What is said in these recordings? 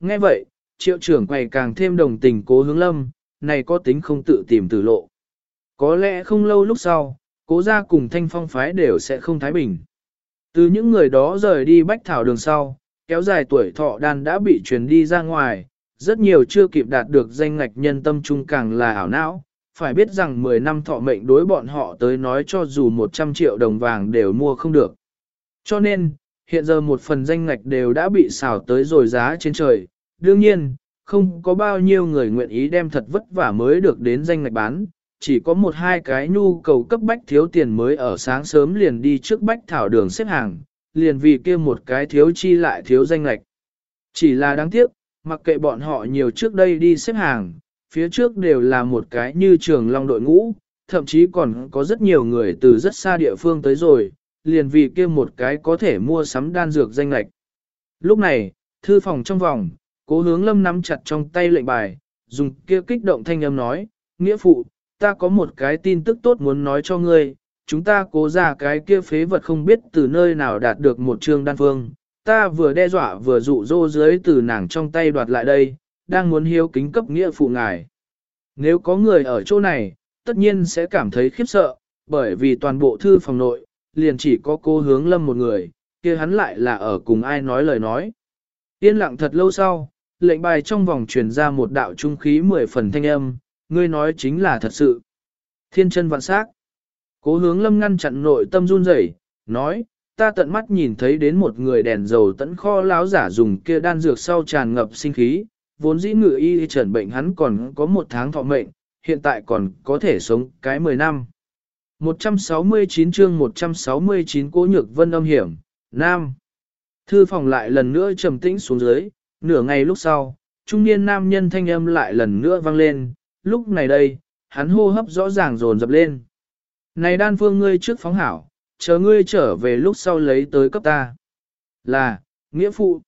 Nghe vậy, triệu trưởng quầy càng thêm đồng tình cố hướng lâm, này có tính không tự tìm tử lộ. Có lẽ không lâu lúc sau, cố gia cùng thanh phong phái đều sẽ không thái bình. Từ những người đó rời đi bách thảo đường sau, kéo dài tuổi thọ đan đã bị truyền đi ra ngoài, rất nhiều chưa kịp đạt được danh ngạch nhân tâm trung càng là ảo não. Phải biết rằng 10 năm thọ mệnh đối bọn họ tới nói cho dù 100 triệu đồng vàng đều mua không được. Cho nên, hiện giờ một phần danh ngạch đều đã bị xào tới rồi giá trên trời. Đương nhiên, không có bao nhiêu người nguyện ý đem thật vất vả mới được đến danh ngạch bán, chỉ có một hai cái nhu cầu cấp bách thiếu tiền mới ở sáng sớm liền đi trước bách thảo đường xếp hàng, liền vì kia một cái thiếu chi lại thiếu danh ngạch. Chỉ là đáng tiếc, mặc kệ bọn họ nhiều trước đây đi xếp hàng, phía trước đều là một cái như trường long đội ngũ, thậm chí còn có rất nhiều người từ rất xa địa phương tới rồi, liền vì kia một cái có thể mua sắm đan dược danh lệch. Lúc này, thư phòng trong vòng, cố hướng lâm nắm chặt trong tay lệnh bài, dùng kia kích động thanh âm nói, nghĩa phụ, ta có một cái tin tức tốt muốn nói cho ngươi, chúng ta cố ra cái kia phế vật không biết từ nơi nào đạt được một trường đan phương, ta vừa đe dọa vừa dụ dỗ dưới từ nàng trong tay đoạt lại đây, đang muốn hiếu kính cấp nghĩa phụ ngài. Nếu có người ở chỗ này, tất nhiên sẽ cảm thấy khiếp sợ, bởi vì toàn bộ thư phòng nội, liền chỉ có cô hướng lâm một người, kia hắn lại là ở cùng ai nói lời nói. Yên lặng thật lâu sau, lệnh bài trong vòng truyền ra một đạo trung khí mười phần thanh âm, ngươi nói chính là thật sự. Thiên chân vạn sắc. Cố hướng lâm ngăn chặn nội tâm run rẩy, nói, ta tận mắt nhìn thấy đến một người đèn dầu tẫn kho láo giả dùng kia đan dược sau tràn ngập sinh khí, vốn dĩ ngự y trần bệnh hắn còn có một tháng thọ mệnh, hiện tại còn có thể sống cái 10 năm. 169 chương 169 cố nhược vân âm hiểm, Nam. Thư phòng lại lần nữa trầm tĩnh xuống dưới, nửa ngày lúc sau, trung niên nam nhân thanh âm lại lần nữa vang lên, lúc này đây, hắn hô hấp rõ ràng dồn dập lên. Này đan phương ngươi trước phóng hảo, chờ ngươi trở về lúc sau lấy tới cấp ta. Là, nghĩa phụ.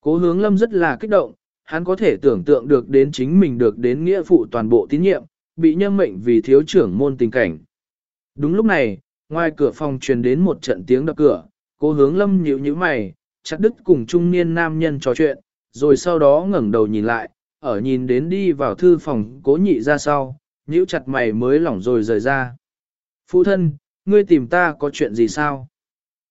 Cố hướng lâm rất là kích động, hắn có thể tưởng tượng được đến chính mình được đến nghĩa phụ toàn bộ tín nhiệm, bị nhâm mệnh vì thiếu trưởng môn tình cảnh. Đúng lúc này, ngoài cửa phòng truyền đến một trận tiếng đập cửa, cố hướng lâm nhịu như mày, chặt đứt cùng trung niên nam nhân trò chuyện, rồi sau đó ngẩng đầu nhìn lại, ở nhìn đến đi vào thư phòng cố nhị ra sau, nhíu chặt mày mới lỏng rồi rời ra. Phụ thân, ngươi tìm ta có chuyện gì sao?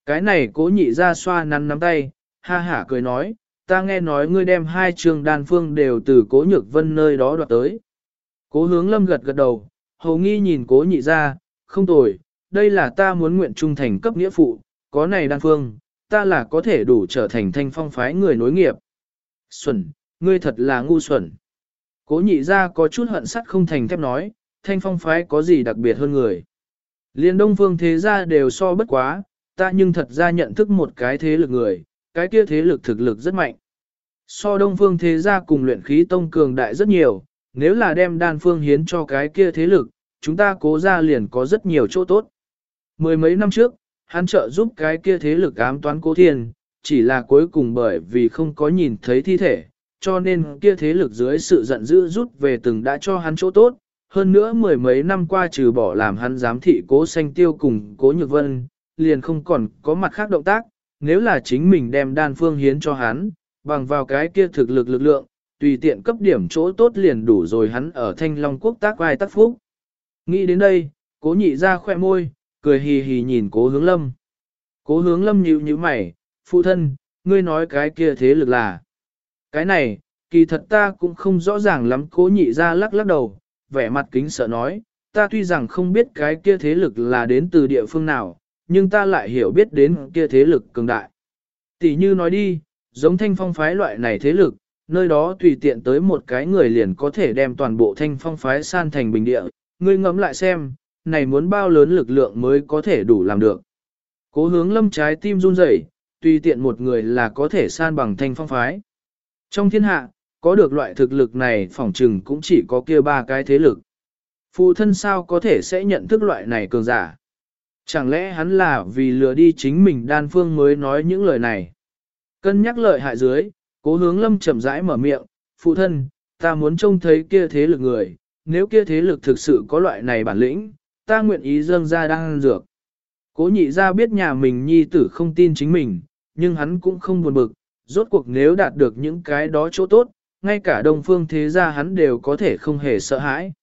Cái này cố nhị ra xoa nắn nắm tay, ha hả cười nói, ta nghe nói ngươi đem hai trường đan phương đều từ cố nhược vân nơi đó đoạt tới. Cố hướng lâm gật gật đầu, hầu nghi nhìn cố nhị ra, không tồi, đây là ta muốn nguyện trung thành cấp nghĩa phụ, có này đan phương, ta là có thể đủ trở thành thanh phong phái người nối nghiệp. Xuẩn, ngươi thật là ngu xuẩn. Cố nhị ra có chút hận sắt không thành thép nói, thanh phong phái có gì đặc biệt hơn người. Liên đông phương thế gia đều so bất quá, ta nhưng thật ra nhận thức một cái thế lực người, cái kia thế lực thực lực rất mạnh. So đông phương thế gia cùng luyện khí tông cường đại rất nhiều, nếu là đem đan phương hiến cho cái kia thế lực, chúng ta cố ra liền có rất nhiều chỗ tốt. Mười mấy năm trước, hắn trợ giúp cái kia thế lực ám toán cố thiên, chỉ là cuối cùng bởi vì không có nhìn thấy thi thể, cho nên kia thế lực dưới sự giận dữ rút về từng đã cho hắn chỗ tốt. Hơn nữa mười mấy năm qua trừ bỏ làm hắn giám thị cố xanh tiêu cùng cố nhược vân, liền không còn có mặt khác động tác, nếu là chính mình đem đan phương hiến cho hắn, bằng vào cái kia thực lực lực lượng, tùy tiện cấp điểm chỗ tốt liền đủ rồi hắn ở thanh long quốc tác vai tác phúc. Nghĩ đến đây, cố nhị ra khỏe môi, cười hì hì nhìn cố hướng lâm. Cố hướng lâm nhíu nhíu mày, phụ thân, ngươi nói cái kia thế lực là. Cái này, kỳ thật ta cũng không rõ ràng lắm cố nhị ra lắc lắc đầu, vẻ mặt kính sợ nói, ta tuy rằng không biết cái kia thế lực là đến từ địa phương nào, nhưng ta lại hiểu biết đến kia thế lực cường đại. Tỷ như nói đi, giống thanh phong phái loại này thế lực, nơi đó tùy tiện tới một cái người liền có thể đem toàn bộ thanh phong phái san thành bình địa, ngươi ngẫm lại xem, này muốn bao lớn lực lượng mới có thể đủ làm được. Cố hướng lâm trái tim run rẩy, tùy tiện một người là có thể san bằng thanh phong phái. Trong thiên hạ, có được loại thực lực này phỏng trừng cũng chỉ có kia ba cái thế lực. Phụ thân sao có thể sẽ nhận thức loại này cường giả? Chẳng lẽ hắn là vì lừa đi chính mình đan phương mới nói những lời này? Cân nhắc lợi hại dưới, cố hướng lâm chậm rãi mở miệng, phụ thân, ta muốn trông thấy kia thế lực người, nếu kia thế lực thực sự có loại này bản lĩnh, ta nguyện ý dâng ra đang dược. Cố nhị ra biết nhà mình nhi tử không tin chính mình, nhưng hắn cũng không buồn bực, rốt cuộc nếu đạt được những cái đó chỗ tốt, ngay cả đông phương thế gia hắn đều có thể không hề sợ hãi.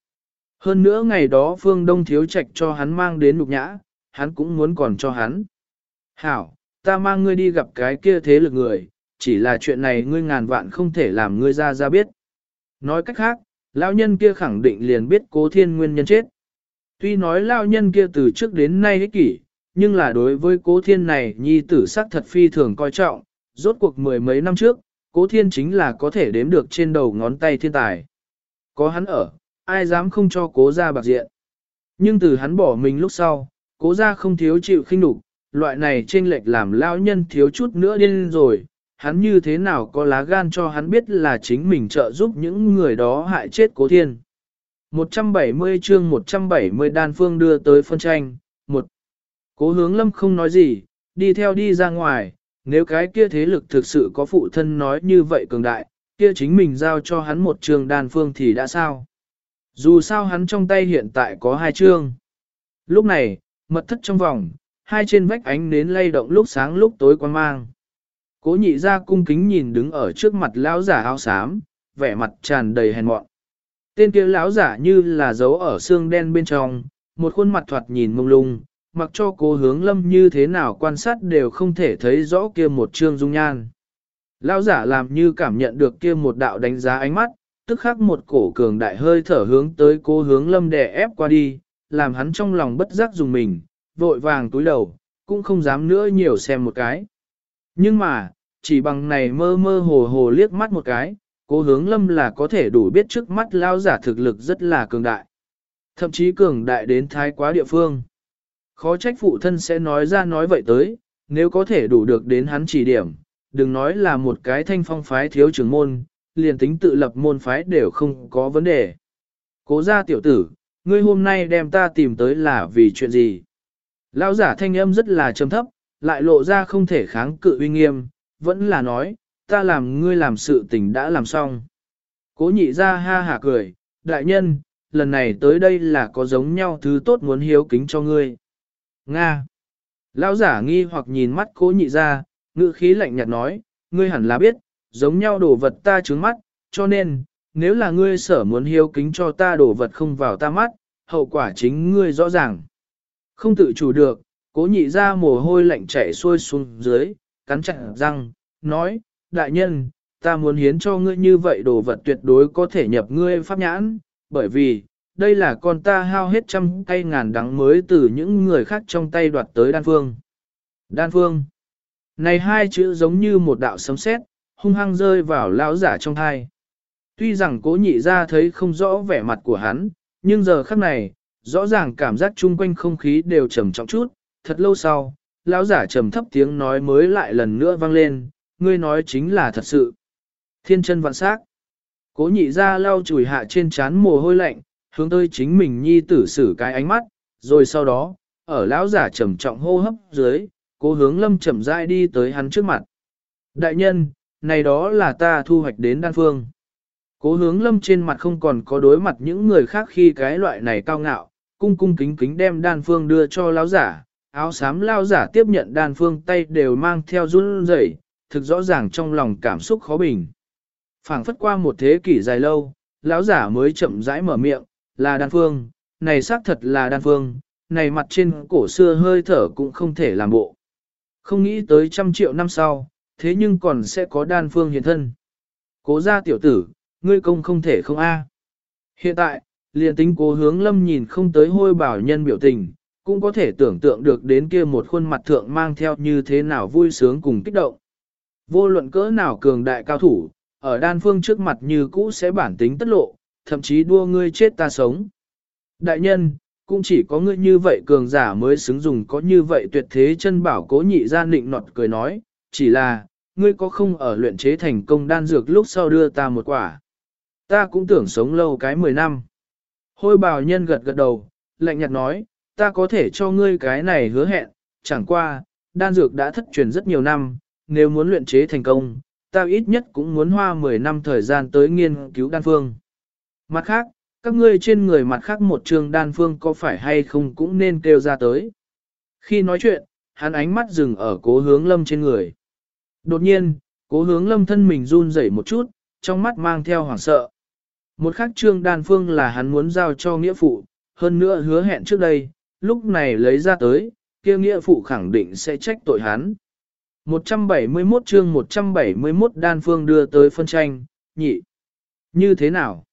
Hơn nữa ngày đó phương đông thiếu trạch cho hắn mang đến nục nhã, hắn cũng muốn còn cho hắn. Hảo, ta mang ngươi đi gặp cái kia thế lực người, chỉ là chuyện này ngươi ngàn vạn không thể làm ngươi ra ra biết. Nói cách khác, lão nhân kia khẳng định liền biết cố thiên nguyên nhân chết. Tuy nói lão nhân kia từ trước đến nay ích kỷ, nhưng là đối với cố thiên này nhi tử sắc thật phi thường coi trọng, rốt cuộc mười mấy năm trước, cố thiên chính là có thể đếm được trên đầu ngón tay thiên tài. Có hắn ở, ai dám không cho cố ra bạc diện. Nhưng từ hắn bỏ mình lúc sau, cố ra không thiếu chịu khinh đục, loại này trên lệch làm lão nhân thiếu chút nữa điên rồi, hắn như thế nào có lá gan cho hắn biết là chính mình trợ giúp những người đó hại chết cố thiên. 170 chương 170 đan phương đưa tới phân tranh, một Cố hướng lâm không nói gì, đi theo đi ra ngoài, nếu cái kia thế lực thực sự có phụ thân nói như vậy cường đại, kia chính mình giao cho hắn một trường đan phương thì đã sao. Dù sao hắn trong tay hiện tại có hai chương. Lúc này, mật thất trong vòng, hai trên vách ánh nến lay động lúc sáng lúc tối quan mang. Cố nhị ra cung kính nhìn đứng ở trước mặt lão giả áo xám, vẻ mặt tràn đầy hèn mọn. Tên kia lão giả như là dấu ở xương đen bên trong, một khuôn mặt thoạt nhìn mông lung, mặc cho cố hướng lâm như thế nào quan sát đều không thể thấy rõ kia một trương dung nhan. Lão giả làm như cảm nhận được kia một đạo đánh giá ánh mắt, tức khắc một cổ cường đại hơi thở hướng tới cố hướng lâm đè ép qua đi, làm hắn trong lòng bất giác dùng mình, vội vàng túi đầu, cũng không dám nữa nhiều xem một cái. Nhưng mà, chỉ bằng này mơ mơ hồ hồ liếc mắt một cái, cố hướng lâm là có thể đủ biết trước mắt lao giả thực lực rất là cường đại. Thậm chí cường đại đến thái quá địa phương. Khó trách phụ thân sẽ nói ra nói vậy tới, nếu có thể đủ được đến hắn chỉ điểm, đừng nói là một cái thanh phong phái thiếu trưởng môn, liền tính tự lập môn phái đều không có vấn đề. Cố gia tiểu tử, ngươi hôm nay đem ta tìm tới là vì chuyện gì? Lão giả thanh âm rất là trầm thấp, lại lộ ra không thể kháng cự uy nghiêm, vẫn là nói, ta làm ngươi làm sự tình đã làm xong. Cố nhị ra ha hả cười, đại nhân, lần này tới đây là có giống nhau thứ tốt muốn hiếu kính cho ngươi. Nga. Lão giả nghi hoặc nhìn mắt cố nhị ra, ngữ khí lạnh nhạt nói, ngươi hẳn là biết, giống nhau đồ vật ta trướng mắt, cho nên, nếu là ngươi sở muốn hiếu kính cho ta đồ vật không vào ta mắt, hậu quả chính ngươi rõ ràng. Không tự chủ được, cố nhị ra mồ hôi lạnh chảy xuôi xuống dưới, cắn chặt răng, nói, đại nhân, ta muốn hiến cho ngươi như vậy đồ vật tuyệt đối có thể nhập ngươi pháp nhãn, bởi vì, đây là con ta hao hết trăm tay ngàn đắng mới từ những người khác trong tay đoạt tới đan phương. Đan phương. Này hai chữ giống như một đạo sấm sét, hung hăng rơi vào lão giả trong thai. Tuy rằng cố nhị ra thấy không rõ vẻ mặt của hắn, nhưng giờ khắc này, rõ ràng cảm giác chung quanh không khí đều trầm trọng chút, thật lâu sau, lão giả trầm thấp tiếng nói mới lại lần nữa vang lên, ngươi nói chính là thật sự. Thiên chân vạn sắc. Cố nhị ra lau chùi hạ trên trán mồ hôi lạnh, hướng tới chính mình nhi tử xử cái ánh mắt, rồi sau đó, ở lão giả trầm trọng hô hấp dưới, cố hướng lâm chậm rãi đi tới hắn trước mặt. Đại nhân, này đó là ta thu hoạch đến đan phương. Cố hướng lâm trên mặt không còn có đối mặt những người khác khi cái loại này cao ngạo, cung cung kính kính đem đan phương đưa cho lão giả, áo xám lao giả tiếp nhận đan phương tay đều mang theo run rẩy, thực rõ ràng trong lòng cảm xúc khó bình. phảng phất qua một thế kỷ dài lâu, lão giả mới chậm rãi mở miệng, là đan phương, này xác thật là đan phương, này mặt trên cổ xưa hơi thở cũng không thể làm bộ. Không nghĩ tới trăm triệu năm sau, thế nhưng còn sẽ có đan phương hiện thân. Cố gia tiểu tử, ngươi công không thể không a. Hiện tại, liền tính cố hướng lâm nhìn không tới hôi bảo nhân biểu tình, cũng có thể tưởng tượng được đến kia một khuôn mặt thượng mang theo như thế nào vui sướng cùng kích động. Vô luận cỡ nào cường đại cao thủ, ở đan phương trước mặt như cũ sẽ bản tính tất lộ, thậm chí đua ngươi chết ta sống. Đại nhân, cũng chỉ có ngươi như vậy cường giả mới xứng dùng có như vậy tuyệt thế chân bảo cố nhị gian định nọt cười nói, chỉ là, ngươi có không ở luyện chế thành công đan dược lúc sau đưa ta một quả. Ta cũng tưởng sống lâu cái 10 năm. Hôi bào nhân gật gật đầu, lạnh nhạt nói, ta có thể cho ngươi cái này hứa hẹn, chẳng qua, đan dược đã thất truyền rất nhiều năm, nếu muốn luyện chế thành công, ta ít nhất cũng muốn hoa 10 năm thời gian tới nghiên cứu đan phương. Mặt khác, các ngươi trên người mặt khác một trường đan phương có phải hay không cũng nên kêu ra tới. Khi nói chuyện, hắn ánh mắt dừng ở cố hướng lâm trên người. Đột nhiên, Cố hướng lâm thân mình run rẩy một chút, trong mắt mang theo hoảng sợ. Một khắc trương đan phương là hắn muốn giao cho nghĩa phụ, hơn nữa hứa hẹn trước đây, lúc này lấy ra tới, kia nghĩa phụ khẳng định sẽ trách tội hắn. 171 chương 171 đan phương đưa tới phân tranh, nhị. Như thế nào?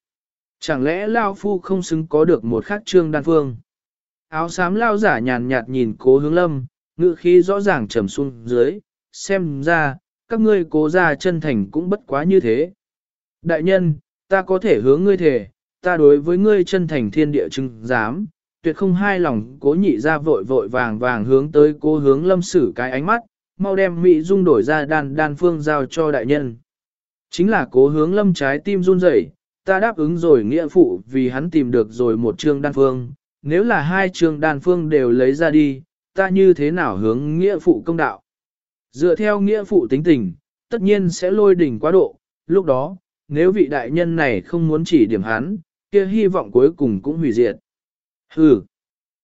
Chẳng lẽ Lao Phu không xứng có được một khắc trương đan phương? Áo xám Lao giả nhàn nhạt nhìn cố hướng lâm, ngự khí rõ ràng trầm xuống dưới, xem ra, các ngươi cố ra chân thành cũng bất quá như thế. Đại nhân, ta có thể hướng ngươi thể, ta đối với ngươi chân thành thiên địa chứng giám, tuyệt không hai lòng cố nhị ra vội vội vàng vàng hướng tới cố hướng lâm sử cái ánh mắt, mau đem Mỹ Dung đổi ra đan đan phương giao cho đại nhân. Chính là cố hướng lâm trái tim run rẩy, ta đáp ứng rồi nghĩa phụ vì hắn tìm được rồi một trương đan phương, nếu là hai trương đan phương đều lấy ra đi, ta như thế nào hướng nghĩa phụ công đạo. Dựa theo nghĩa phụ tính tình, tất nhiên sẽ lôi đỉnh quá độ, lúc đó, nếu vị đại nhân này không muốn chỉ điểm hắn, kia hy vọng cuối cùng cũng hủy diệt. Hừ.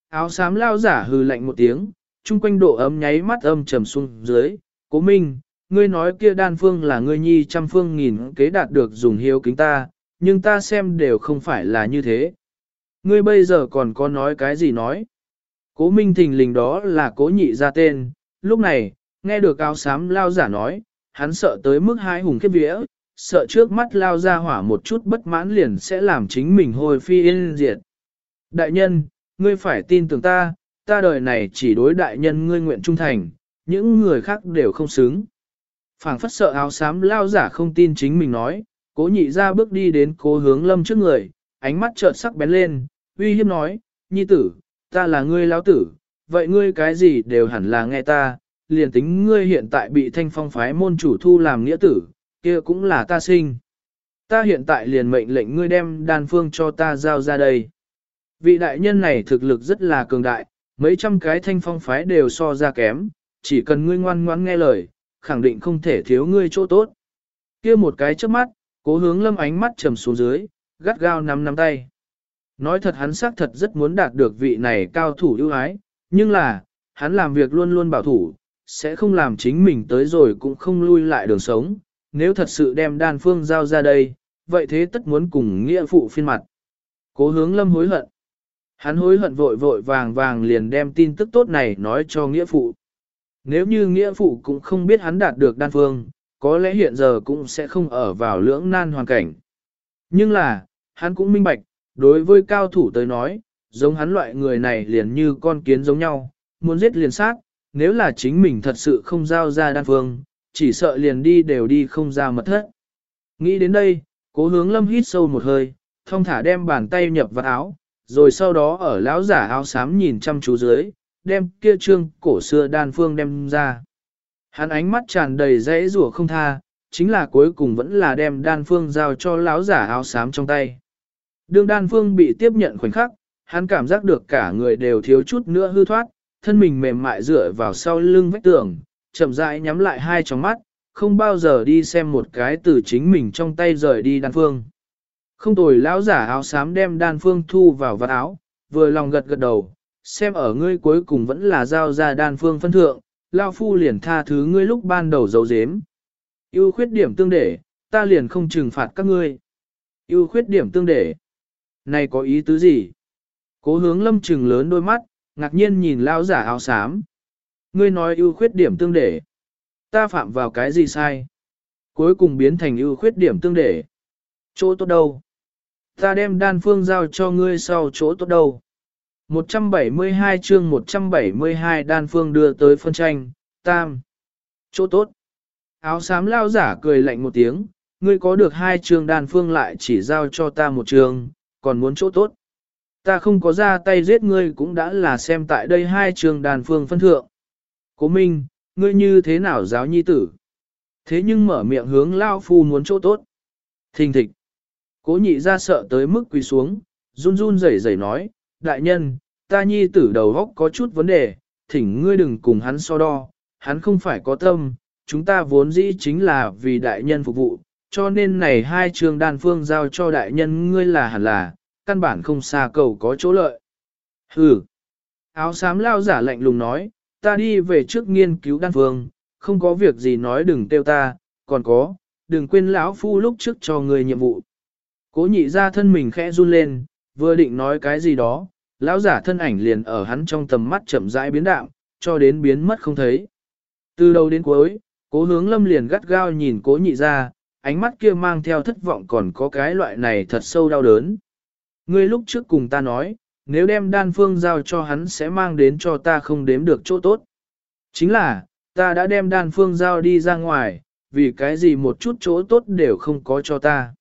Áo xám lao giả hừ lạnh một tiếng, chung quanh độ ấm nháy mắt âm trầm xuống dưới, cố minh, ngươi nói kia đan phương là ngươi nhi trăm phương nghìn kế đạt được dùng hiếu kính ta, nhưng ta xem đều không phải là như thế. Ngươi bây giờ còn có nói cái gì nói? Cố minh thình lình đó là cố nhị ra tên, lúc này, nghe được áo xám lao giả nói, hắn sợ tới mức hai hùng kết vía, sợ trước mắt lao ra hỏa một chút bất mãn liền sẽ làm chính mình hồi phi yên diệt. Đại nhân, ngươi phải tin tưởng ta, ta đời này chỉ đối đại nhân ngươi nguyện trung thành, những người khác đều không xứng. phảng phất sợ áo xám lao giả không tin chính mình nói, cố nhị ra bước đi đến cố hướng lâm trước người, ánh mắt chợt sắc bén lên, uy hiếp nói, nhi tử, ta là ngươi lão tử, vậy ngươi cái gì đều hẳn là nghe ta, liền tính ngươi hiện tại bị thanh phong phái môn chủ thu làm nghĩa tử, kia cũng là ta sinh. Ta hiện tại liền mệnh lệnh ngươi đem đan phương cho ta giao ra đây. Vị đại nhân này thực lực rất là cường đại, mấy trăm cái thanh phong phái đều so ra kém, chỉ cần ngươi ngoan ngoãn nghe lời, khẳng định không thể thiếu ngươi chỗ tốt. kia một cái trước mắt, cố hướng lâm ánh mắt trầm xuống dưới, gắt gao nắm nắm tay. Nói thật hắn xác thật rất muốn đạt được vị này cao thủ ưu ái, nhưng là, hắn làm việc luôn luôn bảo thủ, sẽ không làm chính mình tới rồi cũng không lui lại đường sống. Nếu thật sự đem đan phương giao ra đây, vậy thế tất muốn cùng nghĩa phụ phiên mặt. Cố hướng lâm hối hận. Hắn hối hận vội vội vàng vàng liền đem tin tức tốt này nói cho nghĩa phụ. Nếu như nghĩa phụ cũng không biết hắn đạt được đan phương, có lẽ hiện giờ cũng sẽ không ở vào lưỡng nan hoàn cảnh. Nhưng là, hắn cũng minh bạch, đối với cao thủ tới nói, giống hắn loại người này liền như con kiến giống nhau, muốn giết liền sát, nếu là chính mình thật sự không giao ra đan phương, chỉ sợ liền đi đều đi không ra mật thất. Nghĩ đến đây, cố hướng lâm hít sâu một hơi, thông thả đem bàn tay nhập vào áo, rồi sau đó ở lão giả áo xám nhìn chăm chú dưới, đem kia trương cổ xưa đan phương đem ra. Hắn ánh mắt tràn đầy dãy rủa không tha, chính là cuối cùng vẫn là đem đan phương giao cho lão giả áo xám trong tay. Đương đan phương bị tiếp nhận khoảnh khắc, hắn cảm giác được cả người đều thiếu chút nữa hư thoát, thân mình mềm mại dựa vào sau lưng vách tường, chậm rãi nhắm lại hai tròng mắt, không bao giờ đi xem một cái từ chính mình trong tay rời đi đan phương. Không tồi lão giả áo xám đem đan phương thu vào vạt áo, vừa lòng gật gật đầu, xem ở ngươi cuối cùng vẫn là giao ra đan phương phân thượng, lao phu liền tha thứ ngươi lúc ban đầu giấu giếm. Yêu khuyết điểm tương để, ta liền không trừng phạt các ngươi. Yêu khuyết điểm tương để. Này có ý tứ gì? Cố hướng lâm trừng lớn đôi mắt, ngạc nhiên nhìn lão giả áo xám. Ngươi nói ưu khuyết điểm tương để. Ta phạm vào cái gì sai? Cuối cùng biến thành ưu khuyết điểm tương để. Chỗ tốt đâu? Ta đem đan phương giao cho ngươi sau chỗ tốt đâu. 172 chương 172 đan phương đưa tới phân tranh, tam. Chỗ tốt. Áo xám lao giả cười lạnh một tiếng, ngươi có được hai chương đan phương lại chỉ giao cho ta một chương, còn muốn chỗ tốt. Ta không có ra tay giết ngươi cũng đã là xem tại đây hai chương đan phương phân thượng. Cố Minh, ngươi như thế nào giáo nhi tử? Thế nhưng mở miệng hướng lao phu muốn chỗ tốt. Thình thịch. Cố nhị ra sợ tới mức quỳ xuống, run run rẩy rẩy nói, đại nhân, ta nhi tử đầu góc có chút vấn đề, thỉnh ngươi đừng cùng hắn so đo, hắn không phải có tâm, chúng ta vốn dĩ chính là vì đại nhân phục vụ, cho nên này hai trường đan phương giao cho đại nhân ngươi là hẳn là, căn bản không xa cầu có chỗ lợi. Hừ. Áo xám lao giả lạnh lùng nói, ta đi về trước nghiên cứu đan phương, không có việc gì nói đừng tiêu ta, còn có, đừng quên lão phu lúc trước cho ngươi nhiệm vụ. Cố nhị ra thân mình khẽ run lên, vừa định nói cái gì đó, lão giả thân ảnh liền ở hắn trong tầm mắt chậm rãi biến đạo, cho đến biến mất không thấy. Từ đầu đến cuối, cố hướng lâm liền gắt gao nhìn cố nhị ra, ánh mắt kia mang theo thất vọng còn có cái loại này thật sâu đau đớn. Ngươi lúc trước cùng ta nói, nếu đem đan phương giao cho hắn sẽ mang đến cho ta không đếm được chỗ tốt. Chính là, ta đã đem đan phương giao đi ra ngoài, vì cái gì một chút chỗ tốt đều không có cho ta.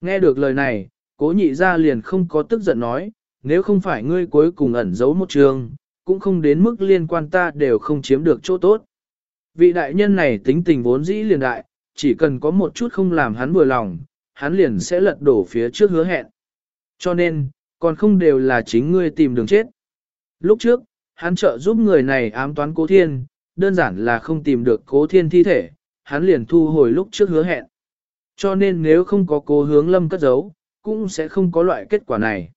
Nghe được lời này, cố nhị ra liền không có tức giận nói, nếu không phải ngươi cuối cùng ẩn giấu một trường, cũng không đến mức liên quan ta đều không chiếm được chỗ tốt. Vị đại nhân này tính tình vốn dĩ liền đại, chỉ cần có một chút không làm hắn vừa lòng, hắn liền sẽ lật đổ phía trước hứa hẹn. Cho nên, còn không đều là chính ngươi tìm đường chết. Lúc trước, hắn trợ giúp người này ám toán cố thiên, đơn giản là không tìm được cố thiên thi thể, hắn liền thu hồi lúc trước hứa hẹn. Cho nên nếu không có cố hướng lâm cất giấu, cũng sẽ không có loại kết quả này.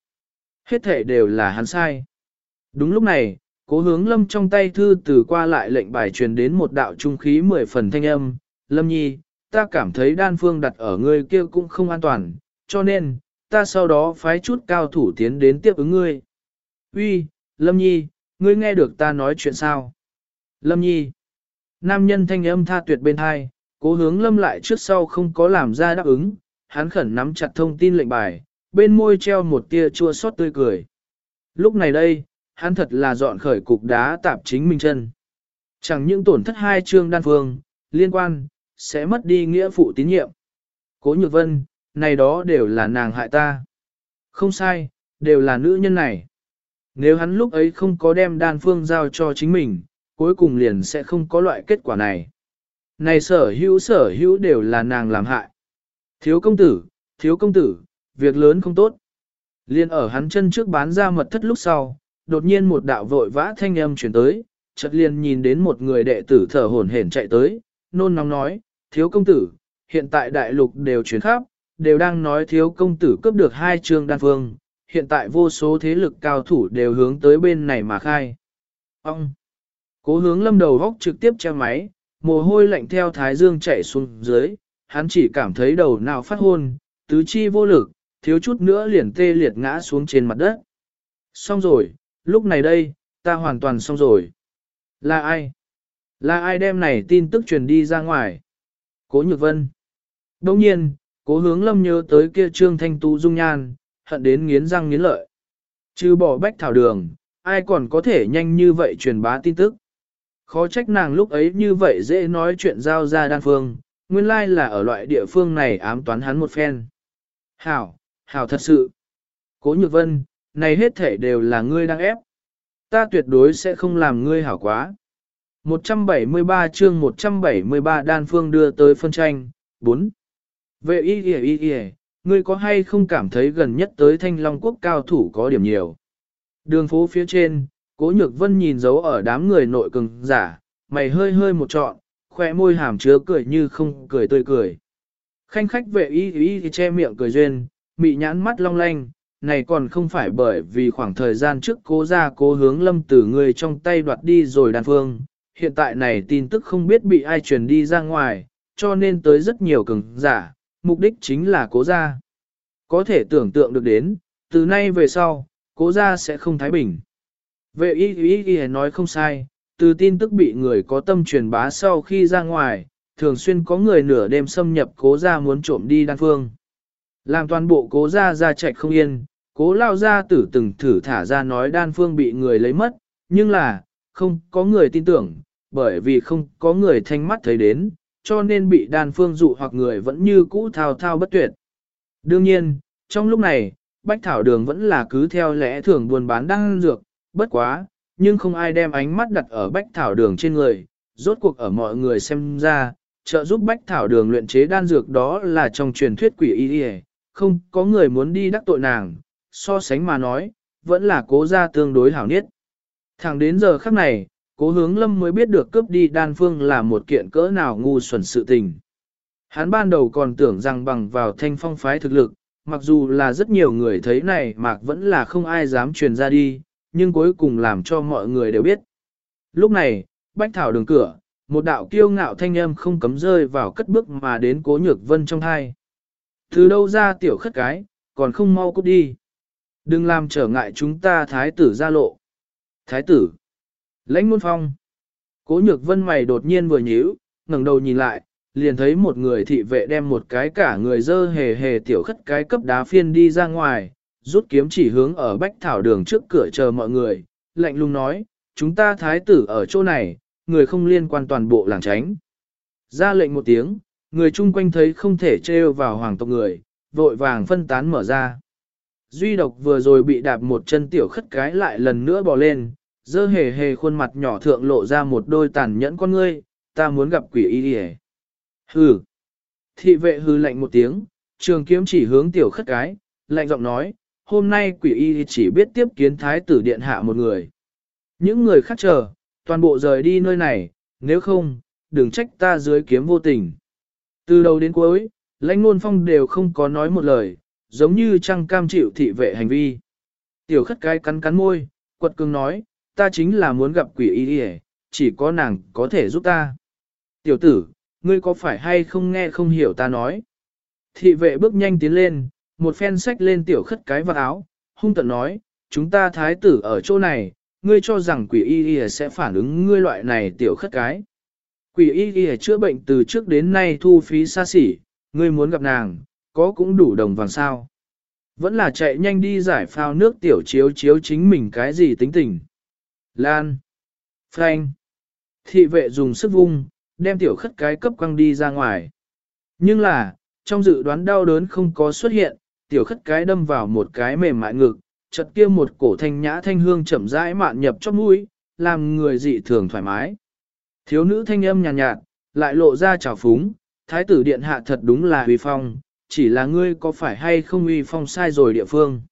Hết thể đều là hắn sai. Đúng lúc này, cố hướng lâm trong tay thư từ qua lại lệnh bài truyền đến một đạo trung khí mười phần thanh âm. Lâm nhi, ta cảm thấy đan phương đặt ở ngươi kia cũng không an toàn, cho nên, ta sau đó phái chút cao thủ tiến đến tiếp ứng ngươi. Uy, Lâm nhi, ngươi nghe được ta nói chuyện sao? Lâm nhi, nam nhân thanh âm tha tuyệt bên hai, cố hướng lâm lại trước sau không có làm ra đáp ứng, hắn khẩn nắm chặt thông tin lệnh bài, bên môi treo một tia chua xót tươi cười. Lúc này đây, hắn thật là dọn khởi cục đá tạp chính mình chân. Chẳng những tổn thất hai chương đan phương, liên quan, sẽ mất đi nghĩa phụ tín nhiệm. Cố nhược vân, này đó đều là nàng hại ta. Không sai, đều là nữ nhân này. Nếu hắn lúc ấy không có đem đan phương giao cho chính mình, cuối cùng liền sẽ không có loại kết quả này. Này sở hữu sở hữu đều là nàng làm hại. Thiếu công tử, thiếu công tử, việc lớn không tốt. Liên ở hắn chân trước bán ra mật thất lúc sau, đột nhiên một đạo vội vã thanh âm chuyển tới, chợt liền nhìn đến một người đệ tử thở hổn hển chạy tới, nôn nóng nói, thiếu công tử, hiện tại đại lục đều chuyển khắp, đều đang nói thiếu công tử cướp được hai trường đan phương, hiện tại vô số thế lực cao thủ đều hướng tới bên này mà khai. Ông! Cố hướng lâm đầu góc trực tiếp che máy, mồ hôi lạnh theo thái dương chạy xuống dưới, hắn chỉ cảm thấy đầu nào phát hôn, tứ chi vô lực, thiếu chút nữa liền tê liệt ngã xuống trên mặt đất. Xong rồi, lúc này đây, ta hoàn toàn xong rồi. Là ai? Là ai đem này tin tức truyền đi ra ngoài? Cố Nhược Vân. Đồng nhiên, cố hướng lâm nhớ tới kia trương thanh tú dung nhan, hận đến nghiến răng nghiến lợi. Chứ bỏ bách thảo đường, ai còn có thể nhanh như vậy truyền bá tin tức. Khó trách nàng lúc ấy như vậy dễ nói chuyện giao ra đan phương, nguyên lai là ở loại địa phương này ám toán hắn một phen. Hảo, hảo thật sự. Cố nhược vân, này hết thể đều là ngươi đang ép. Ta tuyệt đối sẽ không làm ngươi hảo quá. 173 chương 173 đan phương đưa tới phân tranh, 4. Vệ y y y y, ngươi có hay không cảm thấy gần nhất tới thanh long quốc cao thủ có điểm nhiều. Đường phố phía trên, cố nhược vân nhìn dấu ở đám người nội cường giả, mày hơi hơi một trọn, khỏe môi hàm chứa cười như không cười tươi cười. Khanh khách vệ y y thì che miệng cười duyên, mị nhãn mắt long lanh, này còn không phải bởi vì khoảng thời gian trước cố ra cố hướng lâm tử người trong tay đoạt đi rồi đàn phương, hiện tại này tin tức không biết bị ai truyền đi ra ngoài, cho nên tới rất nhiều cường giả, mục đích chính là cố ra. Có thể tưởng tượng được đến, từ nay về sau, cố ra sẽ không thái bình. Vệ y y y nói không sai, từ tin tức bị người có tâm truyền bá sau khi ra ngoài, thường xuyên có người nửa đêm xâm nhập cố ra muốn trộm đi đan phương. Làm toàn bộ cố ra ra chạy không yên, cố lao ra tử từng thử thả ra nói đan phương bị người lấy mất, nhưng là, không có người tin tưởng, bởi vì không có người thanh mắt thấy đến, cho nên bị đan phương dụ hoặc người vẫn như cũ thao thao bất tuyệt. Đương nhiên, trong lúc này, Bách Thảo Đường vẫn là cứ theo lẽ thường buôn bán đan dược, bất quá, nhưng không ai đem ánh mắt đặt ở Bách Thảo Đường trên người, rốt cuộc ở mọi người xem ra, trợ giúp Bách Thảo Đường luyện chế đan dược đó là trong truyền thuyết quỷ y không có người muốn đi đắc tội nàng, so sánh mà nói, vẫn là cố Gia tương đối hảo niết. Thẳng đến giờ khắc này, cố hướng lâm mới biết được cướp đi đan phương là một kiện cỡ nào ngu xuẩn sự tình. Hắn ban đầu còn tưởng rằng bằng vào thanh phong phái thực lực, mặc dù là rất nhiều người thấy này mà vẫn là không ai dám truyền ra đi, nhưng cuối cùng làm cho mọi người đều biết. Lúc này, bách thảo đường cửa, một đạo kiêu ngạo thanh âm không cấm rơi vào cất bước mà đến cố nhược vân trong thai. Từ đâu ra tiểu khất cái, còn không mau cút đi. Đừng làm trở ngại chúng ta thái tử ra lộ. Thái tử. Lãnh môn phong. Cố nhược vân mày đột nhiên vừa nhíu, ngẩng đầu nhìn lại, liền thấy một người thị vệ đem một cái cả người dơ hề hề tiểu khất cái cấp đá phiên đi ra ngoài, rút kiếm chỉ hướng ở bách thảo đường trước cửa chờ mọi người, lạnh lùng nói, chúng ta thái tử ở chỗ này, người không liên quan toàn bộ làng tránh. Ra lệnh một tiếng, người chung quanh thấy không thể trêu vào hoàng tộc người, vội vàng phân tán mở ra. Duy độc vừa rồi bị đạp một chân tiểu khất cái lại lần nữa bò lên, dơ hề hề khuôn mặt nhỏ thượng lộ ra một đôi tàn nhẫn con ngươi, ta muốn gặp quỷ y đi Hừ. Thị vệ hư lạnh một tiếng, trường kiếm chỉ hướng tiểu khất cái, lạnh giọng nói, hôm nay quỷ y chỉ biết tiếp kiến thái tử điện hạ một người. Những người khác chờ, toàn bộ rời đi nơi này, nếu không, đừng trách ta dưới kiếm vô tình. Từ đầu đến cuối, lãnh nôn phong đều không có nói một lời, giống như trăng cam chịu thị vệ hành vi. Tiểu khất cái cắn cắn môi, quật cường nói, ta chính là muốn gặp quỷ y đi chỉ có nàng có thể giúp ta. Tiểu tử, ngươi có phải hay không nghe không hiểu ta nói? Thị vệ bước nhanh tiến lên, một phen sách lên tiểu khất cái vào áo, hung tận nói, chúng ta thái tử ở chỗ này, ngươi cho rằng quỷ y y sẽ phản ứng ngươi loại này tiểu khất cái. Quỷ y y chữa bệnh từ trước đến nay thu phí xa xỉ, ngươi muốn gặp nàng, có cũng đủ đồng vàng sao. Vẫn là chạy nhanh đi giải phao nước tiểu chiếu chiếu chính mình cái gì tính tình. Lan. Frank. Thị vệ dùng sức vung, đem tiểu khất cái cấp quăng đi ra ngoài. Nhưng là, trong dự đoán đau đớn không có xuất hiện, tiểu khất cái đâm vào một cái mềm mại ngực, chợt kia một cổ thanh nhã thanh hương chậm rãi mạn nhập trong mũi, làm người dị thường thoải mái. Thiếu nữ thanh âm nhàn nhạt, nhạt, lại lộ ra trào phúng, thái tử điện hạ thật đúng là uy phong, chỉ là ngươi có phải hay không uy phong sai rồi địa phương.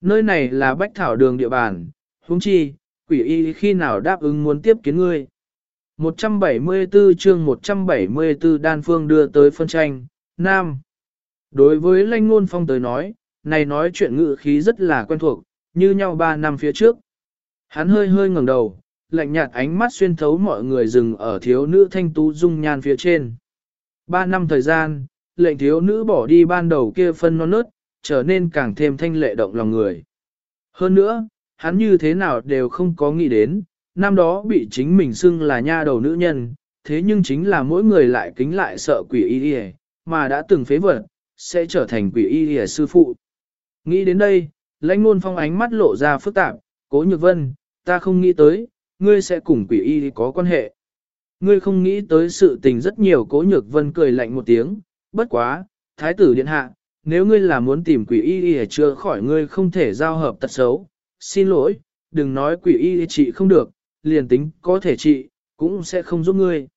Nơi này là bách thảo đường địa bàn, huống chi, quỷ y khi nào đáp ứng muốn tiếp kiến ngươi. 174 chương 174 đan phương đưa tới phân tranh, Nam. Đối với Lanh ngôn phong tới nói, này nói chuyện ngữ khí rất là quen thuộc, như nhau ba năm phía trước. Hắn hơi hơi ngẩng đầu, lạnh nhạt ánh mắt xuyên thấu mọi người dừng ở thiếu nữ thanh tú dung nhan phía trên. Ba năm thời gian, lệnh thiếu nữ bỏ đi ban đầu kia phân non nớt, trở nên càng thêm thanh lệ động lòng người. Hơn nữa, hắn như thế nào đều không có nghĩ đến, năm đó bị chính mình xưng là nha đầu nữ nhân, thế nhưng chính là mỗi người lại kính lại sợ quỷ y, mà đã từng phế vật, sẽ trở thành quỷ y lìa sư phụ. Nghĩ đến đây, lãnh nôn phong ánh mắt lộ ra phức tạp, cố nhược vân, ta không nghĩ tới, ngươi sẽ cùng quỷ y có quan hệ. Ngươi không nghĩ tới sự tình rất nhiều cố nhược vân cười lạnh một tiếng, bất quá, thái tử điện hạ, nếu ngươi là muốn tìm quỷ y y chưa khỏi ngươi không thể giao hợp tật xấu, xin lỗi, đừng nói quỷ y trị không được, liền tính có thể trị, cũng sẽ không giúp ngươi.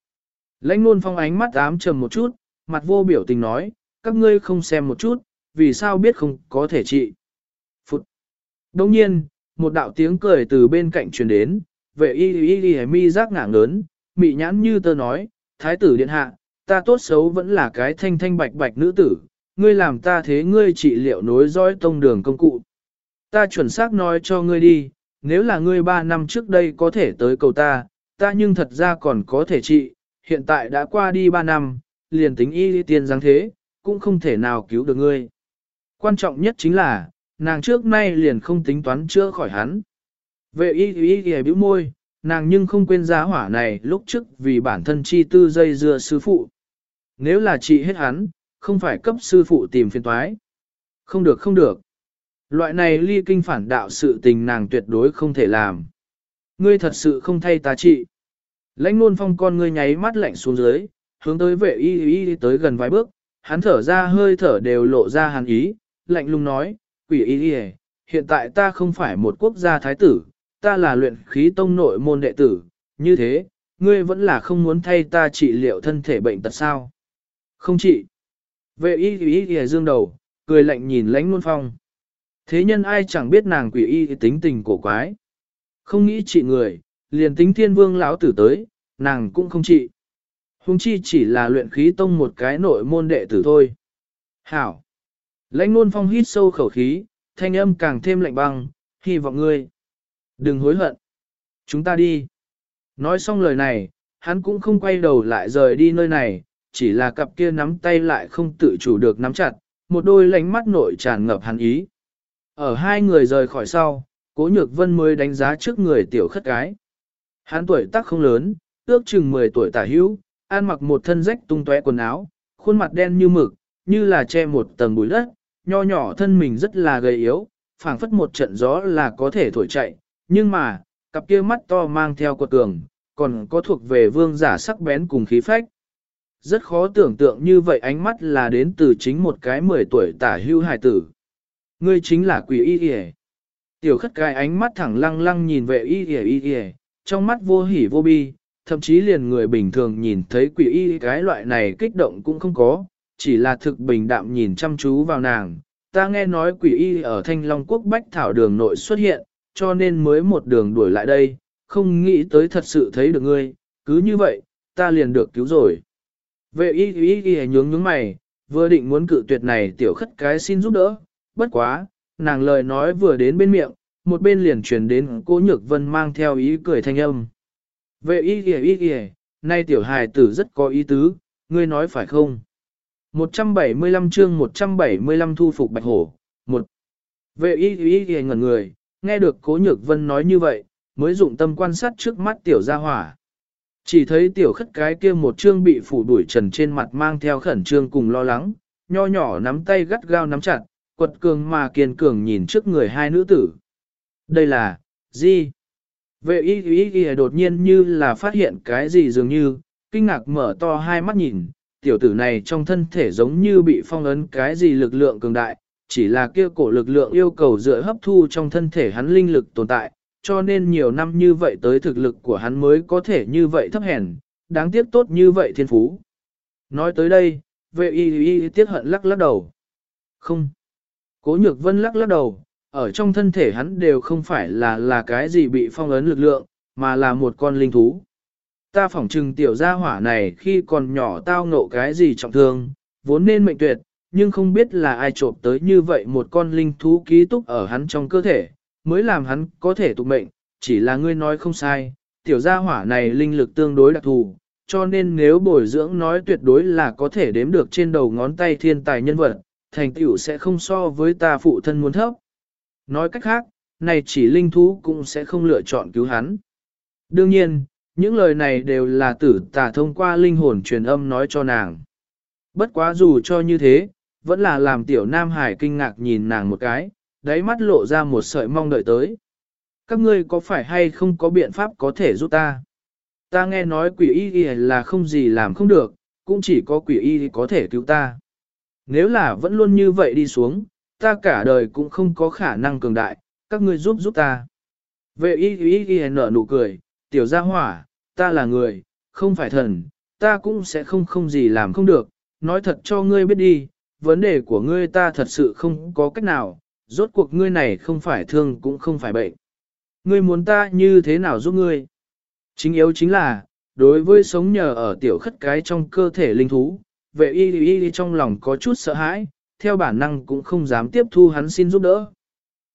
Lãnh nôn phong ánh mắt ám trầm một chút, mặt vô biểu tình nói, các ngươi không xem một chút, vì sao biết không có thể trị. Phụt. Đồng nhiên, một đạo tiếng cười từ bên cạnh truyền đến, vệ y y y mi giác ngả ngớn, mị nhãn như tơ nói, thái tử điện hạ, ta tốt xấu vẫn là cái thanh thanh bạch bạch nữ tử, ngươi làm ta thế ngươi trị liệu nối dõi tông đường công cụ. Ta chuẩn xác nói cho ngươi đi, nếu là ngươi ba năm trước đây có thể tới cầu ta, ta nhưng thật ra còn có thể trị, hiện tại đã qua đi ba năm, liền tính y tiên dáng thế, cũng không thể nào cứu được ngươi. Quan trọng nhất chính là, nàng trước nay liền không tính toán chữa khỏi hắn. Vệ y y y bĩu môi, nàng nhưng không quên giá hỏa này lúc trước vì bản thân chi tư dây dưa sư phụ. Nếu là trị hết hắn, không phải cấp sư phụ tìm phiền toái. Không được không được. Loại này ly kinh phản đạo sự tình nàng tuyệt đối không thể làm. Ngươi thật sự không thay ta trị. Lãnh luôn phong con ngươi nháy mắt lạnh xuống dưới, hướng tới vệ y y tới gần vài bước, hắn thở ra hơi thở đều lộ ra hàn ý, lạnh lùng nói, quỷ y y hiện tại ta không phải một quốc gia thái tử, ta là luyện khí tông nội môn đệ tử, như thế, ngươi vẫn là không muốn thay ta trị liệu thân thể bệnh tật sao. Không trị. Vệ y y y dương đầu, cười lạnh nhìn lãnh luôn phong. Thế nhân ai chẳng biết nàng quỷ y tính tình cổ quái. Không nghĩ trị người, liền tính thiên vương lão tử tới, nàng cũng không trị huống chi chỉ là luyện khí tông một cái nội môn đệ tử thôi. Hảo. Lãnh nôn phong hít sâu khẩu khí, thanh âm càng thêm lạnh băng, hy vọng ngươi. Đừng hối hận. Chúng ta đi. Nói xong lời này, hắn cũng không quay đầu lại rời đi nơi này, chỉ là cặp kia nắm tay lại không tự chủ được nắm chặt, một đôi lánh mắt nội tràn ngập hắn ý. Ở hai người rời khỏi sau, cố nhược vân mới đánh giá trước người tiểu khất cái. Hắn tuổi tác không lớn, ước chừng 10 tuổi tả hữu, ăn mặc một thân rách tung tóe quần áo, khuôn mặt đen như mực, như là che một tầng bụi đất, nho nhỏ thân mình rất là gầy yếu, phảng phất một trận gió là có thể thổi chạy, nhưng mà, cặp kia mắt to mang theo quật cường, còn có thuộc về vương giả sắc bén cùng khí phách. Rất khó tưởng tượng như vậy ánh mắt là đến từ chính một cái 10 tuổi tả hưu hài tử. Ngươi chính là quỷ y y Tiểu khất cái ánh mắt thẳng lăng lăng nhìn về y y y y, trong mắt vô hỉ vô bi, thậm chí liền người bình thường nhìn thấy quỷ y cái loại này kích động cũng không có, chỉ là thực bình đạm nhìn chăm chú vào nàng. Ta nghe nói quỷ y ở Thanh Long Quốc Bách Thảo đường nội xuất hiện, cho nên mới một đường đuổi lại đây, không nghĩ tới thật sự thấy được ngươi, cứ như vậy, ta liền được cứu rồi. Vệ y y y nhướng nhướng mày, vừa định muốn cự tuyệt này tiểu khất cái xin giúp đỡ, bất quá, nàng lời nói vừa đến bên miệng, một bên liền truyền đến cố nhược vân mang theo ý cười thanh âm. Vệ y kìa y kìa, nay tiểu hài tử rất có ý tứ, ngươi nói phải không? 175 chương 175 thu phục bạch hổ, một Vệ y y y ngẩn người, nghe được cố nhược vân nói như vậy, mới dụng tâm quan sát trước mắt tiểu gia hỏa. Chỉ thấy tiểu khất cái kia một chương bị phủ đuổi trần trên mặt mang theo khẩn trương cùng lo lắng, nho nhỏ nắm tay gắt gao nắm chặt, quật cường mà kiên cường nhìn trước người hai nữ tử. Đây là, gì? Vệ y y y đột nhiên như là phát hiện cái gì dường như, kinh ngạc mở to hai mắt nhìn, tiểu tử này trong thân thể giống như bị phong ấn cái gì lực lượng cường đại, chỉ là kia cổ lực lượng yêu cầu dựa hấp thu trong thân thể hắn linh lực tồn tại, cho nên nhiều năm như vậy tới thực lực của hắn mới có thể như vậy thấp hèn, đáng tiếc tốt như vậy thiên phú. Nói tới đây, vệ y y tiếc hận lắc lắc đầu. Không. Cố nhược vân lắc lắc đầu, ở trong thân thể hắn đều không phải là là cái gì bị phong ấn lực lượng, mà là một con linh thú. Ta phỏng trừng tiểu gia hỏa này khi còn nhỏ tao ngộ cái gì trọng thương, vốn nên mệnh tuyệt, nhưng không biết là ai trộm tới như vậy một con linh thú ký túc ở hắn trong cơ thể, mới làm hắn có thể tụ mệnh, chỉ là ngươi nói không sai, tiểu gia hỏa này linh lực tương đối đặc thù, cho nên nếu bồi dưỡng nói tuyệt đối là có thể đếm được trên đầu ngón tay thiên tài nhân vật, thành tựu sẽ không so với ta phụ thân muốn thấp. Nói cách khác, này chỉ linh thú cũng sẽ không lựa chọn cứu hắn. Đương nhiên, những lời này đều là tử tà thông qua linh hồn truyền âm nói cho nàng. Bất quá dù cho như thế, vẫn là làm tiểu Nam Hải kinh ngạc nhìn nàng một cái, đáy mắt lộ ra một sợi mong đợi tới. Các ngươi có phải hay không có biện pháp có thể giúp ta? Ta nghe nói quỷ y y là không gì làm không được, cũng chỉ có quỷ y có thể cứu ta. Nếu là vẫn luôn như vậy đi xuống, ta cả đời cũng không có khả năng cường đại, các ngươi giúp giúp ta. Vệ y y y nở nụ cười, tiểu gia hỏa, ta là người, không phải thần, ta cũng sẽ không không gì làm không được, nói thật cho ngươi biết đi, vấn đề của ngươi ta thật sự không có cách nào, rốt cuộc ngươi này không phải thương cũng không phải bệnh. Ngươi muốn ta như thế nào giúp ngươi? Chính yếu chính là, đối với sống nhờ ở tiểu khất cái trong cơ thể linh thú, vệ y y trong lòng có chút sợ hãi, theo bản năng cũng không dám tiếp thu hắn xin giúp đỡ.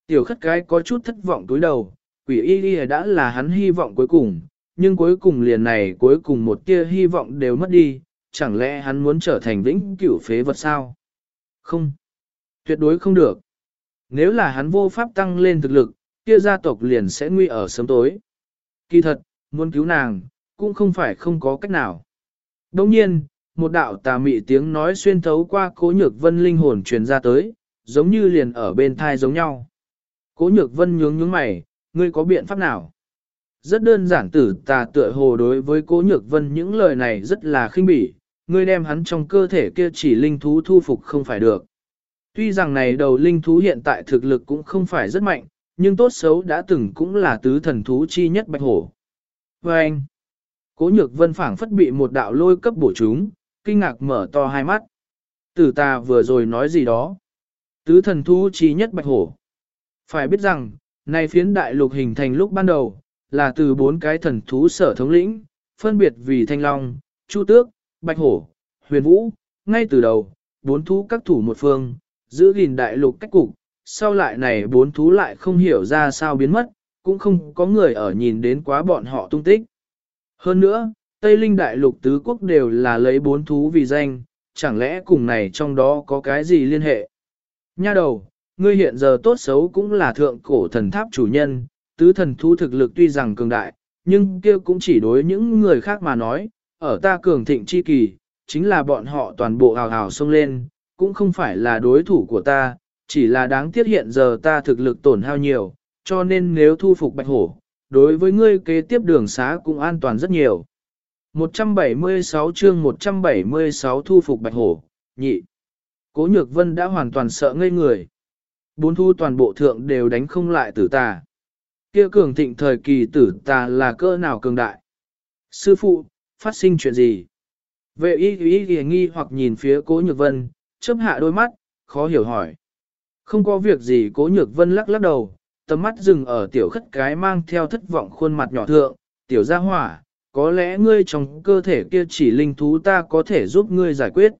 Tiểu khất cái có chút thất vọng túi đầu, quỷ y y đã là hắn hy vọng cuối cùng, nhưng cuối cùng liền này cuối cùng một tia hy vọng đều mất đi, chẳng lẽ hắn muốn trở thành vĩnh cửu phế vật sao? Không, tuyệt đối không được. Nếu là hắn vô pháp tăng lên thực lực, kia gia tộc liền sẽ nguy ở sớm tối. Kỳ thật, muốn cứu nàng, cũng không phải không có cách nào. Đồng nhiên, một đạo tà mị tiếng nói xuyên thấu qua cố nhược vân linh hồn truyền ra tới, giống như liền ở bên thai giống nhau. Cố nhược vân nhướng nhướng mày, ngươi có biện pháp nào? Rất đơn giản tử tà tựa hồ đối với cố nhược vân những lời này rất là khinh bỉ, ngươi đem hắn trong cơ thể kia chỉ linh thú thu phục không phải được. Tuy rằng này đầu linh thú hiện tại thực lực cũng không phải rất mạnh, nhưng tốt xấu đã từng cũng là tứ thần thú chi nhất bạch hổ. Và anh, cố nhược vân phảng phất bị một đạo lôi cấp bổ chúng, kinh ngạc mở to hai mắt. Tử ta vừa rồi nói gì đó. Tứ thần thú trí nhất bạch hổ. Phải biết rằng, nay phiến đại lục hình thành lúc ban đầu, là từ bốn cái thần thú sở thống lĩnh, phân biệt vì thanh long, chu tước, bạch hổ, huyền vũ, ngay từ đầu, bốn thú các thủ một phương, giữ gìn đại lục cách cục, sau lại này bốn thú lại không hiểu ra sao biến mất, cũng không có người ở nhìn đến quá bọn họ tung tích. Hơn nữa, Tây Linh Đại Lục Tứ Quốc đều là lấy bốn thú vì danh, chẳng lẽ cùng này trong đó có cái gì liên hệ? Nha đầu, ngươi hiện giờ tốt xấu cũng là thượng cổ thần tháp chủ nhân, tứ thần thú thực lực tuy rằng cường đại, nhưng kia cũng chỉ đối những người khác mà nói, ở ta cường thịnh chi kỳ, chính là bọn họ toàn bộ hào hào xông lên, cũng không phải là đối thủ của ta, chỉ là đáng tiếc hiện giờ ta thực lực tổn hao nhiều, cho nên nếu thu phục bạch hổ, đối với ngươi kế tiếp đường xá cũng an toàn rất nhiều. 176 chương 176 thu phục bạch hổ, nhị. Cố nhược vân đã hoàn toàn sợ ngây người. Bốn thu toàn bộ thượng đều đánh không lại tử tà. Kia cường thịnh thời kỳ tử tà là cơ nào cường đại. Sư phụ, phát sinh chuyện gì? Vệ y y y nghi hoặc nhìn phía cố nhược vân, chớp hạ đôi mắt, khó hiểu hỏi. Không có việc gì cố nhược vân lắc lắc đầu, tầm mắt dừng ở tiểu khất cái mang theo thất vọng khuôn mặt nhỏ thượng, tiểu gia hỏa, có lẽ ngươi trong cơ thể kia chỉ linh thú ta có thể giúp ngươi giải quyết.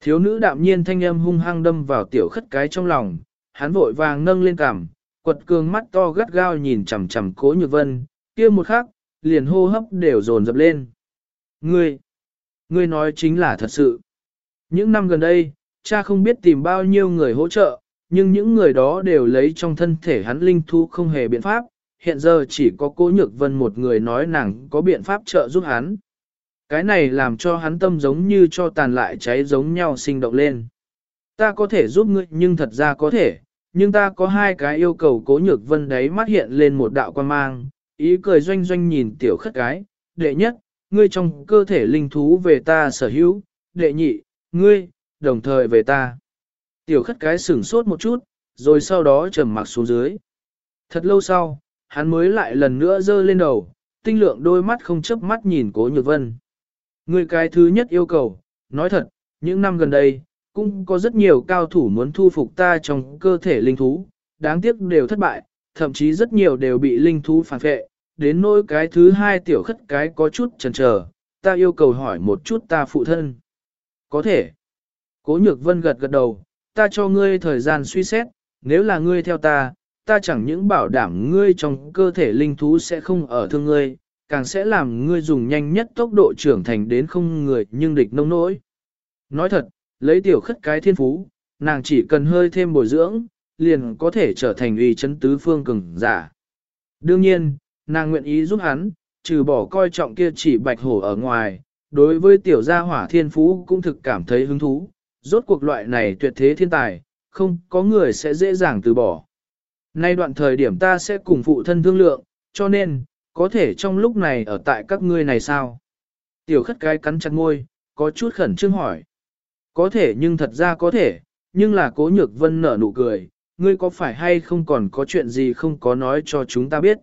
Thiếu nữ đạm nhiên thanh âm hung hăng đâm vào tiểu khất cái trong lòng, hắn vội vàng nâng lên cằm, quật cường mắt to gắt gao nhìn chằm chằm cố nhược vân, kia một khắc, liền hô hấp đều dồn dập lên. Ngươi, ngươi nói chính là thật sự. Những năm gần đây, cha không biết tìm bao nhiêu người hỗ trợ, nhưng những người đó đều lấy trong thân thể hắn linh thú không hề biện pháp, hiện giờ chỉ có cố nhược vân một người nói nàng có biện pháp trợ giúp hắn. Cái này làm cho hắn tâm giống như cho tàn lại cháy giống nhau sinh động lên. Ta có thể giúp ngươi nhưng thật ra có thể, nhưng ta có hai cái yêu cầu cố nhược vân đấy mắt hiện lên một đạo quan mang, ý cười doanh doanh nhìn tiểu khất cái, đệ nhất, ngươi trong cơ thể linh thú về ta sở hữu, đệ nhị, ngươi, đồng thời về ta. Tiểu khất cái sửng sốt một chút, rồi sau đó trầm mặc xuống dưới. Thật lâu sau, hắn mới lại lần nữa dơ lên đầu, tinh lượng đôi mắt không chớp mắt nhìn cố nhược vân. Người cái thứ nhất yêu cầu, nói thật, những năm gần đây, cũng có rất nhiều cao thủ muốn thu phục ta trong cơ thể linh thú, đáng tiếc đều thất bại, thậm chí rất nhiều đều bị linh thú phản phệ, đến nỗi cái thứ hai tiểu khất cái có chút chần chờ, ta yêu cầu hỏi một chút ta phụ thân. Có thể. Cố nhược vân gật gật đầu, ta cho ngươi thời gian suy xét, nếu là ngươi theo ta, ta chẳng những bảo đảm ngươi trong cơ thể linh thú sẽ không ở thương ngươi, càng sẽ làm ngươi dùng nhanh nhất tốc độ trưởng thành đến không người nhưng địch nông nỗi. Nói thật, lấy tiểu khất cái thiên phú, nàng chỉ cần hơi thêm bồi dưỡng, liền có thể trở thành uy chấn tứ phương cường giả. Đương nhiên, nàng nguyện ý giúp hắn, trừ bỏ coi trọng kia chỉ bạch hổ ở ngoài, đối với tiểu gia hỏa thiên phú cũng thực cảm thấy hứng thú, rốt cuộc loại này tuyệt thế thiên tài, không có người sẽ dễ dàng từ bỏ. Nay đoạn thời điểm ta sẽ cùng phụ thân thương lượng, cho nên, có thể trong lúc này ở tại các ngươi này sao? Tiểu khất cái cắn chặt ngôi, có chút khẩn trương hỏi. Có thể nhưng thật ra có thể, nhưng là cố nhược vân nở nụ cười, ngươi có phải hay không còn có chuyện gì không có nói cho chúng ta biết.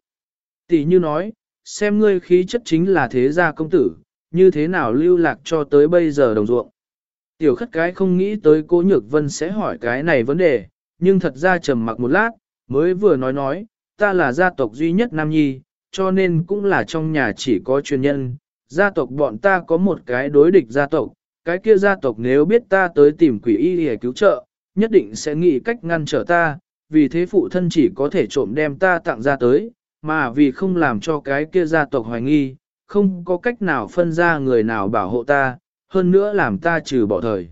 Tỷ như nói, xem ngươi khí chất chính là thế gia công tử, như thế nào lưu lạc cho tới bây giờ đồng ruộng. Tiểu khất cái không nghĩ tới cố nhược vân sẽ hỏi cái này vấn đề, nhưng thật ra trầm mặc một lát, mới vừa nói nói, ta là gia tộc duy nhất Nam Nhi, cho nên cũng là trong nhà chỉ có truyền nhân. Gia tộc bọn ta có một cái đối địch gia tộc, cái kia gia tộc nếu biết ta tới tìm quỷ y để cứu trợ, nhất định sẽ nghĩ cách ngăn trở ta, vì thế phụ thân chỉ có thể trộm đem ta tặng ra tới, mà vì không làm cho cái kia gia tộc hoài nghi, không có cách nào phân ra người nào bảo hộ ta, hơn nữa làm ta trừ bỏ thời.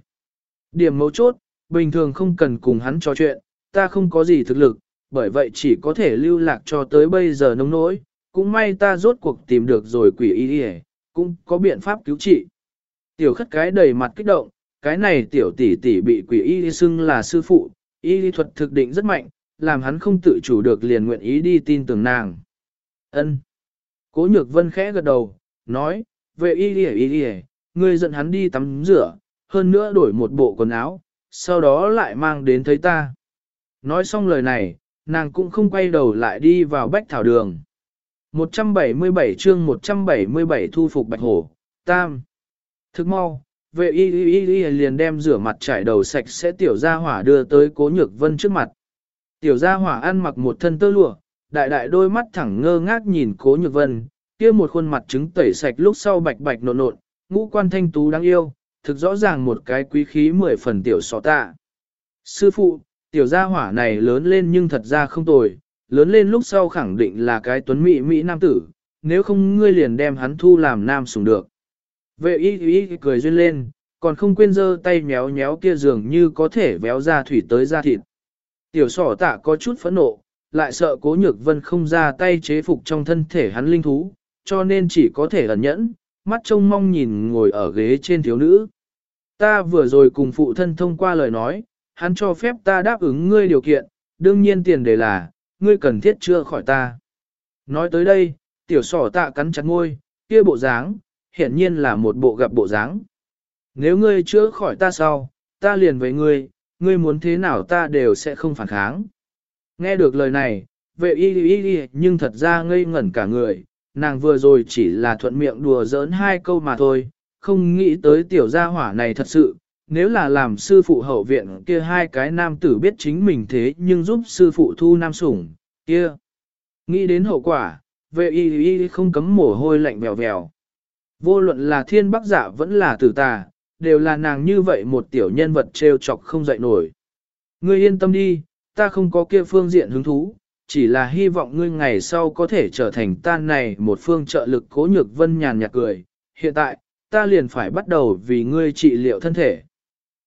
Điểm mấu chốt, bình thường không cần cùng hắn trò chuyện, ta không có gì thực lực, bởi vậy chỉ có thể lưu lạc cho tới bây giờ nông nỗi, cũng may ta rốt cuộc tìm được rồi quỷ y đi cũng có biện pháp cứu trị. Tiểu khất cái đầy mặt kích động, cái này tiểu tỷ tỷ bị quỷ y xưng là sư phụ, y lý thuật thực định rất mạnh, làm hắn không tự chủ được liền nguyện ý đi tin tưởng nàng. Ân. Cố nhược vân khẽ gật đầu, nói, về y lý y lý ngươi dẫn hắn đi tắm rửa, hơn nữa đổi một bộ quần áo, sau đó lại mang đến thấy ta. Nói xong lời này, nàng cũng không quay đầu lại đi vào bách thảo đường. 177 chương 177 thu phục bạch hổ, tam. Thức mau, vệ y y y y liền đem rửa mặt trải đầu sạch sẽ tiểu gia hỏa đưa tới cố nhược vân trước mặt. Tiểu gia hỏa ăn mặc một thân tơ lụa, đại đại đôi mắt thẳng ngơ ngác nhìn cố nhược vân, kia một khuôn mặt trứng tẩy sạch lúc sau bạch bạch nộn nộn, ngũ quan thanh tú đáng yêu, thực rõ ràng một cái quý khí mười phần tiểu sọ tạ. Sư phụ, tiểu gia hỏa này lớn lên nhưng thật ra không tồi, lớn lên lúc sau khẳng định là cái tuấn mỹ mỹ nam tử, nếu không ngươi liền đem hắn thu làm nam sủng được. Vệ y y cười duyên lên, còn không quên giơ tay nhéo nhéo kia dường như có thể véo ra thủy tới ra thịt. Tiểu sỏ tạ có chút phẫn nộ, lại sợ cố nhược vân không ra tay chế phục trong thân thể hắn linh thú, cho nên chỉ có thể ẩn nhẫn, mắt trông mong nhìn ngồi ở ghế trên thiếu nữ. Ta vừa rồi cùng phụ thân thông qua lời nói, hắn cho phép ta đáp ứng ngươi điều kiện, đương nhiên tiền đề là, ngươi cần thiết chưa khỏi ta. Nói tới đây, tiểu sỏ tạ cắn chặt ngôi, kia bộ dáng, hiển nhiên là một bộ gặp bộ dáng. Nếu ngươi chữa khỏi ta sau, ta liền với ngươi, ngươi muốn thế nào ta đều sẽ không phản kháng. Nghe được lời này, vệ y y y nhưng thật ra ngây ngẩn cả người, nàng vừa rồi chỉ là thuận miệng đùa giỡn hai câu mà thôi, không nghĩ tới tiểu gia hỏa này thật sự, nếu là làm sư phụ hậu viện kia hai cái nam tử biết chính mình thế nhưng giúp sư phụ thu nam sủng, kia. Nghĩ đến hậu quả, vệ y y không cấm mồ hôi lạnh vèo vèo. Vô luận là thiên bắc giả dạ vẫn là tử tà, đều là nàng như vậy một tiểu nhân vật trêu chọc không dậy nổi. Ngươi yên tâm đi, ta không có kia phương diện hứng thú, chỉ là hy vọng ngươi ngày sau có thể trở thành ta này một phương trợ lực cố nhược vân nhàn nhạt cười. Hiện tại, ta liền phải bắt đầu vì ngươi trị liệu thân thể.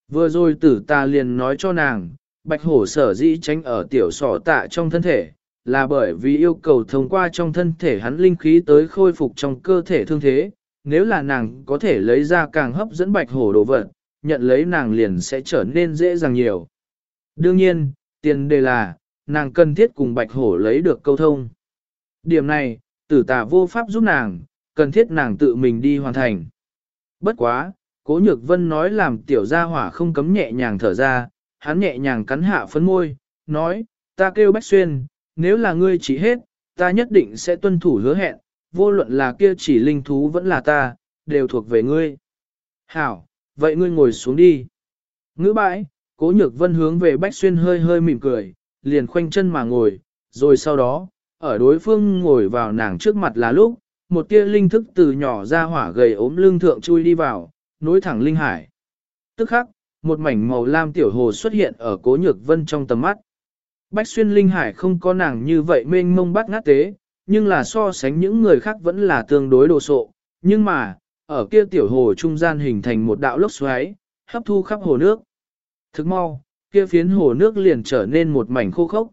Vừa rồi tử ta liền nói cho nàng, bạch hổ sở dĩ tránh ở tiểu sỏ tạ trong thân thể, là bởi vì yêu cầu thông qua trong thân thể hắn linh khí tới khôi phục trong cơ thể thương thế, nếu là nàng có thể lấy ra càng hấp dẫn bạch hổ đồ vật, nhận lấy nàng liền sẽ trở nên dễ dàng nhiều. Đương nhiên, tiền đề là, nàng cần thiết cùng bạch hổ lấy được câu thông. Điểm này, tử tà vô pháp giúp nàng, cần thiết nàng tự mình đi hoàn thành. Bất quá, cố nhược vân nói làm tiểu gia hỏa không cấm nhẹ nhàng thở ra, hắn nhẹ nhàng cắn hạ phấn môi, nói, ta kêu bách xuyên, nếu là ngươi chỉ hết, ta nhất định sẽ tuân thủ hứa hẹn, vô luận là kia chỉ linh thú vẫn là ta, đều thuộc về ngươi. Hảo, vậy ngươi ngồi xuống đi. Ngữ bãi, cố nhược vân hướng về Bách Xuyên hơi hơi mỉm cười, liền khoanh chân mà ngồi, rồi sau đó, ở đối phương ngồi vào nàng trước mặt là lúc, một tia linh thức từ nhỏ ra hỏa gầy ốm lưng thượng chui đi vào, nối thẳng linh hải. Tức khắc, một mảnh màu lam tiểu hồ xuất hiện ở cố nhược vân trong tầm mắt. Bách xuyên linh hải không có nàng như vậy mênh mông bát ngát tế, nhưng là so sánh những người khác vẫn là tương đối đồ sộ. Nhưng mà, ở kia tiểu hồ trung gian hình thành một đạo lốc xoáy, hấp thu khắp hồ nước. Thức mau, kia phiến hồ nước liền trở nên một mảnh khô khốc.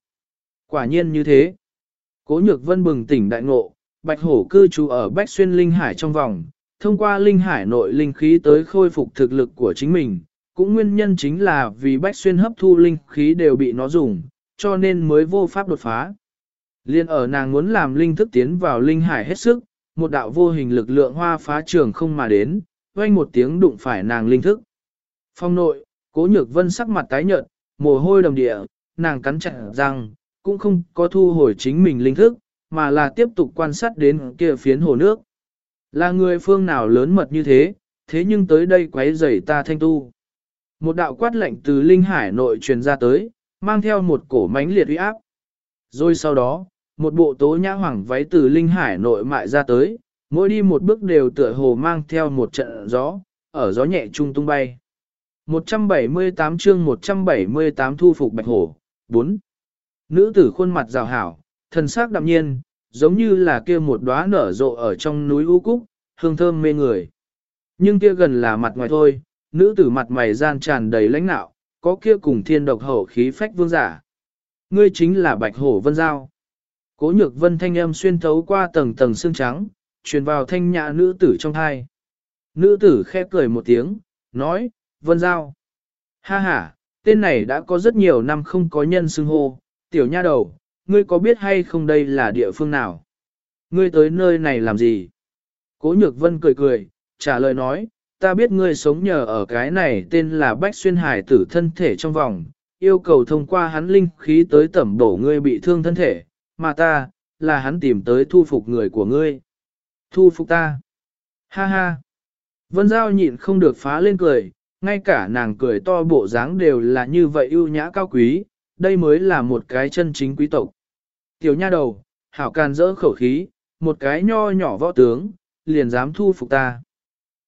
Quả nhiên như thế. Cố nhược vân bừng tỉnh đại ngộ, bạch hổ cư trú ở bách xuyên linh hải trong vòng, thông qua linh hải nội linh khí tới khôi phục thực lực của chính mình. Cũng nguyên nhân chính là vì bách xuyên hấp thu linh khí đều bị nó dùng, cho nên mới vô pháp đột phá. Liên ở nàng muốn làm linh thức tiến vào linh hải hết sức, một đạo vô hình lực lượng hoa phá trường không mà đến, vang một tiếng đụng phải nàng linh thức. Phong nội, cố nhược vân sắc mặt tái nhợt, mồ hôi đầm địa, nàng cắn chặt răng, cũng không có thu hồi chính mình linh thức, mà là tiếp tục quan sát đến kia phiến hồ nước. Là người phương nào lớn mật như thế, thế nhưng tới đây quấy rầy ta thanh tu. Một đạo quát lệnh từ linh hải nội truyền ra tới, mang theo một cổ mánh liệt uy áp. Rồi sau đó, một bộ tố nhã hoàng váy từ linh hải nội mại ra tới, mỗi đi một bước đều tựa hồ mang theo một trận gió, ở gió nhẹ trung tung bay. 178 chương 178 thu phục bạch hổ, 4. Nữ tử khuôn mặt rào hảo, thần sắc đạm nhiên, giống như là kia một đóa nở rộ ở trong núi u cúc, hương thơm mê người. Nhưng kia gần là mặt ngoài thôi, nữ tử mặt mày gian tràn đầy lãnh nạo, có kia cùng thiên độc hậu khí phách vương giả. Ngươi chính là bạch hổ vân giao. Cố nhược vân thanh âm xuyên thấu qua tầng tầng xương trắng, truyền vào thanh nhã nữ tử trong thai. Nữ tử khẽ cười một tiếng, nói, vân giao. Ha ha, tên này đã có rất nhiều năm không có nhân xưng hô, tiểu nha đầu, ngươi có biết hay không đây là địa phương nào? Ngươi tới nơi này làm gì? Cố nhược vân cười cười, trả lời nói, ta biết ngươi sống nhờ ở cái này tên là Bách Xuyên Hải tử thân thể trong vòng, yêu cầu thông qua hắn linh khí tới tẩm bổ ngươi bị thương thân thể, mà ta, là hắn tìm tới thu phục người của ngươi. Thu phục ta. Ha ha. Vân Giao nhịn không được phá lên cười, ngay cả nàng cười to bộ dáng đều là như vậy ưu nhã cao quý, đây mới là một cái chân chính quý tộc. Tiểu nha đầu, hảo càn dỡ khẩu khí, một cái nho nhỏ võ tướng, liền dám thu phục ta.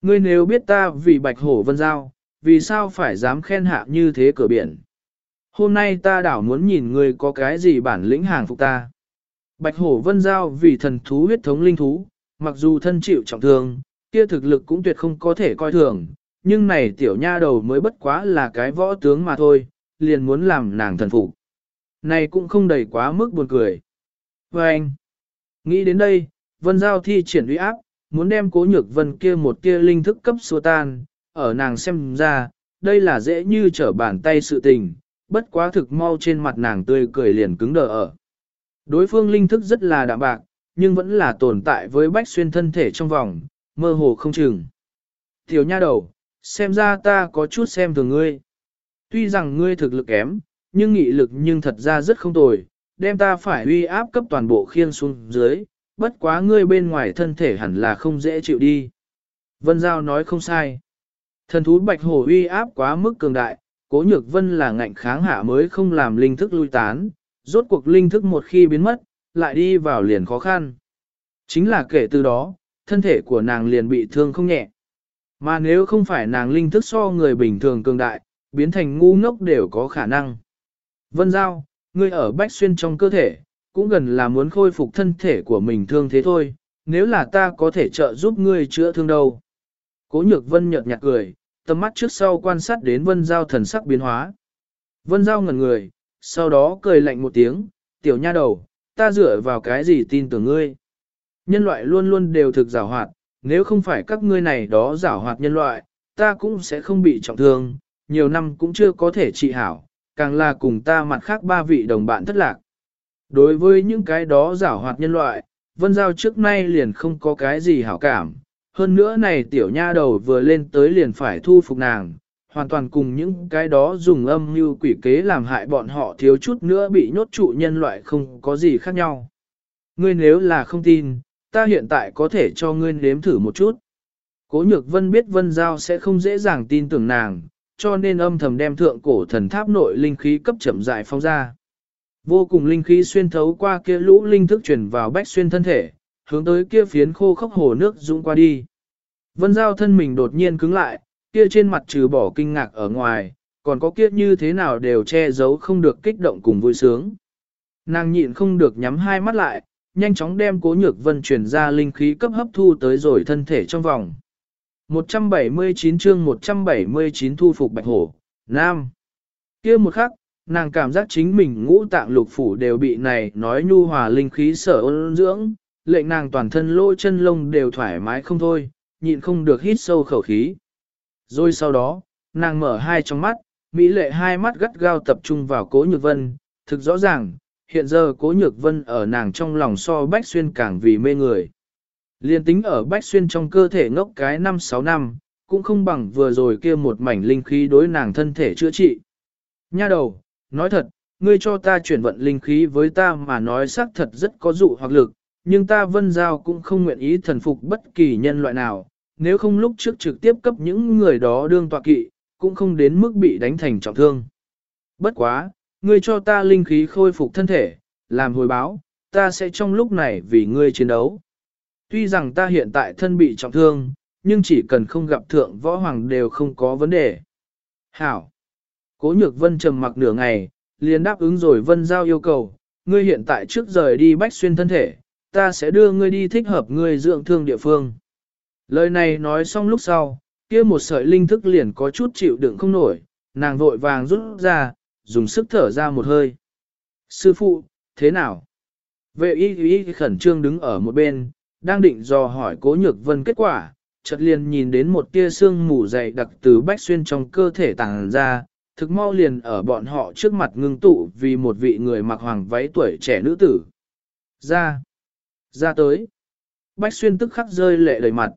Ngươi nếu biết ta vì bạch hổ vân giao, vì sao phải dám khen hạ như thế cửa biển? Hôm nay ta đảo muốn nhìn ngươi có cái gì bản lĩnh hàng phục ta. Bạch hổ vân giao vì thần thú huyết thống linh thú, mặc dù thân chịu trọng thương, kia thực lực cũng tuyệt không có thể coi thường, nhưng này tiểu nha đầu mới bất quá là cái võ tướng mà thôi, liền muốn làm nàng thần phục. Này cũng không đầy quá mức buồn cười. Và anh, nghĩ đến đây, vân giao thi triển uy áp, muốn đem cố nhược vân kia một kia linh thức cấp xua tan, ở nàng xem ra, đây là dễ như trở bàn tay sự tình, bất quá thực mau trên mặt nàng tươi cười liền cứng đờ ở. Đối phương linh thức rất là đạm bạc, nhưng vẫn là tồn tại với bách xuyên thân thể trong vòng, mơ hồ không chừng. Tiểu nha đầu, xem ra ta có chút xem thường ngươi. Tuy rằng ngươi thực lực kém, nhưng nghị lực nhưng thật ra rất không tồi, đem ta phải uy áp cấp toàn bộ khiên xuống dưới, bất quá ngươi bên ngoài thân thể hẳn là không dễ chịu đi. Vân Giao nói không sai. Thần thú bạch hổ uy áp quá mức cường đại, cố nhược vân là ngạnh kháng hạ mới không làm linh thức lui tán, rốt cuộc linh thức một khi biến mất, lại đi vào liền khó khăn. Chính là kể từ đó, thân thể của nàng liền bị thương không nhẹ. Mà nếu không phải nàng linh thức so người bình thường cường đại, biến thành ngu ngốc đều có khả năng. Vân Giao, ngươi ở bách xuyên trong cơ thể, cũng gần là muốn khôi phục thân thể của mình thương thế thôi, nếu là ta có thể trợ giúp ngươi chữa thương đâu. Cố nhược vân nhợt nhạt cười, tầm mắt trước sau quan sát đến vân giao thần sắc biến hóa. Vân giao ngẩn người, sau đó cười lạnh một tiếng, tiểu nha đầu, ta dựa vào cái gì tin tưởng ngươi. Nhân loại luôn luôn đều thực giảo hoạt, nếu không phải các ngươi này đó giảo hoạt nhân loại, ta cũng sẽ không bị trọng thương, nhiều năm cũng chưa có thể trị hảo, càng là cùng ta mặt khác ba vị đồng bạn thất lạc. Đối với những cái đó giảo hoạt nhân loại, Vân Giao trước nay liền không có cái gì hảo cảm, hơn nữa này tiểu nha đầu vừa lên tới liền phải thu phục nàng, hoàn toàn cùng những cái đó dùng âm như quỷ kế làm hại bọn họ thiếu chút nữa bị nhốt trụ nhân loại không có gì khác nhau. Ngươi nếu là không tin, ta hiện tại có thể cho ngươi nếm thử một chút. Cố nhược vân biết vân giao sẽ không dễ dàng tin tưởng nàng, cho nên âm thầm đem thượng cổ thần tháp nội linh khí cấp chậm dại phong ra. Vô cùng linh khí xuyên thấu qua kia lũ linh thức truyền vào bách xuyên thân thể, hướng tới kia phiến khô khốc hồ nước dũng qua đi. Vân giao thân mình đột nhiên cứng lại, kia trên mặt trừ bỏ kinh ngạc ở ngoài, còn có kia như thế nào đều che giấu không được kích động cùng vui sướng. Nàng nhịn không được nhắm hai mắt lại, nhanh chóng đem cố nhược vân truyền ra linh khí cấp hấp thu tới rồi thân thể trong vòng. 179 chương 179 thu phục bạch hổ, Nam. kia một khắc, nàng cảm giác chính mình ngũ tạng lục phủ đều bị này nói nhu hòa linh khí sở ôn dưỡng, lệnh nàng toàn thân lỗ chân lông đều thoải mái không thôi, nhịn không được hít sâu khẩu khí. Rồi sau đó, nàng mở hai trong mắt, mỹ lệ hai mắt gắt gao tập trung vào cố nhược vân, thực rõ ràng, hiện giờ cố nhược vân ở nàng trong lòng so bách xuyên càng vì mê người. Liên tính ở bách xuyên trong cơ thể ngốc cái 5-6 năm, cũng không bằng vừa rồi kia một mảnh linh khí đối nàng thân thể chữa trị. Nha đầu, nói thật, ngươi cho ta chuyển vận linh khí với ta mà nói xác thật rất có dụ hoặc lực, nhưng ta vân giao cũng không nguyện ý thần phục bất kỳ nhân loại nào, nếu không lúc trước trực tiếp cấp những người đó đương tọa kỵ, cũng không đến mức bị đánh thành trọng thương. Bất quá, ngươi cho ta linh khí khôi phục thân thể, làm hồi báo, ta sẽ trong lúc này vì ngươi chiến đấu. Tuy rằng ta hiện tại thân bị trọng thương, nhưng chỉ cần không gặp thượng võ hoàng đều không có vấn đề. Hảo! Cố nhược vân trầm mặc nửa ngày, liền đáp ứng rồi vân giao yêu cầu, ngươi hiện tại trước rời đi bách xuyên thân thể, ta sẽ đưa ngươi đi thích hợp ngươi dưỡng thương địa phương. Lời này nói xong lúc sau, kia một sợi linh thức liền có chút chịu đựng không nổi, nàng vội vàng rút ra, dùng sức thở ra một hơi. Sư phụ, thế nào? Vệ y y khẩn trương đứng ở một bên, đang định dò hỏi cố nhược vân kết quả, chợt liền nhìn đến một tia xương mù dày đặc từ bách xuyên trong cơ thể tàng ra, thực mau liền ở bọn họ trước mặt ngưng tụ vì một vị người mặc hoàng váy tuổi trẻ nữ tử. Ra! Ra tới! Bách xuyên tức khắc rơi lệ đầy mặt.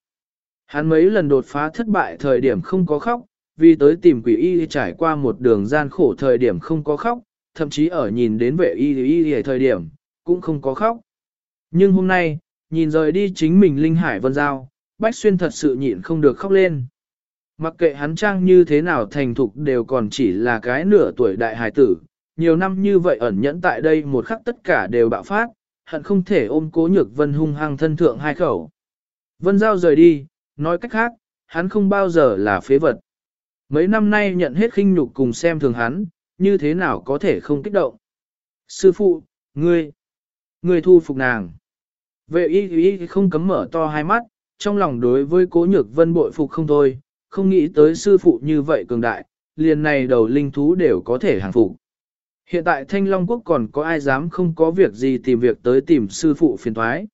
Hắn mấy lần đột phá thất bại thời điểm không có khóc, vì tới tìm quỷ y trải qua một đường gian khổ thời điểm không có khóc, thậm chí ở nhìn đến vệ y y thời điểm, cũng không có khóc. Nhưng hôm nay, nhìn rời đi chính mình linh hải vân giao, Bách Xuyên thật sự nhịn không được khóc lên. Mặc kệ hắn trang như thế nào thành thục đều còn chỉ là cái nửa tuổi đại hài tử, nhiều năm như vậy ẩn nhẫn tại đây một khắc tất cả đều bạo phát, hận không thể ôm cố nhược vân hung hăng thân thượng hai khẩu. Vân Giao rời đi, nói cách khác, hắn không bao giờ là phế vật. Mấy năm nay nhận hết khinh nhục cùng xem thường hắn, như thế nào có thể không kích động. Sư phụ, ngươi, ngươi thu phục nàng. Vệ y y không cấm mở to hai mắt, trong lòng đối với cố nhược vân bội phục không thôi, không nghĩ tới sư phụ như vậy cường đại, liền này đầu linh thú đều có thể hàng phục. Hiện tại Thanh Long Quốc còn có ai dám không có việc gì tìm việc tới tìm sư phụ phiền thoái.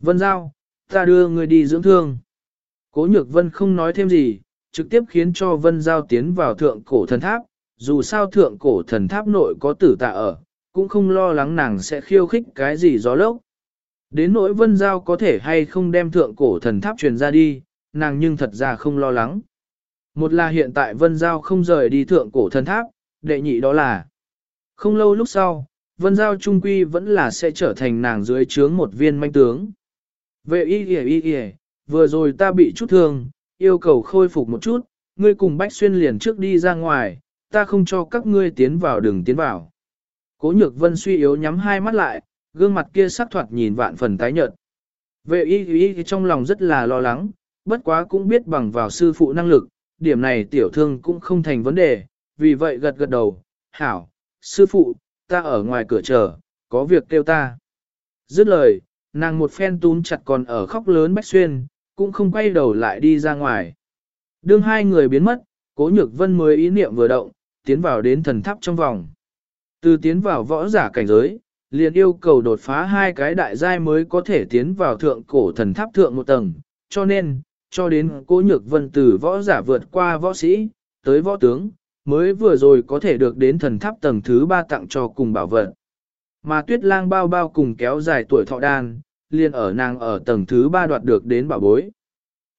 Vân Giao, ta đưa người đi dưỡng thương. Cố nhược vân không nói thêm gì, trực tiếp khiến cho Vân Giao tiến vào thượng cổ thần tháp, dù sao thượng cổ thần tháp nội có tử tạ ở, cũng không lo lắng nàng sẽ khiêu khích cái gì gió lốc. Đến nỗi Vân Giao có thể hay không đem thượng cổ thần tháp truyền ra đi, nàng nhưng thật ra không lo lắng. Một là hiện tại Vân Giao không rời đi thượng cổ thần tháp, đệ nhị đó là không lâu lúc sau, Vân Giao Trung Quy vẫn là sẽ trở thành nàng dưới trướng một viên manh tướng. Về y y y y, vừa rồi ta bị chút thương, yêu cầu khôi phục một chút, ngươi cùng Bách Xuyên liền trước đi ra ngoài, ta không cho các ngươi tiến vào đừng tiến vào. Cố nhược vân suy yếu nhắm hai mắt lại, gương mặt kia sắc thoạt nhìn vạn phần tái nhợt. Vệ y y trong lòng rất là lo lắng, bất quá cũng biết bằng vào sư phụ năng lực, điểm này tiểu thương cũng không thành vấn đề, vì vậy gật gật đầu, hảo, sư phụ, ta ở ngoài cửa chờ, có việc kêu ta. Dứt lời, nàng một phen túm chặt còn ở khóc lớn Bách Xuyên, cũng không quay đầu lại đi ra ngoài. Đương hai người biến mất, cố nhược vân mới ý niệm vừa động, tiến vào đến thần tháp trong vòng. Từ tiến vào võ giả cảnh giới, liền yêu cầu đột phá hai cái đại giai mới có thể tiến vào thượng cổ thần tháp thượng một tầng, cho nên, cho đến cố nhược vân từ võ giả vượt qua võ sĩ, tới võ tướng, mới vừa rồi có thể được đến thần tháp tầng thứ ba tặng cho cùng bảo vật. Mà tuyết lang bao bao cùng kéo dài tuổi thọ đan, liền ở nàng ở tầng thứ ba đoạt được đến bảo bối.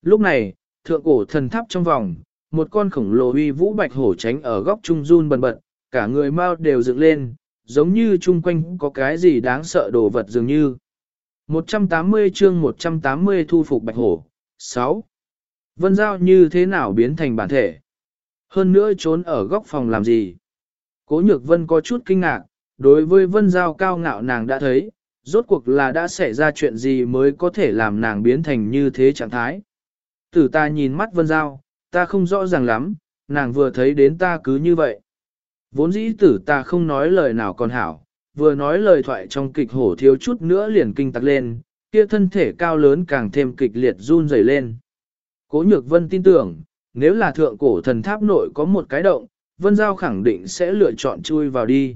Lúc này, thượng cổ thần tháp trong vòng, một con khổng lồ uy vũ bạch hổ tránh ở góc trung run bần bật, cả người mau đều dựng lên, giống như chung quanh có cái gì đáng sợ đồ vật dường như. 180 chương 180 thu phục bạch hổ. 6. Vân Giao như thế nào biến thành bản thể? Hơn nữa trốn ở góc phòng làm gì? Cố nhược Vân có chút kinh ngạc, đối với Vân Giao cao ngạo nàng đã thấy, rốt cuộc là đã xảy ra chuyện gì mới có thể làm nàng biến thành như thế trạng thái. Tử ta nhìn mắt Vân Giao, ta không rõ ràng lắm, nàng vừa thấy đến ta cứ như vậy. Vốn dĩ tử ta không nói lời nào còn hảo, vừa nói lời thoại trong kịch hổ thiếu chút nữa liền kinh tặc lên, kia thân thể cao lớn càng thêm kịch liệt run rẩy lên. Cố nhược vân tin tưởng, nếu là thượng cổ thần tháp nội có một cái động, vân giao khẳng định sẽ lựa chọn chui vào đi.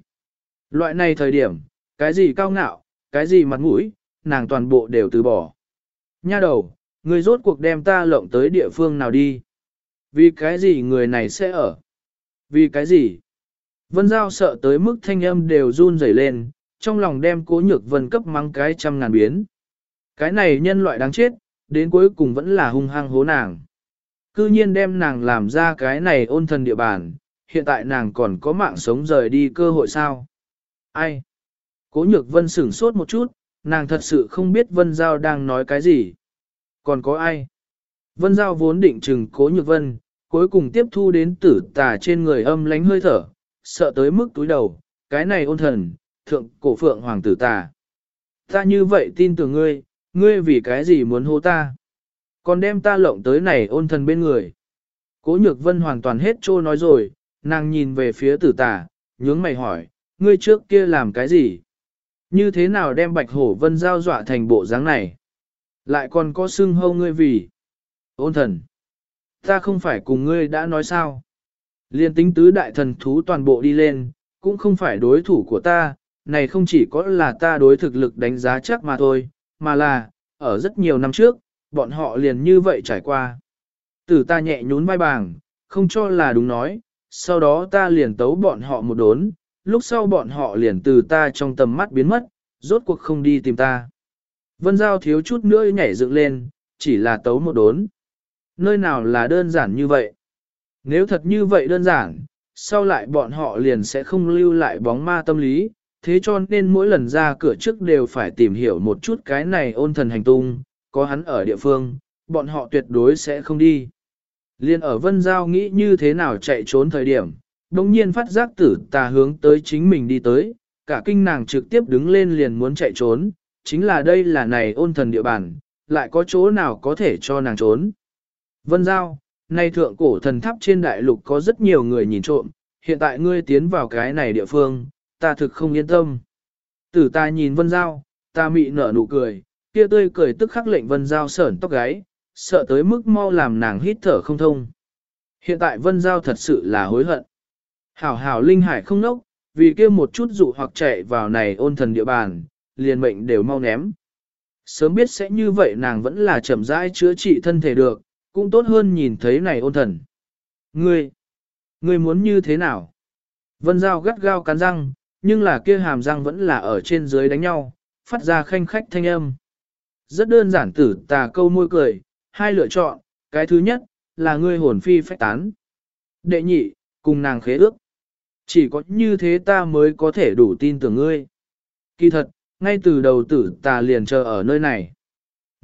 Loại này thời điểm, cái gì cao ngạo, cái gì mặt mũi, nàng toàn bộ đều từ bỏ. Nha đầu, người rốt cuộc đem ta lộng tới địa phương nào đi. Vì cái gì người này sẽ ở? Vì cái gì? Vân Giao sợ tới mức thanh âm đều run rẩy lên, trong lòng đem cố nhược vân cấp mắng cái trăm ngàn biến. Cái này nhân loại đáng chết, đến cuối cùng vẫn là hung hăng hố nàng. Cư nhiên đem nàng làm ra cái này ôn thần địa bàn, hiện tại nàng còn có mạng sống rời đi cơ hội sao? Ai? Cố nhược vân sửng sốt một chút, nàng thật sự không biết Vân Giao đang nói cái gì. Còn có ai? Vân Giao vốn định trừng cố nhược vân, cuối cùng tiếp thu đến tử tà trên người âm lánh hơi thở, sợ tới mức túi đầu, cái này ôn thần, thượng cổ phượng hoàng tử tà. Ta như vậy tin tưởng ngươi, ngươi vì cái gì muốn hô ta? Còn đem ta lộng tới này ôn thần bên người. Cố nhược vân hoàn toàn hết trô nói rồi, nàng nhìn về phía tử tà, nhướng mày hỏi, ngươi trước kia làm cái gì? Như thế nào đem bạch hổ vân giao dọa thành bộ dáng này? Lại còn có xưng hâu ngươi vì? Ôn thần! Ta không phải cùng ngươi đã nói sao? Liên tính tứ đại thần thú toàn bộ đi lên, cũng không phải đối thủ của ta, này không chỉ có là ta đối thực lực đánh giá chắc mà thôi, mà là, ở rất nhiều năm trước, bọn họ liền như vậy trải qua. Tử ta nhẹ nhún vai bàng, không cho là đúng nói, sau đó ta liền tấu bọn họ một đốn, lúc sau bọn họ liền từ ta trong tầm mắt biến mất, rốt cuộc không đi tìm ta. Vân Giao thiếu chút nữa nhảy dựng lên, chỉ là tấu một đốn. Nơi nào là đơn giản như vậy? Nếu thật như vậy đơn giản, sau lại bọn họ liền sẽ không lưu lại bóng ma tâm lý, thế cho nên mỗi lần ra cửa trước đều phải tìm hiểu một chút cái này ôn thần hành tung, có hắn ở địa phương, bọn họ tuyệt đối sẽ không đi. Liên ở Vân Giao nghĩ như thế nào chạy trốn thời điểm, đồng nhiên phát giác tử tà hướng tới chính mình đi tới, cả kinh nàng trực tiếp đứng lên liền muốn chạy trốn, chính là đây là này ôn thần địa bàn, lại có chỗ nào có thể cho nàng trốn. Vân Giao, nay thượng cổ thần tháp trên đại lục có rất nhiều người nhìn trộm, hiện tại ngươi tiến vào cái này địa phương, ta thực không yên tâm. Tử ta nhìn Vân Giao, ta mị nở nụ cười, kia tươi cười tức khắc lệnh Vân Giao sởn tóc gáy, sợ tới mức mau làm nàng hít thở không thông. Hiện tại Vân Giao thật sự là hối hận. Hảo hảo linh hải không nốc, vì kia một chút dụ hoặc chạy vào này ôn thần địa bàn, liền mệnh đều mau ném. Sớm biết sẽ như vậy nàng vẫn là chậm rãi chữa trị thân thể được, cũng tốt hơn nhìn thấy này ôn thần. Ngươi, ngươi muốn như thế nào? Vân Giao gắt gao cắn răng, nhưng là kia hàm răng vẫn là ở trên dưới đánh nhau, phát ra khanh khách thanh âm. Rất đơn giản tử tà câu môi cười, hai lựa chọn, cái thứ nhất, là ngươi hồn phi phách tán. Đệ nhị, cùng nàng khế ước. Chỉ có như thế ta mới có thể đủ tin tưởng ngươi. Kỳ thật, ngay từ đầu tử tà liền chờ ở nơi này.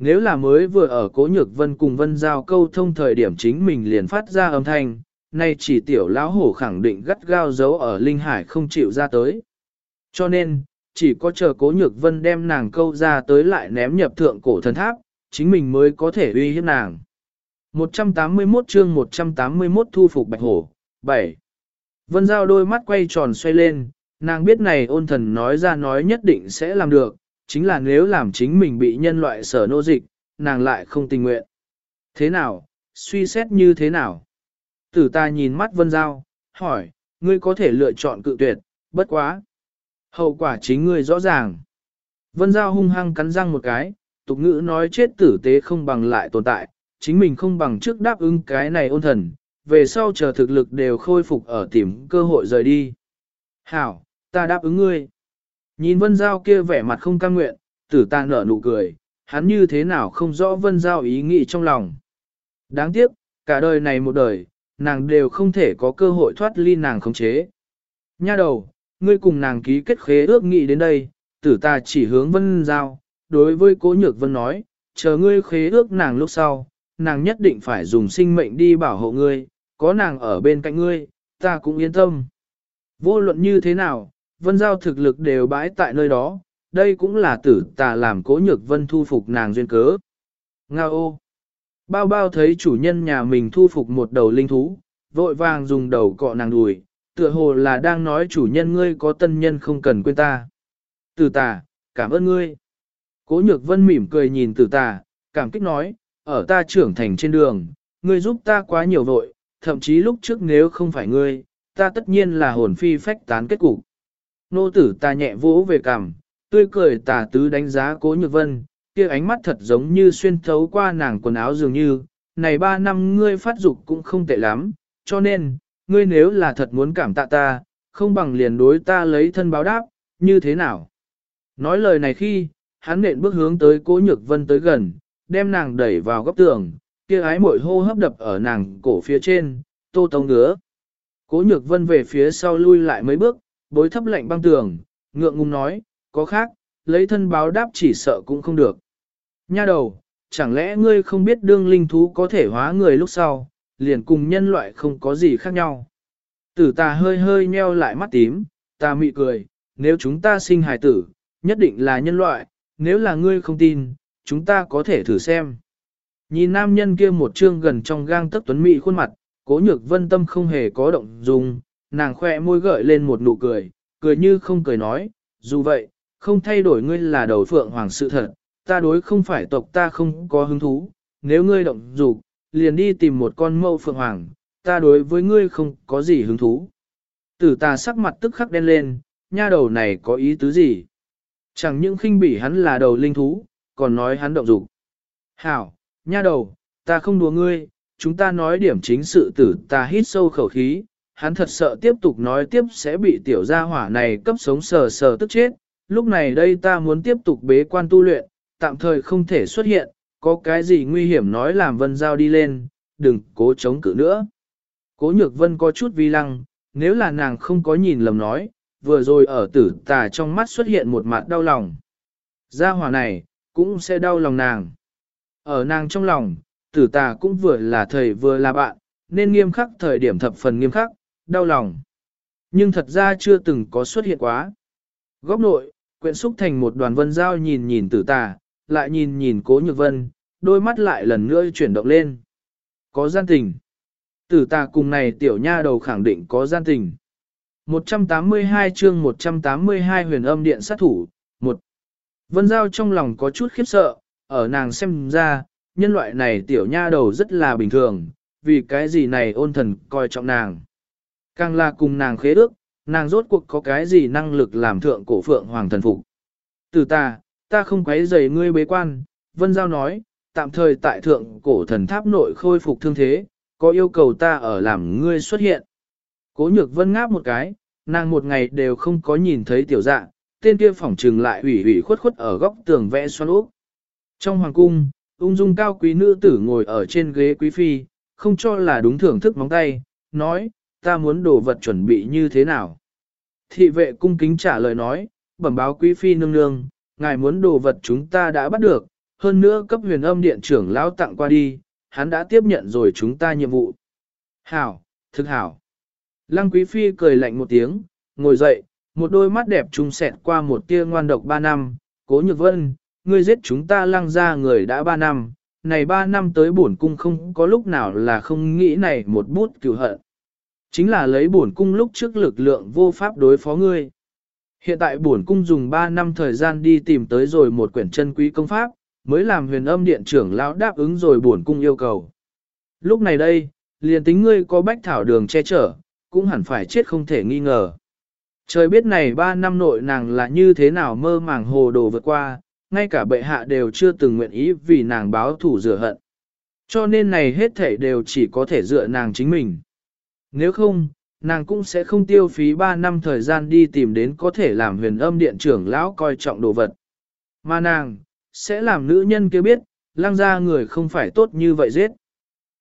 Nếu là mới vừa ở cố nhược vân cùng vân giao câu thông thời điểm chính mình liền phát ra âm thanh, nay chỉ tiểu lão hổ khẳng định gắt gao giấu ở linh hải không chịu ra tới. Cho nên, chỉ có chờ cố nhược vân đem nàng câu ra tới lại ném nhập thượng cổ thần tháp, chính mình mới có thể uy hiếp nàng. 181 chương 181 thu phục bạch hổ, 7. Vân Giao đôi mắt quay tròn xoay lên, nàng biết này ôn thần nói ra nói nhất định sẽ làm được, chính là nếu làm chính mình bị nhân loại sở nô dịch, nàng lại không tình nguyện. Thế nào, suy xét như thế nào? Tử ta nhìn mắt Vân Giao, hỏi, ngươi có thể lựa chọn cự tuyệt, bất quá. Hậu quả chính ngươi rõ ràng. Vân Giao hung hăng cắn răng một cái, tục ngữ nói chết tử tế không bằng lại tồn tại, chính mình không bằng trước đáp ứng cái này ôn thần, về sau chờ thực lực đều khôi phục ở tìm cơ hội rời đi. Hảo, ta đáp ứng ngươi. Nhìn Vân Giao kia vẻ mặt không cam nguyện, tử ta nở nụ cười, hắn như thế nào không rõ Vân Giao ý nghĩ trong lòng. Đáng tiếc, cả đời này một đời, nàng đều không thể có cơ hội thoát ly nàng khống chế. Nha đầu, ngươi cùng nàng ký kết khế ước nghị đến đây, tử ta chỉ hướng Vân Giao, đối với cố nhược Vân nói, chờ ngươi khế ước nàng lúc sau, nàng nhất định phải dùng sinh mệnh đi bảo hộ ngươi, có nàng ở bên cạnh ngươi, ta cũng yên tâm. Vô luận như thế nào, vân giao thực lực đều bãi tại nơi đó, đây cũng là tử tà làm cố nhược vân thu phục nàng duyên cớ. Nga ô! Bao bao thấy chủ nhân nhà mình thu phục một đầu linh thú, vội vàng dùng đầu cọ nàng đùi, tựa hồ là đang nói chủ nhân ngươi có tân nhân không cần quên ta. Tử tà, cảm ơn ngươi. Cố nhược vân mỉm cười nhìn tử tà, cảm kích nói, ở ta trưởng thành trên đường, ngươi giúp ta quá nhiều vội, thậm chí lúc trước nếu không phải ngươi, ta tất nhiên là hồn phi phách tán kết cục. Nô tử ta nhẹ vỗ về cằm, tươi cười tà tứ đánh giá cố nhược vân, kia ánh mắt thật giống như xuyên thấu qua nàng quần áo dường như, này ba năm ngươi phát dục cũng không tệ lắm, cho nên, ngươi nếu là thật muốn cảm tạ ta, không bằng liền đối ta lấy thân báo đáp, như thế nào? Nói lời này khi, hắn nện bước hướng tới cố nhược vân tới gần, đem nàng đẩy vào góc tường, kia ái mội hô hấp đập ở nàng cổ phía trên, tô tông ngứa. Cố nhược vân về phía sau lui lại mấy bước, bối thấp lạnh băng tường, ngượng ngùng nói, có khác, lấy thân báo đáp chỉ sợ cũng không được. Nha đầu, chẳng lẽ ngươi không biết đương linh thú có thể hóa người lúc sau, liền cùng nhân loại không có gì khác nhau. Tử ta hơi hơi nheo lại mắt tím, ta mị cười, nếu chúng ta sinh hài tử, nhất định là nhân loại, nếu là ngươi không tin, chúng ta có thể thử xem. Nhìn nam nhân kia một trương gần trong gang tấc tuấn mỹ khuôn mặt, cố nhược vân tâm không hề có động dung, nàng khoe môi gợi lên một nụ cười, cười như không cười nói, dù vậy, không thay đổi ngươi là đầu phượng hoàng sự thật, ta đối không phải tộc ta không có hứng thú, nếu ngươi động dục, liền đi tìm một con mâu phượng hoàng, ta đối với ngươi không có gì hứng thú. Tử ta sắc mặt tức khắc đen lên, nha đầu này có ý tứ gì? Chẳng những khinh bỉ hắn là đầu linh thú, còn nói hắn động dục. Hảo, nha đầu, ta không đùa ngươi, chúng ta nói điểm chính sự tử ta hít sâu khẩu khí, hắn thật sợ tiếp tục nói tiếp sẽ bị tiểu gia hỏa này cấp sống sờ sờ tức chết, lúc này đây ta muốn tiếp tục bế quan tu luyện, tạm thời không thể xuất hiện, có cái gì nguy hiểm nói làm vân giao đi lên, đừng cố chống cự nữa. Cố nhược vân có chút vi lăng, nếu là nàng không có nhìn lầm nói, vừa rồi ở tử tà trong mắt xuất hiện một mặt đau lòng. Gia hỏa này, cũng sẽ đau lòng nàng. Ở nàng trong lòng, tử tà cũng vừa là thầy vừa là bạn, nên nghiêm khắc thời điểm thập phần nghiêm khắc, đau lòng. Nhưng thật ra chưa từng có xuất hiện quá. Góc nội, quyện xúc thành một đoàn vân giao nhìn nhìn tử tà, lại nhìn nhìn cố nhược vân, đôi mắt lại lần nữa chuyển động lên. Có gian tình. Tử tà cùng này tiểu nha đầu khẳng định có gian tình. 182 chương 182 huyền âm điện sát thủ, 1. Vân Giao trong lòng có chút khiếp sợ, ở nàng xem ra, nhân loại này tiểu nha đầu rất là bình thường, vì cái gì này ôn thần coi trọng nàng. Càng là cùng nàng khế ước, nàng rốt cuộc có cái gì năng lực làm thượng cổ phượng hoàng thần phục. Từ ta, ta không quấy rầy ngươi bế quan, Vân Giao nói, tạm thời tại thượng cổ thần tháp nội khôi phục thương thế, có yêu cầu ta ở làm ngươi xuất hiện. Cố nhược Vân ngáp một cái, nàng một ngày đều không có nhìn thấy tiểu dạ, tên kia phỏng trừng lại ủy ủy khuất khuất ở góc tường vẽ xoan úp. Trong hoàng cung, ung dung cao quý nữ tử ngồi ở trên ghế quý phi, không cho là đúng thưởng thức móng tay, nói, ta muốn đồ vật chuẩn bị như thế nào. Thị vệ cung kính trả lời nói, bẩm báo quý phi nương nương, ngài muốn đồ vật chúng ta đã bắt được, hơn nữa cấp huyền âm điện trưởng lão tặng qua đi, hắn đã tiếp nhận rồi chúng ta nhiệm vụ. Hảo, thực hảo. Lăng quý phi cười lạnh một tiếng, ngồi dậy, một đôi mắt đẹp trung sẹt qua một tia ngoan độc ba năm, cố nhược vân, ngươi giết chúng ta lăng ra người đã ba năm, này ba năm tới bổn cung không có lúc nào là không nghĩ này một bút cửu hận. Chính là lấy bổn cung lúc trước lực lượng vô pháp đối phó ngươi. Hiện tại bổn cung dùng 3 năm thời gian đi tìm tới rồi một quyển chân quý công pháp, mới làm huyền âm điện trưởng lão đáp ứng rồi bổn cung yêu cầu. Lúc này đây, liền tính ngươi có bách thảo đường che chở, cũng hẳn phải chết không thể nghi ngờ. Trời biết này 3 năm nội nàng là như thế nào mơ màng hồ đồ vượt qua, ngay cả bệ hạ đều chưa từng nguyện ý vì nàng báo thủ rửa hận. Cho nên này hết thể đều chỉ có thể dựa nàng chính mình. Nếu không, nàng cũng sẽ không tiêu phí 3 năm thời gian đi tìm đến có thể làm huyền âm điện trưởng lão coi trọng đồ vật. Mà nàng, sẽ làm nữ nhân kia biết, lang ra người không phải tốt như vậy giết.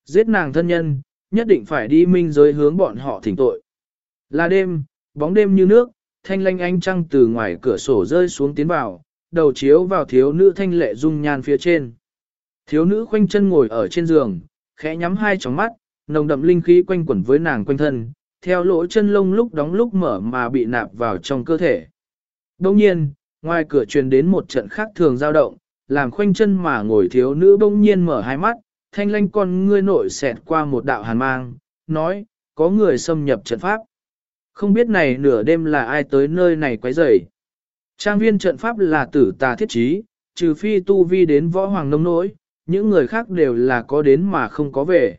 Giết nàng thân nhân, nhất định phải đi minh giới hướng bọn họ thỉnh tội. Là đêm, bóng đêm như nước, thanh lanh ánh trăng từ ngoài cửa sổ rơi xuống tiến vào, đầu chiếu vào thiếu nữ thanh lệ dung nhan phía trên. Thiếu nữ khoanh chân ngồi ở trên giường, khẽ nhắm hai tròng mắt, nồng đậm linh khí quanh quẩn với nàng quanh thân, theo lỗ chân lông lúc đóng lúc mở mà bị nạp vào trong cơ thể. Đồng nhiên, ngoài cửa truyền đến một trận khác thường dao động, làm khoanh chân mà ngồi thiếu nữ bỗng nhiên mở hai mắt, thanh lanh con ngươi nội xẹt qua một đạo hàn mang, nói, có người xâm nhập trận pháp. Không biết này nửa đêm là ai tới nơi này quấy rầy. Trang viên trận pháp là tử tà thiết trí, trừ phi tu vi đến võ hoàng nông nỗi, những người khác đều là có đến mà không có về.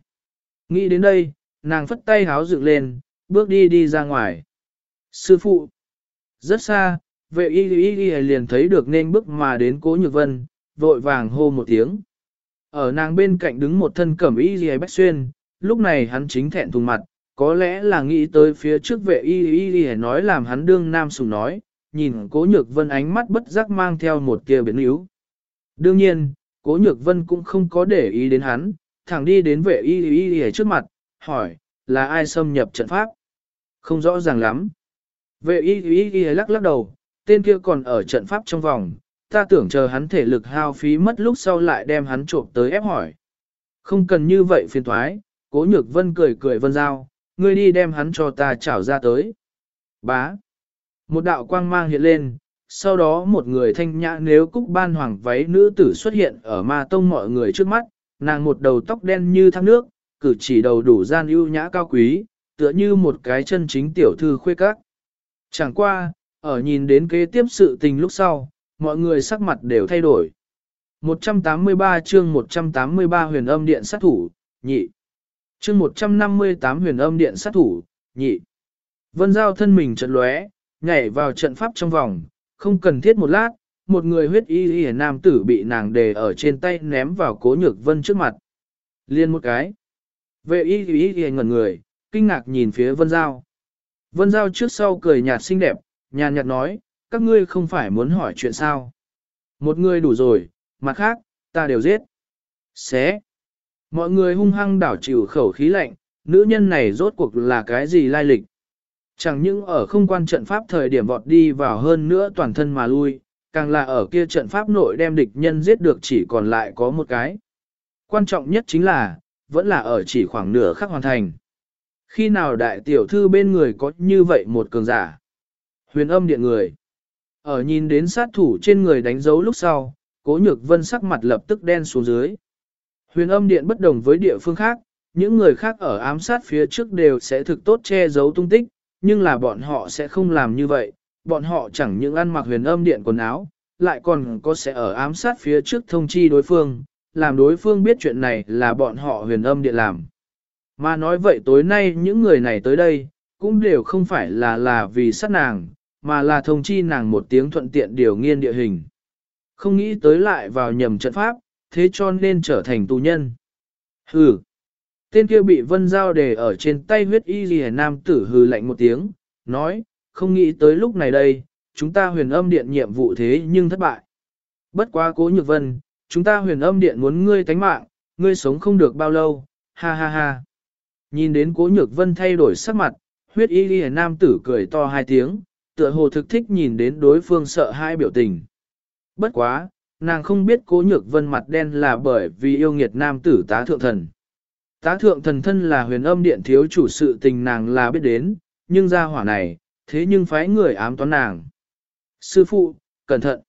Nghĩ đến đây, nàng phất tay háo dựng lên, bước đi đi ra ngoài. Sư phụ, rất xa, vệ y y y liền thấy được nên bước mà đến cố nhược vân, vội vàng hô một tiếng. Ở nàng bên cạnh đứng một thân cẩm y y bách xuyên, lúc này hắn chính thẹn thùng mặt, có lẽ là nghĩ tới phía trước vệ y y y nói làm hắn đương nam sùng nói, nhìn cố nhược vân ánh mắt bất giác mang theo một kia biến yếu. Đương nhiên, cố nhược vân cũng không có để ý đến hắn, thẳng đi đến vệ y y y trước mặt, hỏi, là ai xâm nhập trận pháp? Không rõ ràng lắm. Vệ y y y lắc lắc đầu, tên kia còn ở trận pháp trong vòng, ta tưởng chờ hắn thể lực hao phí mất lúc sau lại đem hắn trộm tới ép hỏi. Không cần như vậy phiền thoái, cố nhược vân cười cười vân giao, ngươi đi đem hắn cho ta trảo ra tới. Bá. Một đạo quang mang hiện lên, sau đó một người thanh nhã nếu cúc ban hoàng váy nữ tử xuất hiện ở ma tông mọi người trước mắt, nàng một đầu tóc đen như thác nước, cử chỉ đầu đủ gian ưu nhã cao quý, tựa như một cái chân chính tiểu thư khuê các. Chẳng qua, ở nhìn đến kế tiếp sự tình lúc sau, mọi người sắc mặt đều thay đổi. 183 chương 183 huyền âm điện sát thủ, nhị. Chương 158 huyền âm điện sát thủ, nhị. Vân Giao thân mình trận lóe, nhảy vào trận pháp trong vòng, không cần thiết một lát, một người huyết y y nam tử bị nàng đề ở trên tay ném vào cố nhược vân trước mặt. Liên một cái. Vệ y y y ngẩn người, kinh ngạc nhìn phía vân giao. Vân giao trước sau cười nhạt xinh đẹp, nhàn nhạt nói, các ngươi không phải muốn hỏi chuyện sao. Một người đủ rồi, mặt khác, ta đều giết. Xé. Mọi người hung hăng đảo chịu khẩu khí lạnh, nữ nhân này rốt cuộc là cái gì lai lịch. Chẳng những ở không quan trận pháp thời điểm vọt đi vào hơn nữa toàn thân mà lui, càng là ở kia trận pháp nội đem địch nhân giết được chỉ còn lại có một cái. Quan trọng nhất chính là, vẫn là ở chỉ khoảng nửa khắc hoàn thành. Khi nào đại tiểu thư bên người có như vậy một cường giả? Huyền âm điện người. Ở nhìn đến sát thủ trên người đánh dấu lúc sau, cố nhược vân sắc mặt lập tức đen xuống dưới. Huyền âm điện bất đồng với địa phương khác, những người khác ở ám sát phía trước đều sẽ thực tốt che giấu tung tích, nhưng là bọn họ sẽ không làm như vậy, bọn họ chẳng những ăn mặc huyền âm điện quần áo, lại còn có sẽ ở ám sát phía trước thông chi đối phương, làm đối phương biết chuyện này là bọn họ huyền âm điện làm. Mà nói vậy tối nay những người này tới đây, cũng đều không phải là là vì sát nàng, mà là thông chi nàng một tiếng thuận tiện điều nghiên địa hình. Không nghĩ tới lại vào nhầm trận pháp, thế cho nên trở thành tù nhân. Hừ. Tên kia bị vân giao để ở trên tay huyết y ghi nam tử hừ lạnh một tiếng, nói, không nghĩ tới lúc này đây, chúng ta huyền âm điện nhiệm vụ thế nhưng thất bại. Bất quá cố nhược vân, chúng ta huyền âm điện muốn ngươi tánh mạng, ngươi sống không được bao lâu, ha ha ha. Nhìn đến cố nhược vân thay đổi sắc mặt, huyết y ghi nam tử cười to hai tiếng, tựa hồ thực thích nhìn đến đối phương sợ hai biểu tình. Bất quá, nàng không biết cố nhược vân mặt đen là bởi vì yêu nghiệt nam tử tá thượng thần. Tá thượng thần thân là huyền âm điện thiếu chủ sự tình nàng là biết đến, nhưng ra hỏa này, thế nhưng phái người ám toán nàng. Sư phụ, cẩn thận.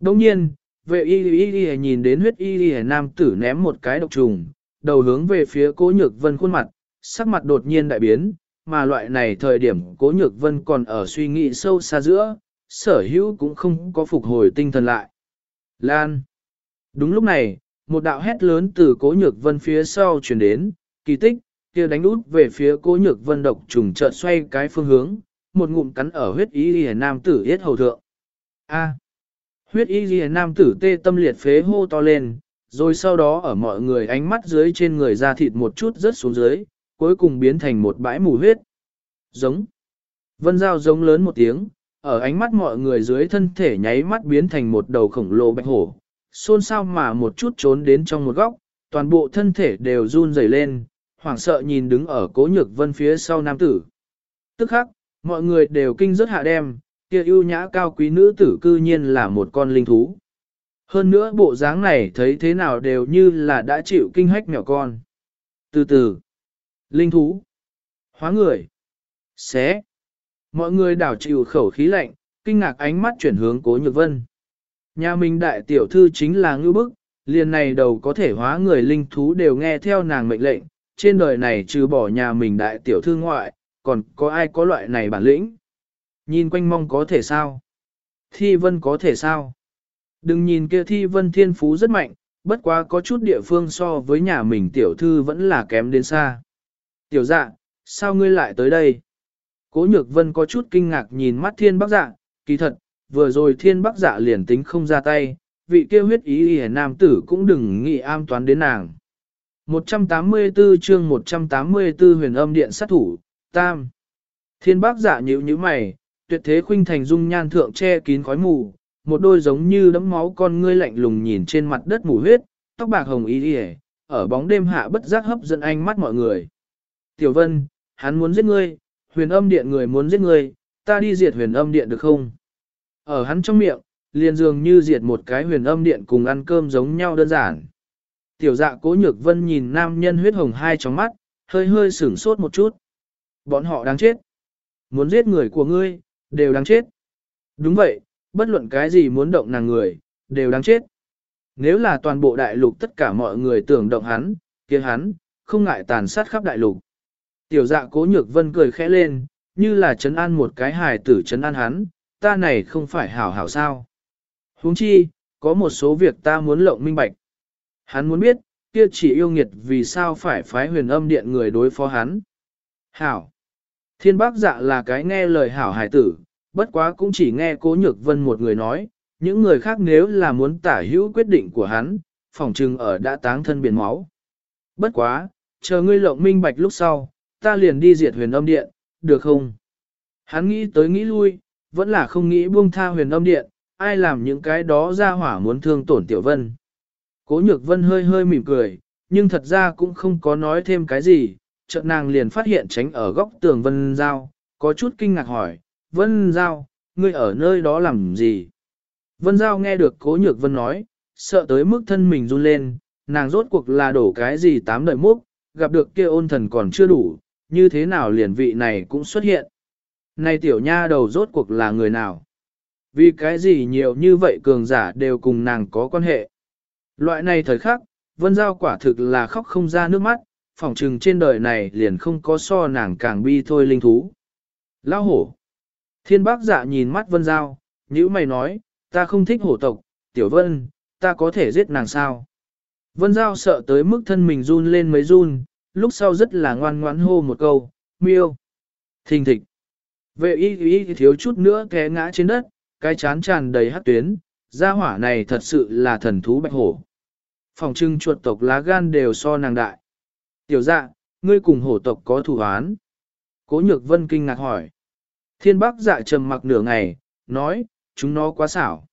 Đồng nhiên, vệ y y y nhìn đến huyết y y nam tử ném một cái độc trùng, đầu hướng về phía cố nhược vân khuôn mặt, sắc mặt đột nhiên đại biến, mà loại này thời điểm cố nhược vân còn ở suy nghĩ sâu xa giữa, sở hữu cũng không có phục hồi tinh thần lại. Lan. Đúng lúc này, một đạo hét lớn từ cố nhược vân phía sau chuyển đến, kỳ tích, kia đánh út về phía cố nhược vân độc trùng chợt xoay cái phương hướng, một ngụm cắn ở huyết y ghi nam tử yết hầu thượng. A. Huyết y ghi nam tử tê tâm liệt phế hô to lên, rồi sau đó ở mọi người ánh mắt dưới trên người ra thịt một chút rớt xuống dưới, cuối cùng biến thành một bãi mù huyết. Giống. Vân dao giống lớn một tiếng, ở ánh mắt mọi người dưới thân thể nháy mắt biến thành một đầu khổng lồ bạch hổ, xôn xao mà một chút trốn đến trong một góc, toàn bộ thân thể đều run rẩy lên, hoảng sợ nhìn đứng ở cố nhược vân phía sau nam tử. Tức khắc, mọi người đều kinh rất hạ đem, kia ưu nhã cao quý nữ tử cư nhiên là một con linh thú. Hơn nữa bộ dáng này thấy thế nào đều như là đã chịu kinh hách mèo con. Từ từ, linh thú, hóa người, xé. Mọi người đảo chịu khẩu khí lạnh, kinh ngạc ánh mắt chuyển hướng cố nhược vân. Nhà mình đại tiểu thư chính là ngư bức, liền này đầu có thể hóa người linh thú đều nghe theo nàng mệnh lệnh, trên đời này trừ bỏ nhà mình đại tiểu thư ngoại, còn có ai có loại này bản lĩnh. Nhìn quanh mong có thể sao? Thi vân có thể sao? Đừng nhìn kia thi vân thiên phú rất mạnh, bất quá có chút địa phương so với nhà mình tiểu thư vẫn là kém đến xa. Tiểu dạ, sao ngươi lại tới đây? Cố nhược vân có chút kinh ngạc nhìn mắt thiên bác dạ, kỳ thật, vừa rồi thiên bác dạ liền tính không ra tay, vị kia huyết ý hề nam tử cũng đừng nghĩ am toán đến nàng. 184 chương 184 huyền âm điện sát thủ, tam. Thiên bác dạ nhíu nhíu mày, tuyệt thế khuynh thành dung nhan thượng che kín khói mù, một đôi giống như đấm máu con ngươi lạnh lùng nhìn trên mặt đất mù huyết, tóc bạc hồng y hề, ở bóng đêm hạ bất giác hấp dẫn ánh mắt mọi người. Tiểu Vân, hắn muốn giết ngươi, huyền âm điện người muốn giết ngươi, ta đi diệt huyền âm điện được không? Ở hắn trong miệng, liền dường như diệt một cái huyền âm điện cùng ăn cơm giống nhau đơn giản. Tiểu dạ cố nhược vân nhìn nam nhân huyết hồng hai trong mắt, hơi hơi sửng sốt một chút. Bọn họ đáng chết. Muốn giết người của ngươi, đều đáng chết. Đúng vậy, bất luận cái gì muốn động nàng người, đều đáng chết. Nếu là toàn bộ đại lục tất cả mọi người tưởng động hắn, kia hắn, không ngại tàn sát khắp đại lục. Tiểu dạ cố nhược vân cười khẽ lên, như là chấn an một cái hài tử chấn an hắn, ta này không phải hảo hảo sao. huống chi, có một số việc ta muốn lộng minh bạch. Hắn muốn biết, kia chỉ yêu nghiệt vì sao phải phái huyền âm điện người đối phó hắn. Hảo. Thiên bác dạ là cái nghe lời hảo hài tử, bất quá cũng chỉ nghe cố nhược vân một người nói, những người khác nếu là muốn tả hữu quyết định của hắn, phòng trừng ở đã táng thân biển máu. Bất quá, chờ ngươi lộng minh bạch lúc sau, ta liền đi diệt huyền âm điện, được không? Hắn nghĩ tới nghĩ lui, vẫn là không nghĩ buông tha huyền âm điện, ai làm những cái đó ra hỏa muốn thương tổn tiểu vân. Cố nhược vân hơi hơi mỉm cười, nhưng thật ra cũng không có nói thêm cái gì, chợt nàng liền phát hiện tránh ở góc tường vân giao, có chút kinh ngạc hỏi, vân giao, ngươi ở nơi đó làm gì? Vân giao nghe được cố nhược vân nói, sợ tới mức thân mình run lên, nàng rốt cuộc là đổ cái gì tám đời múc, gặp được kia ôn thần còn chưa đủ, như thế nào liền vị này cũng xuất hiện. Này tiểu nha đầu rốt cuộc là người nào? Vì cái gì nhiều như vậy cường giả đều cùng nàng có quan hệ. Loại này thời khắc, vân giao quả thực là khóc không ra nước mắt, phỏng trừng trên đời này liền không có so nàng càng bi thôi linh thú. Lao hổ. Thiên bác dạ nhìn mắt vân giao, nữ mày nói, ta không thích hổ tộc, tiểu vân, ta có thể giết nàng sao? Vân Giao sợ tới mức thân mình run lên mấy run, lúc sau rất là ngoan ngoãn hô một câu, miêu. Thình thịch. Vệ y y thiếu chút nữa té ngã trên đất, cái chán tràn đầy hát tuyến, gia hỏa này thật sự là thần thú bạch hổ. Phòng trưng chuột tộc lá gan đều so nàng đại. Tiểu dạ, ngươi cùng hổ tộc có thủ án. Cố nhược vân kinh ngạc hỏi. Thiên Bác dạ trầm mặc nửa ngày, nói, chúng nó quá xảo.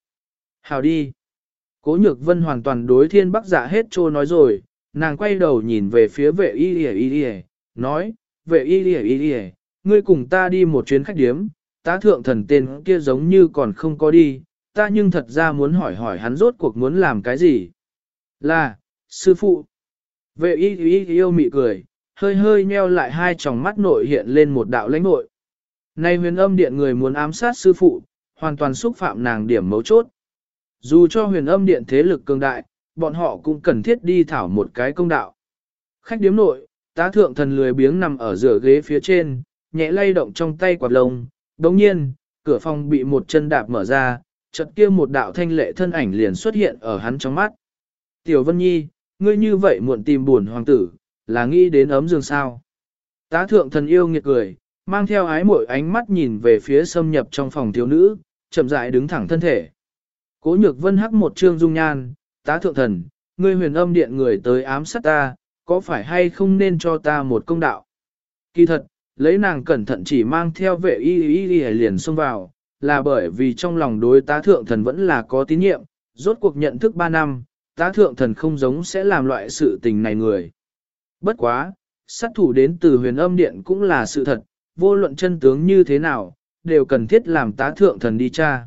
Hào đi. Cố nhược vân hoàn toàn đối thiên Bác dạ hết trô nói rồi, nàng quay đầu nhìn về phía vệ y lìa y lìa, nói, vệ y lìa y lìa, ngươi cùng ta đi một chuyến khách điếm, tá thượng thần tên kia giống như còn không có đi, ta nhưng thật ra muốn hỏi hỏi hắn rốt cuộc muốn làm cái gì. Là, sư phụ. Vệ y y yêu mị cười, hơi hơi nheo lại hai tròng mắt nội hiện lên một đạo lãnh nội. Nay huyền âm điện người muốn ám sát sư phụ, hoàn toàn xúc phạm nàng điểm mấu chốt. Dù cho huyền âm điện thế lực cường đại, bọn họ cũng cần thiết đi thảo một cái công đạo. Khách điếm nội, tá thượng thần lười biếng nằm ở giữa ghế phía trên, nhẹ lay động trong tay quạt lông. Đồng nhiên, cửa phòng bị một chân đạp mở ra, chợt kia một đạo thanh lệ thân ảnh liền xuất hiện ở hắn trong mắt. Tiểu Vân Nhi, ngươi như vậy muộn tìm buồn hoàng tử, là nghĩ đến ấm giường sao. Tá thượng thần yêu nghiệt cười, mang theo ái mội ánh mắt nhìn về phía xâm nhập trong phòng thiếu nữ, chậm rãi đứng thẳng thân thể. Cố nhược vân hắc một trương dung nhan, tá thượng thần, ngươi huyền âm điện người tới ám sát ta, có phải hay không nên cho ta một công đạo? Kỳ thật, lấy nàng cẩn thận chỉ mang theo vệ y y y liền xông vào, là bởi vì trong lòng đối tá thượng thần vẫn là có tín nhiệm, rốt cuộc nhận thức 3 năm, tá thượng thần không giống sẽ làm loại sự tình này người. Bất quá, sát thủ đến từ huyền âm điện cũng là sự thật, vô luận chân tướng như thế nào, đều cần thiết làm tá thượng thần đi tra.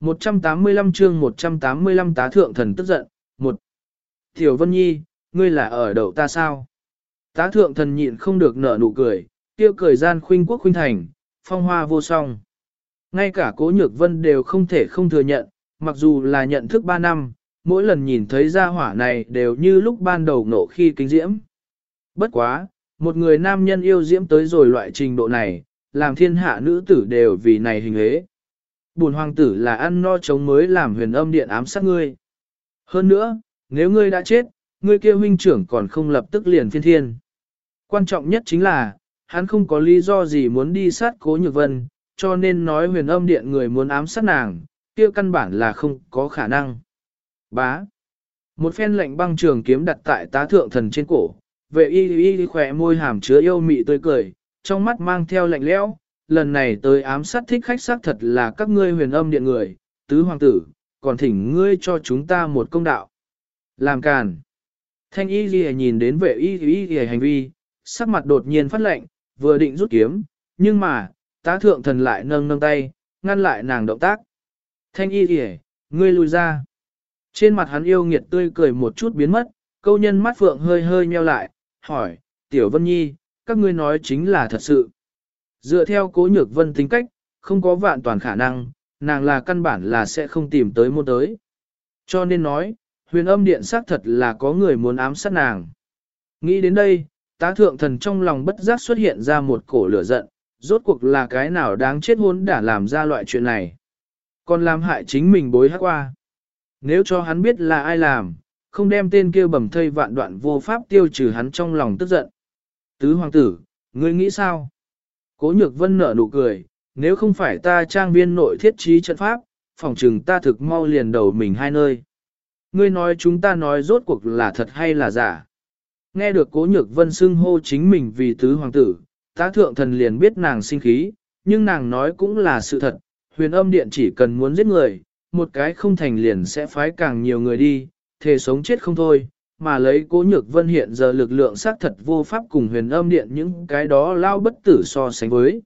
185 chương 185 tá thượng thần tức giận, một Tiểu Vân Nhi, ngươi là ở đầu ta sao? Tá thượng thần nhịn không được nở nụ cười, tiêu cười gian khuynh quốc khuynh thành, phong hoa vô song. Ngay cả cố nhược vân đều không thể không thừa nhận, mặc dù là nhận thức 3 năm, mỗi lần nhìn thấy gia hỏa này đều như lúc ban đầu nộ khi kinh diễm. Bất quá, một người nam nhân yêu diễm tới rồi loại trình độ này, làm thiên hạ nữ tử đều vì này hình hế. Bùn hoàng tử là ăn no chống mới làm huyền âm điện ám sát ngươi. Hơn nữa, nếu ngươi đã chết, ngươi kia huynh trưởng còn không lập tức liền phiên thiên. Quan trọng nhất chính là, hắn không có lý do gì muốn đi sát cố nhược vân, cho nên nói huyền âm điện người muốn ám sát nàng, kia căn bản là không có khả năng. Bá. Một phen lệnh băng trường kiếm đặt tại tá thượng thần trên cổ, vệ y y khỏe môi hàm chứa yêu mị tươi cười, trong mắt mang theo lạnh lẽo. lần này tới ám sát thích khách xác thật là các ngươi huyền âm điện người, tứ hoàng tử, còn thỉnh ngươi cho chúng ta một công đạo. Làm càn. Thanh y y nhìn đến vệ y y Y hành vi, sắc mặt đột nhiên phát lệnh, vừa định rút kiếm, nhưng mà, tá thượng thần lại nâng nâng tay, ngăn lại nàng động tác. Thanh y y, ngươi lùi ra. Trên mặt hắn yêu nghiệt tươi cười một chút biến mất, câu nhân mắt phượng hơi hơi nheo lại, hỏi, Tiểu Vân Nhi, các ngươi nói chính là thật sự. Dựa theo cố nhược vân tính cách, không có vạn toàn khả năng, nàng là căn bản là sẽ không tìm tới môn tới. Cho nên nói, huyền âm điện xác thật là có người muốn ám sát nàng. Nghĩ đến đây, tá thượng thần trong lòng bất giác xuất hiện ra một cổ lửa giận, rốt cuộc là cái nào đáng chết hôn đã làm ra loại chuyện này. Còn làm hại chính mình bối hát qua. Nếu cho hắn biết là ai làm, không đem tên kia bầm thây vạn đoạn vô pháp tiêu trừ hắn trong lòng tức giận. Tứ hoàng tử, ngươi nghĩ sao? Cố nhược vân nở nụ cười, nếu không phải ta trang viên nội thiết trí trận pháp, phòng trừng ta thực mau liền đầu mình hai nơi. Ngươi nói chúng ta nói rốt cuộc là thật hay là giả. Nghe được cố nhược vân xưng hô chính mình vì tứ hoàng tử, tá thượng thần liền biết nàng sinh khí, nhưng nàng nói cũng là sự thật, huyền âm điện chỉ cần muốn giết người, một cái không thành liền sẽ phái càng nhiều người đi, thề sống chết không thôi, mà lấy cố nhược vân hiện giờ lực lượng xác thật vô pháp cùng huyền âm điện những cái đó lao bất tử so sánh với.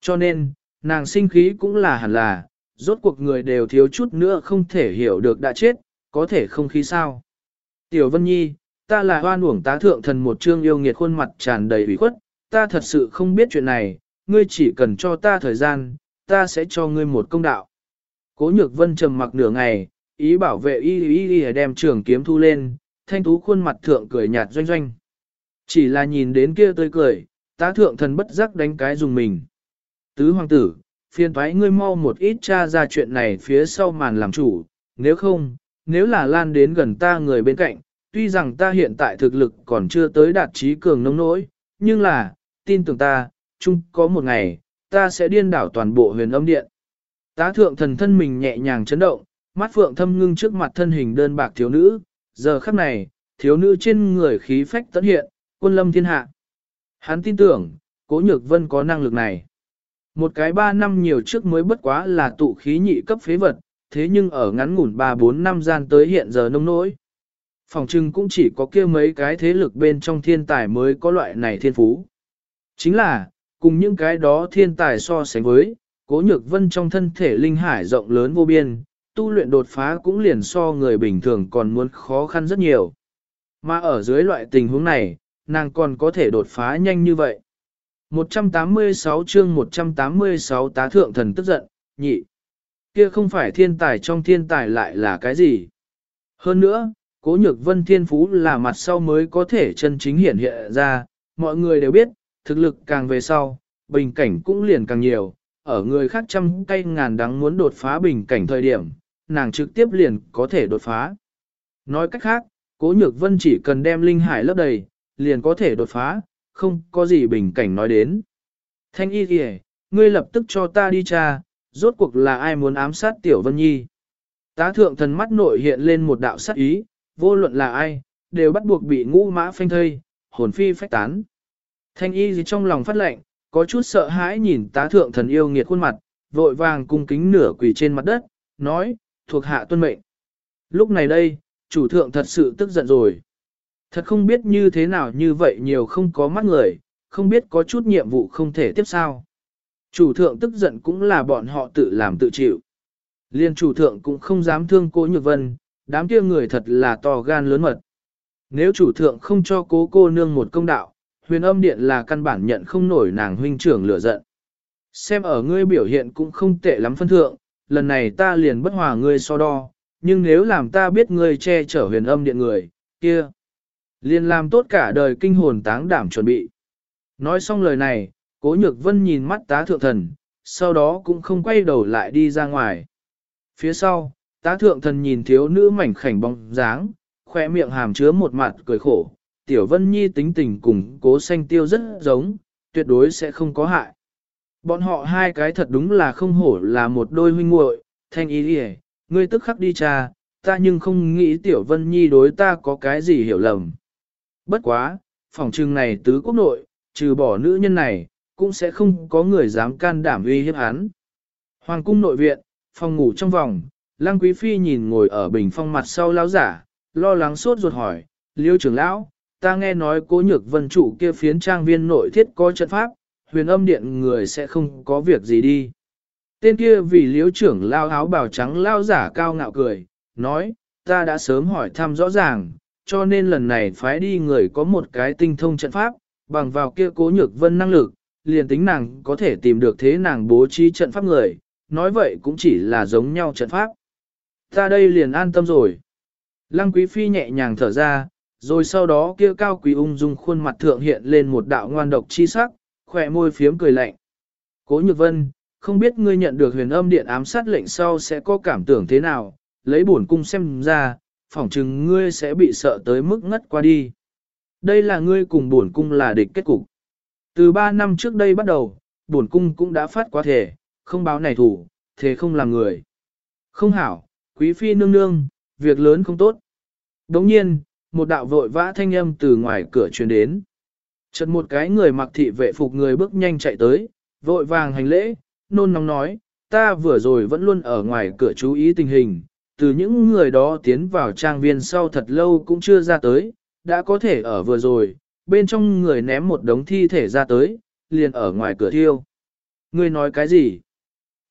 Cho nên, nàng sinh khí cũng là hẳn là, rốt cuộc người đều thiếu chút nữa không thể hiểu được đã chết, có thể không khí sao. Tiểu Vân Nhi, ta là hoan uổng tá thượng thần một trương yêu nghiệt khuôn mặt tràn đầy ủy khuất, ta thật sự không biết chuyện này, ngươi chỉ cần cho ta thời gian, ta sẽ cho ngươi một công đạo. Cố nhược vân trầm mặc nửa ngày, ý bảo vệ y y y đem trường kiếm thu lên, thanh tú khuôn mặt thượng cười nhạt doanh doanh. Chỉ là nhìn đến kia tươi cười, tá thượng thần bất giác đánh cái dùng mình. Tứ hoàng tử, phiền thoái ngươi mau một ít tra ra chuyện này phía sau màn làm chủ, nếu không, nếu là lan đến gần ta người bên cạnh, tuy rằng ta hiện tại thực lực còn chưa tới đạt trí cường nông nỗi, nhưng là, tin tưởng ta, chung có một ngày, ta sẽ điên đảo toàn bộ huyền âm điện. Tá thượng thần thân mình nhẹ nhàng chấn động, mắt phượng thâm ngưng trước mặt thân hình đơn bạc thiếu nữ, giờ khắc này, thiếu nữ trên người khí phách tận hiện, quân lâm thiên hạ. Hắn tin tưởng, cố nhược vân có năng lực này. Một cái ba năm nhiều trước mới bất quá là tụ khí nhị cấp phế vật, thế nhưng ở ngắn ngủn 3-4 năm gian tới hiện giờ nông nỗi. Phòng trưng cũng chỉ có kia mấy cái thế lực bên trong thiên tài mới có loại này thiên phú. Chính là, cùng những cái đó thiên tài so sánh với, cố nhược vân trong thân thể linh hải rộng lớn vô biên, tu luyện đột phá cũng liền so người bình thường còn muốn khó khăn rất nhiều. Mà ở dưới loại tình huống này, nàng còn có thể đột phá nhanh như vậy. 186 chương 186 tá thượng thần tức giận, nhị. Kia không phải thiên tài trong thiên tài lại là cái gì. Hơn nữa, cố nhược vân thiên phú là mặt sau mới có thể chân chính hiện hiện ra, mọi người đều biết, thực lực càng về sau, bình cảnh cũng liền càng nhiều, ở người khác trăm cây ngàn đắng muốn đột phá bình cảnh thời điểm, nàng trực tiếp liền có thể đột phá. Nói cách khác, cố nhược vân chỉ cần đem linh hải lấp đầy, liền có thể đột phá, không có gì bình cảnh nói đến. Thanh y kìa, ngươi lập tức cho ta đi tra, rốt cuộc là ai muốn ám sát tiểu vân nhi. Tá thượng thần mắt nội hiện lên một đạo sát ý, vô luận là ai, đều bắt buộc bị ngũ mã phanh thây, hồn phi phách tán. Thanh y gì trong lòng phát lệnh, có chút sợ hãi nhìn tá thượng thần yêu nghiệt khuôn mặt, vội vàng cung kính nửa quỳ trên mặt đất, nói, thuộc hạ tuân mệnh. Lúc này đây, chủ thượng thật sự tức giận rồi. Thật không biết như thế nào như vậy nhiều không có mắt người, không biết có chút nhiệm vụ không thể tiếp sao. Chủ thượng tức giận cũng là bọn họ tự làm tự chịu. Liên chủ thượng cũng không dám thương cố nhược vân, đám kia người thật là to gan lớn mật. Nếu chủ thượng không cho cố cô nương một công đạo, huyền âm điện là căn bản nhận không nổi nàng huynh trưởng lửa giận. Xem ở ngươi biểu hiện cũng không tệ lắm phân thượng, lần này ta liền bất hòa ngươi so đo, nhưng nếu làm ta biết ngươi che chở huyền âm điện người, kia, liền làm tốt cả đời kinh hồn táng đảm chuẩn bị. Nói xong lời này, cố nhược vân nhìn mắt tá thượng thần, sau đó cũng không quay đầu lại đi ra ngoài. Phía sau, tá thượng thần nhìn thiếu nữ mảnh khảnh bóng dáng, khoe miệng hàm chứa một mặt cười khổ, tiểu vân nhi tính tình cùng cố xanh tiêu rất giống, tuyệt đối sẽ không có hại. Bọn họ hai cái thật đúng là không hổ là một đôi huynh muội, thanh ý đi ngươi tức khắc đi cha, ta nhưng không nghĩ tiểu vân nhi đối ta có cái gì hiểu lầm. Bất quá, phòng trừng này tứ quốc nội, trừ bỏ nữ nhân này, cũng sẽ không có người dám can đảm uy hiếp hắn. Hoàng cung nội viện, phòng ngủ trong vòng, Lăng Quý Phi nhìn ngồi ở bình phong mặt sau lão giả, lo lắng sốt ruột hỏi, Liêu trưởng lão, ta nghe nói cố nhược vân chủ kia phiến trang viên nội thiết có trận pháp, huyền âm điện người sẽ không có việc gì đi. Tên kia vì liếu trưởng lao áo bào trắng lao giả cao ngạo cười, nói, ta đã sớm hỏi thăm rõ ràng, cho nên lần này phái đi người có một cái tinh thông trận pháp, bằng vào kia cố nhược vân năng lực, liền tính nàng có thể tìm được thế nàng bố trí trận pháp người, nói vậy cũng chỉ là giống nhau trận pháp. Ta đây liền an tâm rồi. Lăng quý phi nhẹ nhàng thở ra, rồi sau đó kia cao quý ung dung khuôn mặt thượng hiện lên một đạo ngoan độc chi sắc, khỏe môi phiếm cười lạnh. Cố nhược vân, không biết ngươi nhận được huyền âm điện ám sát lệnh sau sẽ có cảm tưởng thế nào, lấy bổn cung xem ra, phỏng chừng ngươi sẽ bị sợ tới mức ngất qua đi. Đây là ngươi cùng bổn cung là địch kết cục. Từ 3 năm trước đây bắt đầu, bổn cung cũng đã phát quá thể, không báo này thủ, thế không làm người. Không hảo, quý phi nương nương, việc lớn không tốt. Đồng nhiên, một đạo vội vã thanh âm từ ngoài cửa truyền đến. Chợt một cái người mặc thị vệ phục người bước nhanh chạy tới, vội vàng hành lễ, nôn nóng nói, ta vừa rồi vẫn luôn ở ngoài cửa chú ý tình hình, từ những người đó tiến vào trang viên sau thật lâu cũng chưa ra tới, đã có thể ở vừa rồi, bên trong người ném một đống thi thể ra tới, liền ở ngoài cửa thiêu. Người nói cái gì?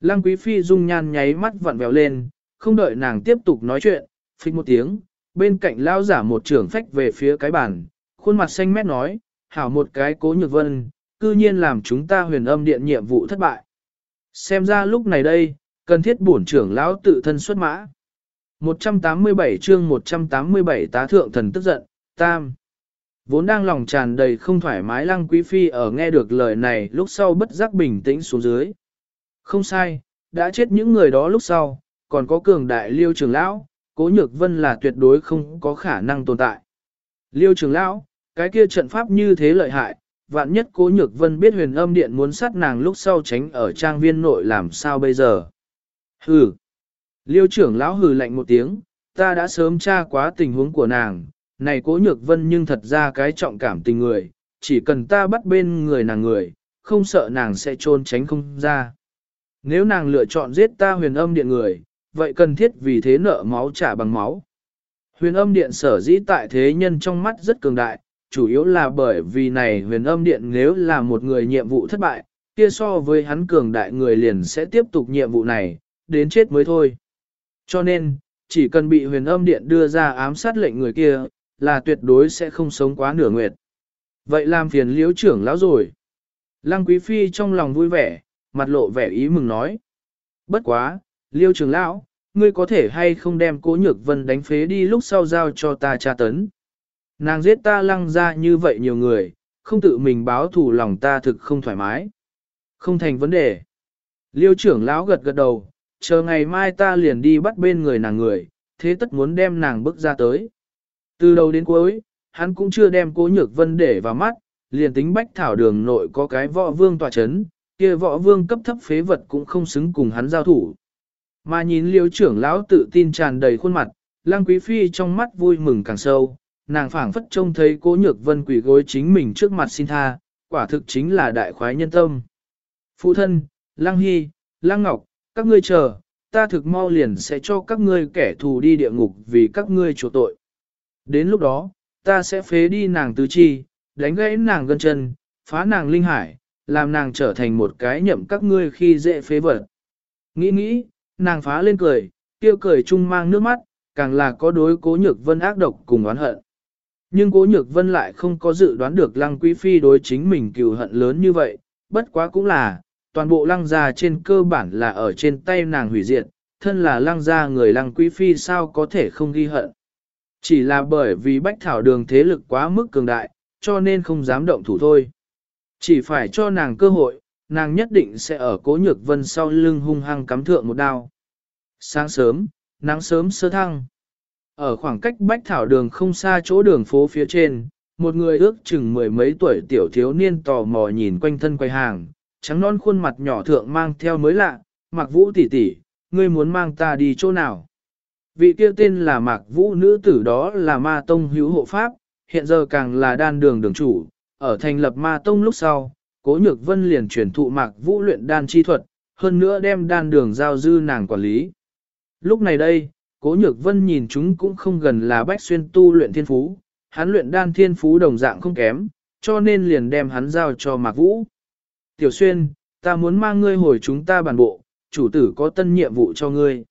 Lăng quý phi dung nhan nháy mắt vặn vẹo lên, không đợi nàng tiếp tục nói chuyện, phích một tiếng, bên cạnh lao giả một trưởng phách về phía cái bàn, khuôn mặt xanh mét nói, hảo một cái cố nhược vân, cư nhiên làm chúng ta huyền âm điện nhiệm vụ thất bại. Xem ra lúc này đây, cần thiết bổn trưởng lão tự thân xuất mã. 187 chương 187 tá thượng thần tức giận, tam. Vốn đang lòng tràn đầy không thoải mái lăng quý phi ở nghe được lời này lúc sau bất giác bình tĩnh xuống dưới. Không sai, đã chết những người đó lúc sau, còn có cường đại liêu trưởng lão, cố nhược vân là tuyệt đối không có khả năng tồn tại. Liêu Trường lão, cái kia trận pháp như thế lợi hại, vạn nhất cố nhược vân biết huyền âm điện muốn sát nàng lúc sau tránh ở trang viên nội làm sao bây giờ. Hừ. Liêu trưởng lão hừ lạnh một tiếng, ta đã sớm tra quá tình huống của nàng, này cố nhược vân nhưng thật ra cái trọng cảm tình người, chỉ cần ta bắt bên người nàng người, không sợ nàng sẽ trôn tránh không ra. Nếu nàng lựa chọn giết ta huyền âm điện người, vậy cần thiết vì thế nợ máu trả bằng máu. Huyền âm điện sở dĩ tại thế nhân trong mắt rất cường đại, chủ yếu là bởi vì này huyền âm điện nếu là một người nhiệm vụ thất bại, kia so với hắn cường đại người liền sẽ tiếp tục nhiệm vụ này, đến chết mới thôi. Cho nên, chỉ cần bị huyền âm điện đưa ra ám sát lệnh người kia, là tuyệt đối sẽ không sống quá nửa nguyệt. Vậy làm phiền Liễu trưởng lão rồi. Lăng quý phi trong lòng vui vẻ, mặt lộ vẻ ý mừng nói. Bất quá, liêu trưởng lão, ngươi có thể hay không đem cố nhược vân đánh phế đi lúc sau giao cho ta tra tấn. Nàng giết ta lăng ra như vậy nhiều người, không tự mình báo thù lòng ta thực không thoải mái. Không thành vấn đề. Liêu trưởng lão gật gật đầu, chờ ngày mai ta liền đi bắt bên người nàng người, thế tất muốn đem nàng bước ra tới. Từ đầu đến cuối, hắn cũng chưa đem cố nhược vân để vào mắt, liền tính bách thảo đường nội có cái võ vương tòa chấn, kia võ vương cấp thấp phế vật cũng không xứng cùng hắn giao thủ. Mà nhìn liêu trưởng lão tự tin tràn đầy khuôn mặt, lang quý phi trong mắt vui mừng càng sâu, nàng phảng phất trông thấy cố nhược vân quỷ gối chính mình trước mặt xin tha, quả thực chính là đại khoái nhân tâm. Phụ thân, lang hy, lang ngọc, các ngươi chờ, ta thực mau liền sẽ cho các ngươi kẻ thù đi địa ngục vì các ngươi chủ tội. Đến lúc đó, ta sẽ phế đi nàng tứ chi, đánh gãy nàng gân chân, phá nàng linh hải, làm nàng trở thành một cái nhậm các ngươi khi dễ phế vật. Nghĩ nghĩ, nàng phá lên cười, tiêu cười chung mang nước mắt, càng là có đối cố nhược vân ác độc cùng oán hận. Nhưng cố nhược vân lại không có dự đoán được lăng quý phi đối chính mình cừu hận lớn như vậy, bất quá cũng là, toàn bộ lăng gia trên cơ bản là ở trên tay nàng hủy diệt, thân là lăng gia người lăng quý phi sao có thể không ghi hận. Chỉ là bởi vì bách thảo đường thế lực quá mức cường đại, cho nên không dám động thủ thôi. Chỉ phải cho nàng cơ hội, nàng nhất định sẽ ở cố nhược vân sau lưng hung hăng cắm thượng một đao. Sáng sớm, nắng sớm sơ thăng. Ở khoảng cách bách thảo đường không xa chỗ đường phố phía trên, một người ước chừng mười mấy tuổi tiểu thiếu niên tò mò nhìn quanh thân quay hàng, trắng non khuôn mặt nhỏ thượng mang theo mới lạ, mặc vũ tỷ tỷ, ngươi muốn mang ta đi chỗ nào? Vị kia tên là Mạc Vũ nữ tử đó là Ma Tông hữu hộ pháp, hiện giờ càng là đan đường đường chủ, ở thành lập Ma Tông lúc sau, Cố Nhược Vân liền truyền thụ Mạc Vũ luyện đan chi thuật, hơn nữa đem đan đường giao dư nàng quản lý. Lúc này đây, Cố Nhược Vân nhìn chúng cũng không gần là Bách Xuyên tu luyện thiên phú, hắn luyện đan thiên phú đồng dạng không kém, cho nên liền đem hắn giao cho Mạc Vũ. Tiểu Xuyên, ta muốn mang ngươi hồi chúng ta bản bộ, chủ tử có tân nhiệm vụ cho ngươi.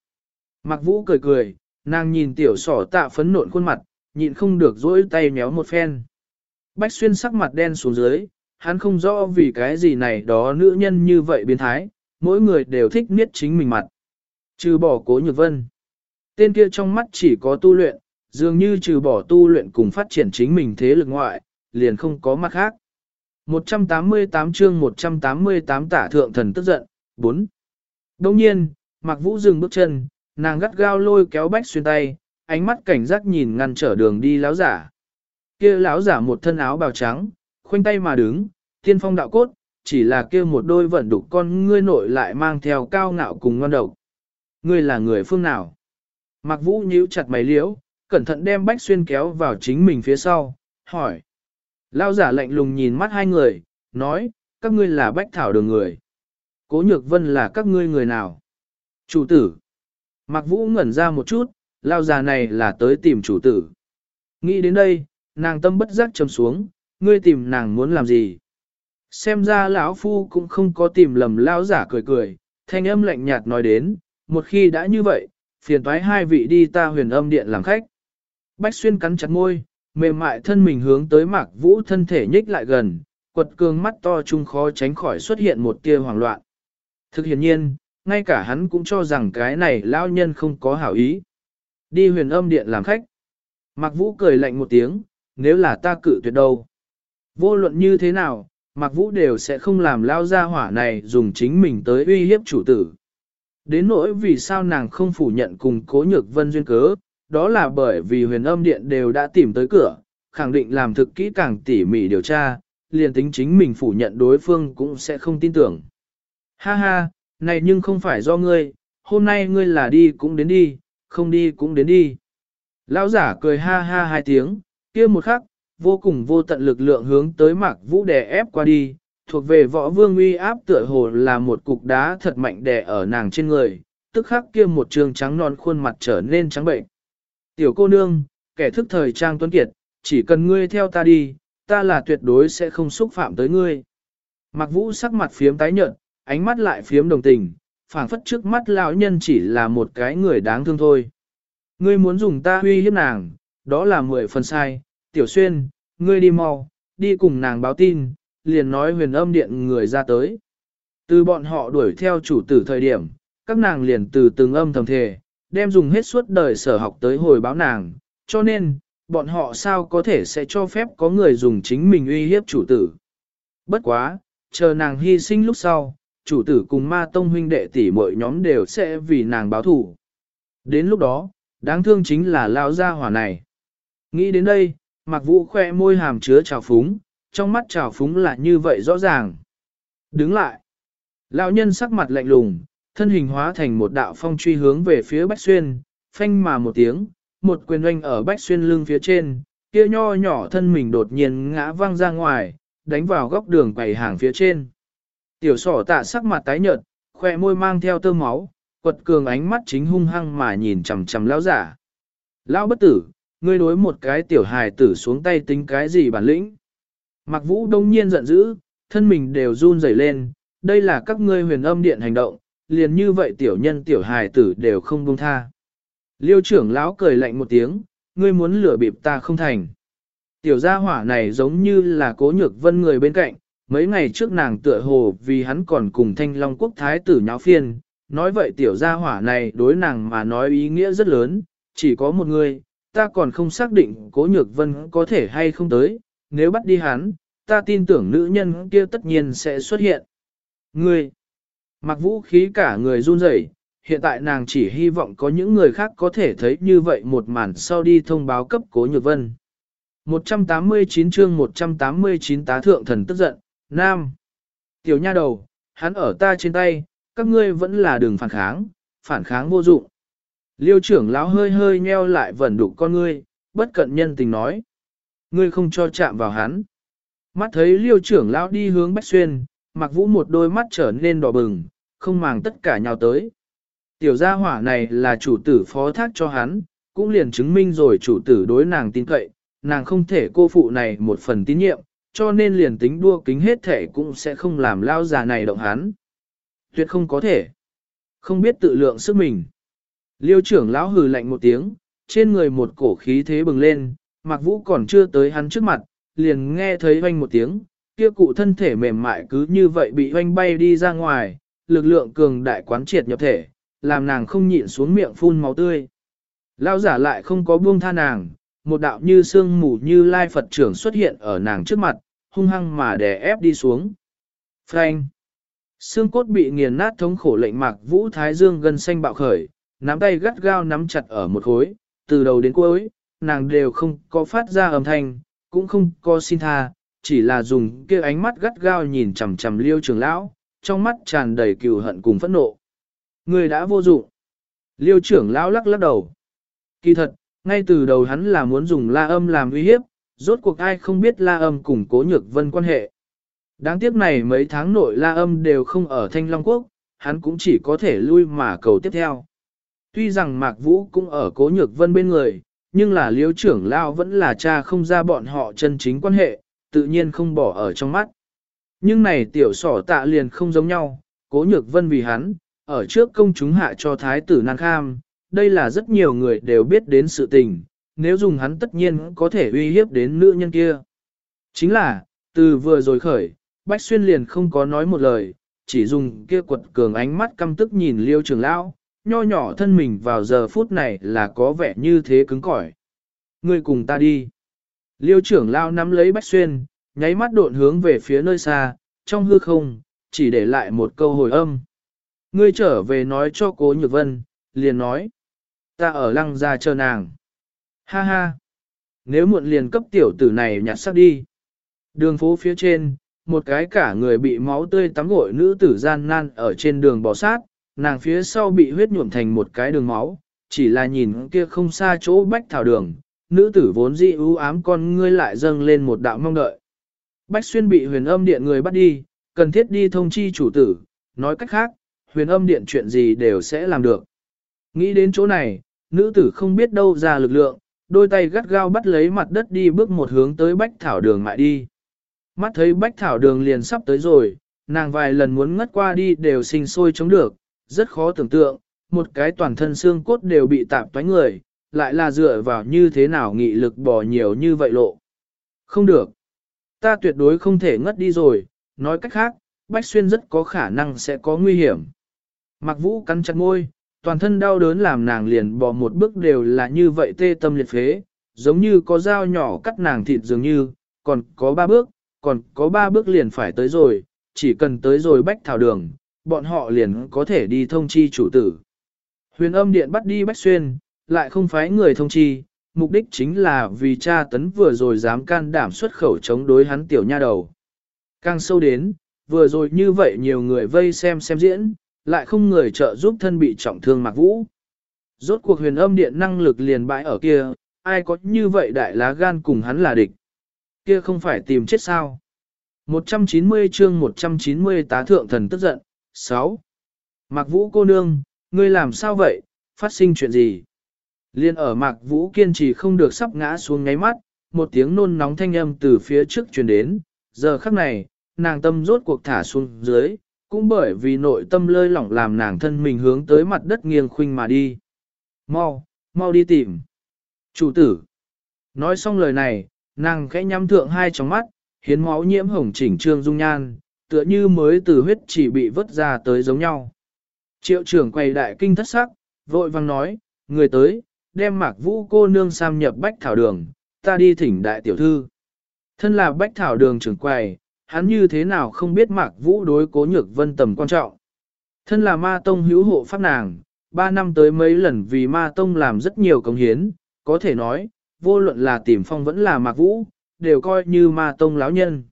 Mạc Vũ cười cười, nàng nhìn tiểu sỏ tạ phấn nộn khuôn mặt, nhịn không được dỗi tay méo một phen. Bách xuyên sắc mặt đen xuống dưới, hắn không rõ vì cái gì này đó nữ nhân như vậy biến thái, mỗi người đều thích niết chính mình mặt. Trừ bỏ cố nhược vân. Tên kia trong mắt chỉ có tu luyện, dường như trừ bỏ tu luyện cùng phát triển chính mình thế lực ngoại, liền không có mặt khác. 188 chương 188 tả thượng thần tức giận, 4. Đông nhiên, Mạc Vũ dừng bước chân, nàng gắt gao lôi kéo bách xuyên tay, ánh mắt cảnh giác nhìn ngăn trở đường đi láo giả. Kia láo giả một thân áo bào trắng, khoanh tay mà đứng, thiên phong đạo cốt, chỉ là kia một đôi vận đục con ngươi nội lại mang theo cao ngạo cùng ngon độc. Ngươi là người phương nào? Mạc Vũ nhíu chặt mày liễu, cẩn thận đem Bách Xuyên kéo vào chính mình phía sau, hỏi. Lao giả lạnh lùng nhìn mắt hai người, nói, các ngươi là Bách Thảo đường người. Cố Nhược Vân là các ngươi người nào? Chủ tử. Mạc Vũ ngẩn ra một chút, lao già này là tới tìm chủ tử. Nghĩ đến đây, nàng tâm bất giác trầm xuống, ngươi tìm nàng muốn làm gì? Xem ra lão phu cũng không có tìm lầm lao giả cười cười, thanh âm lạnh nhạt nói đến, một khi đã như vậy, phiền toái hai vị đi ta huyền âm điện làm khách. Bách xuyên cắn chặt môi, mềm mại thân mình hướng tới mạc vũ thân thể nhích lại gần, quật cường mắt to chung khó tránh khỏi xuất hiện một tia hoảng loạn. Thực hiện nhiên, ngay cả hắn cũng cho rằng cái này lão nhân không có hảo ý. Đi huyền âm điện làm khách. Mạc Vũ cười lạnh một tiếng, nếu là ta cự tuyệt đâu. Vô luận như thế nào, Mạc Vũ đều sẽ không làm lao gia hỏa này dùng chính mình tới uy hiếp chủ tử. Đến nỗi vì sao nàng không phủ nhận cùng cố nhược vân duyên cớ, đó là bởi vì huyền âm điện đều đã tìm tới cửa, khẳng định làm thực kỹ càng tỉ mỉ điều tra, liền tính chính mình phủ nhận đối phương cũng sẽ không tin tưởng. Ha ha, này nhưng không phải do ngươi, hôm nay ngươi là đi cũng đến đi, không đi cũng đến đi. Lão giả cười ha ha hai tiếng, kia một khắc, vô cùng vô tận lực lượng hướng tới mạc vũ đè ép qua đi, thuộc về võ vương uy áp tựa hồ là một cục đá thật mạnh đè ở nàng trên người, tức khắc kia một trường trắng non khuôn mặt trở nên trắng bệnh. Tiểu cô nương, kẻ thức thời trang tuấn kiệt, chỉ cần ngươi theo ta đi, ta là tuyệt đối sẽ không xúc phạm tới ngươi. Mặc vũ sắc mặt phiếm tái nhợt, ánh mắt lại phiếm đồng tình, phảng phất trước mắt lão nhân chỉ là một cái người đáng thương thôi. Ngươi muốn dùng ta huy hiếp nàng, đó là mười phần sai, tiểu xuyên, ngươi đi mau, đi cùng nàng báo tin, liền nói huyền âm điện người ra tới. Từ bọn họ đuổi theo chủ tử thời điểm, các nàng liền từ từng âm thầm thề, đem dùng hết suốt đời sở học tới hồi báo nàng, cho nên, bọn họ sao có thể sẽ cho phép có người dùng chính mình uy hiếp chủ tử. Bất quá, chờ nàng hy sinh lúc sau, chủ tử cùng ma tông huynh đệ tỷ mọi nhóm đều sẽ vì nàng báo thủ. Đến lúc đó, đáng thương chính là lao gia hỏa này. Nghĩ đến đây, mặc vũ khoe môi hàm chứa trào phúng, trong mắt trào phúng là như vậy rõ ràng. Đứng lại. Lão nhân sắc mặt lạnh lùng, thân hình hóa thành một đạo phong truy hướng về phía Bách Xuyên, phanh mà một tiếng, một quyền oanh ở Bách Xuyên lưng phía trên, kia nho nhỏ thân mình đột nhiên ngã văng ra ngoài, đánh vào góc đường quầy hàng phía trên. Tiểu sỏ tạ sắc mặt tái nhợt, khoe môi mang theo tơ máu, quật cường ánh mắt chính hung hăng mà nhìn chằm chằm lão giả. Lão bất tử, ngươi đối một cái tiểu hài tử xuống tay tính cái gì bản lĩnh? Mạc vũ đông nhiên giận dữ, thân mình đều run rẩy lên, đây là các ngươi huyền âm điện hành động, liền như vậy tiểu nhân tiểu hài tử đều không buông tha. Liêu trưởng lão cười lạnh một tiếng, ngươi muốn lửa bịp ta không thành. Tiểu gia hỏa này giống như là cố nhược vân người bên cạnh, mấy ngày trước nàng tựa hồ vì hắn còn cùng thanh long quốc thái tử nháo phiên, nói vậy tiểu gia hỏa này đối nàng mà nói ý nghĩa rất lớn, chỉ có một người, ta còn không xác định cố nhược vân có thể hay không tới, nếu bắt đi hắn, ta tin tưởng nữ nhân kia tất nhiên sẽ xuất hiện. Ngươi, mặc vũ khí cả người run rẩy, hiện tại nàng chỉ hy vọng có những người khác có thể thấy như vậy một màn sau đi thông báo cấp cố nhược vân. 189 chương 189 tá thượng thần tức giận, Nam. Tiểu nha đầu, hắn ở ta trên tay, các ngươi vẫn là đường phản kháng, phản kháng vô dụng. Liêu trưởng lão hơi hơi nheo lại vẩn đục con ngươi, bất cận nhân tình nói. Ngươi không cho chạm vào hắn. Mắt thấy liêu trưởng lão đi hướng Bách Xuyên, mặc vũ một đôi mắt trở nên đỏ bừng, không màng tất cả nhào tới. Tiểu gia hỏa này là chủ tử phó thác cho hắn, cũng liền chứng minh rồi chủ tử đối nàng tin cậy, nàng không thể cô phụ này một phần tín nhiệm, cho nên liền tính đua kính hết thể cũng sẽ không làm lao già này động hắn. Tuyệt không có thể. Không biết tự lượng sức mình. Liêu trưởng lão hừ lạnh một tiếng, trên người một cổ khí thế bừng lên, Mạc vũ còn chưa tới hắn trước mặt, liền nghe thấy hoanh một tiếng, kia cụ thân thể mềm mại cứ như vậy bị hoanh bay đi ra ngoài, lực lượng cường đại quán triệt nhập thể, làm nàng không nhịn xuống miệng phun máu tươi. Lao giả lại không có buông tha nàng, một đạo như sương mù như lai Phật trưởng xuất hiện ở nàng trước mặt, hung hăng mà đè ép đi xuống. Frank! Xương cốt bị nghiền nát thống khổ lệnh mạc vũ thái dương gần xanh bạo khởi, nắm tay gắt gao nắm chặt ở một khối, từ đầu đến cuối, nàng đều không có phát ra âm thanh, cũng không có xin tha, chỉ là dùng kia ánh mắt gắt gao nhìn chằm chằm liêu trưởng lão, trong mắt tràn đầy cừu hận cùng phẫn nộ. Người đã vô dụng. Liêu trưởng lão lắc lắc đầu. Kỳ thật, ngay từ đầu hắn là muốn dùng la âm làm uy hiếp, rốt cuộc ai không biết la âm cùng cố nhược vân quan hệ. Đáng tiếc này mấy tháng nội la âm đều không ở Thanh Long Quốc, hắn cũng chỉ có thể lui mà cầu tiếp theo. Tuy rằng Mạc Vũ cũng ở cố nhược vân bên người, nhưng là liêu trưởng lao vẫn là cha không ra bọn họ chân chính quan hệ, tự nhiên không bỏ ở trong mắt. Nhưng này tiểu sỏ tạ liền không giống nhau, cố nhược vân vì hắn, ở trước công chúng hạ cho thái tử nan kham, đây là rất nhiều người đều biết đến sự tình, nếu dùng hắn tất nhiên có thể uy hiếp đến nữ nhân kia. Chính là, từ vừa rồi khởi, Bách Xuyên liền không có nói một lời, chỉ dùng kia quật cường ánh mắt căm tức nhìn liêu trưởng lão, nho nhỏ thân mình vào giờ phút này là có vẻ như thế cứng cỏi. Ngươi cùng ta đi. Liêu trưởng lao nắm lấy Bách Xuyên, nháy mắt độn hướng về phía nơi xa, trong hư không, chỉ để lại một câu hồi âm. Ngươi trở về nói cho cố nhược vân, liền nói. Ta ở lăng ra chờ nàng. Ha ha. Nếu muộn liền cấp tiểu tử này nhặt sắc đi. Đường phố phía trên, một cái cả người bị máu tươi tắm gội nữ tử gian nan ở trên đường bò sát, nàng phía sau bị huyết nhuộm thành một cái đường máu, chỉ là nhìn kia không xa chỗ bách thảo đường, nữ tử vốn dị ưu ám con ngươi lại dâng lên một đạo mong đợi. Bách xuyên bị huyền âm điện người bắt đi, cần thiết đi thông chi chủ tử, nói cách khác, huyền âm điện chuyện gì đều sẽ làm được. Nghĩ đến chỗ này, nữ tử không biết đâu ra lực lượng, đôi tay gắt gao bắt lấy mặt đất đi bước một hướng tới bách thảo đường mại đi. Mắt thấy bách thảo đường liền sắp tới rồi, nàng vài lần muốn ngất qua đi đều sinh sôi chống được, rất khó tưởng tượng, một cái toàn thân xương cốt đều bị tạp toái người, lại là dựa vào như thế nào nghị lực bỏ nhiều như vậy lộ. Không được. Ta tuyệt đối không thể ngất đi rồi, nói cách khác, Bách Xuyên rất có khả năng sẽ có nguy hiểm. Mặc vũ cắn chặt môi, toàn thân đau đớn làm nàng liền bỏ một bước đều là như vậy tê tâm liệt phế, giống như có dao nhỏ cắt nàng thịt dường như, còn có ba bước, còn có ba bước liền phải tới rồi, chỉ cần tới rồi bách thảo đường, bọn họ liền có thể đi thông chi chủ tử. Huyền âm điện bắt đi Bách Xuyên, lại không phái người thông chi, mục đích chính là vì cha tấn vừa rồi dám can đảm xuất khẩu chống đối hắn tiểu nha đầu. Càng sâu đến, vừa rồi như vậy nhiều người vây xem xem diễn, lại không người trợ giúp thân bị trọng thương mặc vũ. Rốt cuộc huyền âm điện năng lực liền bãi ở kia, ai có như vậy đại lá gan cùng hắn là địch. Kia không phải tìm chết sao. 190 chương 190 tá thượng thần tức giận. 6. Mạc Vũ cô nương, ngươi làm sao vậy, phát sinh chuyện gì? Liên ở Mạc Vũ kiên trì không được sắp ngã xuống ngáy mắt, một tiếng nôn nóng thanh âm từ phía trước truyền đến, giờ khắc này, nàng tâm rốt cuộc thả xuống dưới, cũng bởi vì nội tâm lơi lỏng làm nàng thân mình hướng tới mặt đất nghiêng khuynh mà đi. Mau, mau đi tìm. Chủ tử. Nói xong lời này, nàng khẽ nhắm thượng hai tròng mắt, hiến máu nhiễm hồng chỉnh trương dung nhan, tựa như mới từ huyết chỉ bị vứt ra tới giống nhau. Triệu trưởng quay đại kinh thất sắc, vội vang nói, người tới, đem mạc vũ cô nương sam nhập bách thảo đường, ta đi thỉnh đại tiểu thư. Thân là bách thảo đường trưởng quầy, hắn như thế nào không biết mạc vũ đối cố nhược vân tầm quan trọng. Thân là ma tông hữu hộ pháp nàng, ba năm tới mấy lần vì ma tông làm rất nhiều công hiến, có thể nói, vô luận là tìm phong vẫn là mạc vũ, đều coi như ma tông láo nhân.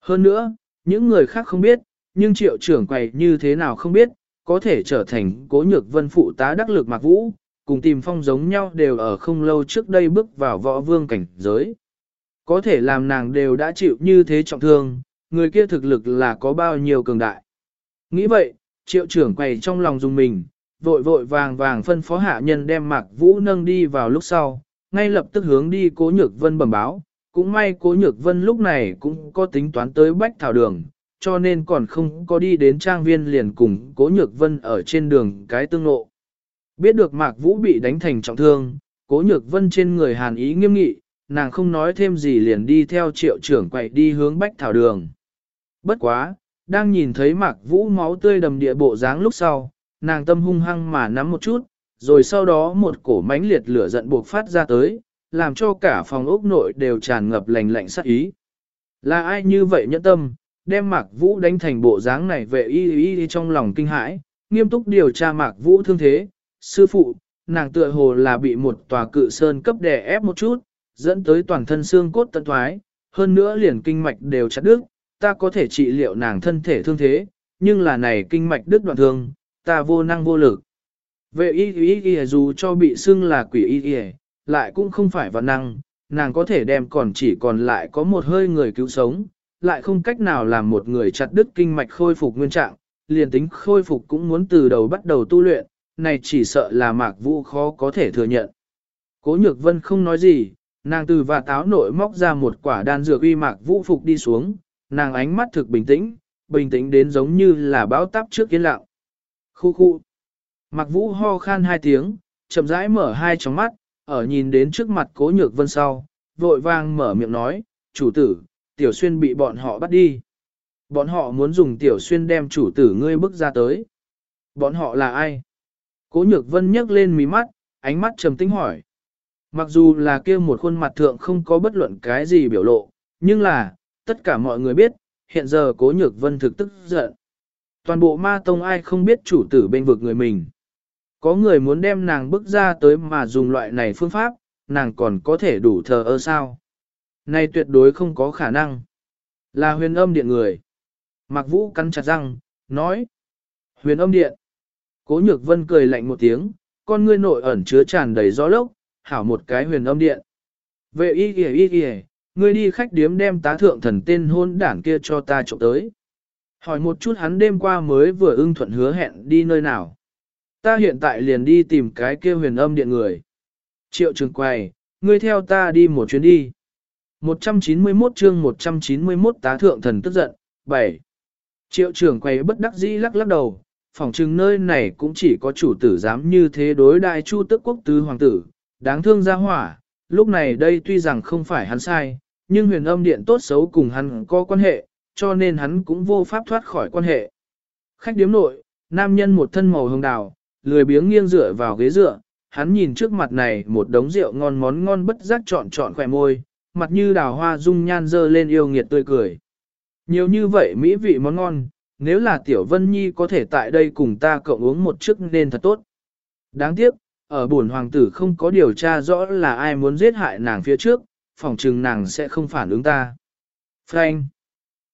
Hơn nữa, những người khác không biết, nhưng triệu trưởng quầy như thế nào không biết, có thể trở thành cố nhược vân phụ tá đắc lực mạc vũ, cùng tìm phong giống nhau đều ở không lâu trước đây bước vào võ vương cảnh giới. Có thể làm nàng đều đã chịu như thế trọng thương, người kia thực lực là có bao nhiêu cường đại. Nghĩ vậy, triệu trưởng quầy trong lòng dùng mình, vội vội vàng vàng phân phó hạ nhân đem mạc vũ nâng đi vào lúc sau, ngay lập tức hướng đi cố nhược vân bẩm báo, cũng may cố nhược vân lúc này cũng có tính toán tới bách thảo đường, cho nên còn không có đi đến trang viên liền cùng cố nhược vân ở trên đường cái tương lộ. Biết được Mạc Vũ bị đánh thành trọng thương, cố nhược vân trên người hàn ý nghiêm nghị, nàng không nói thêm gì liền đi theo triệu trưởng quậy đi hướng bách thảo đường. Bất quá, đang nhìn thấy Mạc Vũ máu tươi đầm địa bộ dáng lúc sau, nàng tâm hung hăng mà nắm một chút, rồi sau đó một cổ mánh liệt lửa giận buộc phát ra tới, làm cho cả phòng ốc nội đều tràn ngập lạnh lạnh sát ý. Là ai như vậy nhẫn tâm, đem Mạc Vũ đánh thành bộ dáng này về y y y trong lòng kinh hãi, nghiêm túc điều tra Mạc Vũ thương thế. Sư phụ, nàng tựa hồ là bị một tòa cự sơn cấp đè ép một chút, dẫn tới toàn thân xương cốt tận thoái, hơn nữa liền kinh mạch đều chặt đứt, ta có thể trị liệu nàng thân thể thương thế, nhưng là này kinh mạch đứt đoạn thương, ta vô năng vô lực. Vệ y y y dù cho bị xưng là quỷ y y, lại cũng không phải vạn năng, nàng có thể đem còn chỉ còn lại có một hơi người cứu sống, lại không cách nào làm một người chặt đứt kinh mạch khôi phục nguyên trạng, liền tính khôi phục cũng muốn từ đầu bắt đầu tu luyện, này chỉ sợ là mạc vũ khó có thể thừa nhận. Cố nhược vân không nói gì, nàng từ và táo nội móc ra một quả đan dược uy mạc vũ phục đi xuống, nàng ánh mắt thực bình tĩnh, bình tĩnh đến giống như là bão táp trước yên lặng. Khu khu. Mạc vũ ho khan hai tiếng, chậm rãi mở hai tròng mắt, ở nhìn đến trước mặt cố nhược vân sau, vội vang mở miệng nói, chủ tử, tiểu xuyên bị bọn họ bắt đi. Bọn họ muốn dùng tiểu xuyên đem chủ tử ngươi bước ra tới. Bọn họ là ai? Cố nhược vân nhấc lên mí mắt, ánh mắt trầm tĩnh hỏi. Mặc dù là kia một khuôn mặt thượng không có bất luận cái gì biểu lộ, nhưng là, tất cả mọi người biết, hiện giờ cố nhược vân thực tức giận. Toàn bộ ma tông ai không biết chủ tử bên vực người mình. Có người muốn đem nàng bước ra tới mà dùng loại này phương pháp, nàng còn có thể đủ thờ ơ sao. Này tuyệt đối không có khả năng. Là huyền âm điện người. Mạc Vũ cắn chặt răng, nói. Huyền âm điện. Cố nhược vân cười lạnh một tiếng, con ngươi nội ẩn chứa tràn đầy gió lốc, hảo một cái huyền âm điện. Vệ y kìa y kìa, ngươi đi khách điếm đem tá thượng thần tên hôn đảng kia cho ta trộm tới. Hỏi một chút hắn đêm qua mới vừa ưng thuận hứa hẹn đi nơi nào. Ta hiện tại liền đi tìm cái kia huyền âm điện người. Triệu trường quầy, ngươi theo ta đi một chuyến đi. 191 chương 191 tá thượng thần tức giận, 7. Triệu trưởng quầy bất đắc dĩ lắc lắc đầu, phòng trừng nơi này cũng chỉ có chủ tử dám như thế đối đại chu tức quốc tứ hoàng tử, đáng thương ra hỏa, lúc này đây tuy rằng không phải hắn sai, nhưng huyền âm điện tốt xấu cùng hắn có quan hệ, cho nên hắn cũng vô pháp thoát khỏi quan hệ. Khách điếm nội, nam nhân một thân màu hồng đào, lười biếng nghiêng dựa vào ghế dựa, hắn nhìn trước mặt này một đống rượu ngon món ngon bất giác chọn chọn khỏe môi, mặt như đào hoa dung nhan dơ lên yêu nghiệt tươi cười. Nhiều như vậy mỹ vị món ngon, nếu là Tiểu Vân Nhi có thể tại đây cùng ta cộng uống một chức nên thật tốt. Đáng tiếc, ở buồn hoàng tử không có điều tra rõ là ai muốn giết hại nàng phía trước, phòng trừng nàng sẽ không phản ứng ta. Frank!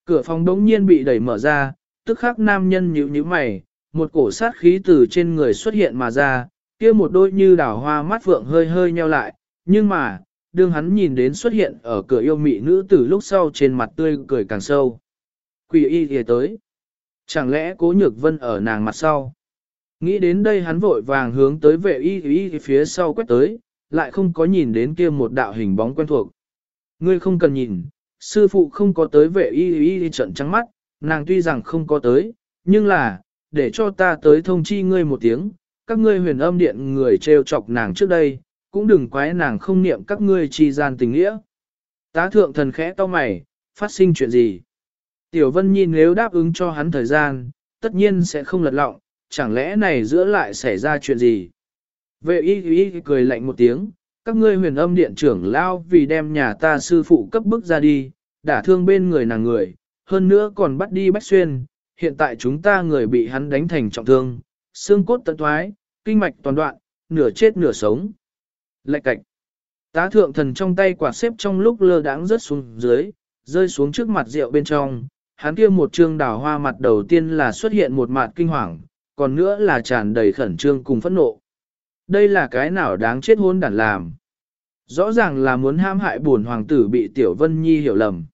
Cửa phòng đống nhiên bị đẩy mở ra, tức khắc nam nhân nhíu nhíu mày, một cổ sát khí từ trên người xuất hiện mà ra, kia một đôi như đảo hoa mắt vượng hơi hơi nheo lại, nhưng mà, đương hắn nhìn đến xuất hiện ở cửa yêu mị nữ tử lúc sau trên mặt tươi cười càng sâu. Quỷ y thì tới. Chẳng lẽ cố nhược vân ở nàng mặt sau? Nghĩ đến đây hắn vội vàng hướng tới vệ y y phía sau quét tới, lại không có nhìn đến kia một đạo hình bóng quen thuộc. Ngươi không cần nhìn, sư phụ không có tới vệ y y trận trắng mắt, nàng tuy rằng không có tới, nhưng là, để cho ta tới thông chi ngươi một tiếng, các ngươi huyền âm điện người trêu chọc nàng trước đây, cũng đừng quái nàng không niệm các ngươi chi gian tình nghĩa. Tá thượng thần khẽ to mày, phát sinh chuyện gì? Tiểu Vân Nhi nếu đáp ứng cho hắn thời gian, tất nhiên sẽ không lật lọng, chẳng lẽ này giữa lại xảy ra chuyện gì? Vệ y y cười lạnh một tiếng, các ngươi huyền âm điện trưởng lao vì đem nhà ta sư phụ cấp bức ra đi, đả thương bên người nàng người, hơn nữa còn bắt đi bách xuyên, hiện tại chúng ta người bị hắn đánh thành trọng thương, xương cốt tận thoái, kinh mạch toàn đoạn, nửa chết nửa sống. Lạch cạch. Tá thượng thần trong tay quả xếp trong lúc lơ đãng rớt xuống dưới, rơi xuống trước mặt rượu bên trong, hắn kia một trương đào hoa mặt đầu tiên là xuất hiện một mặt kinh hoàng, còn nữa là tràn đầy khẩn trương cùng phẫn nộ. Đây là cái nào đáng chết hôn đản làm. Rõ ràng là muốn ham hại buồn hoàng tử bị Tiểu Vân Nhi hiểu lầm.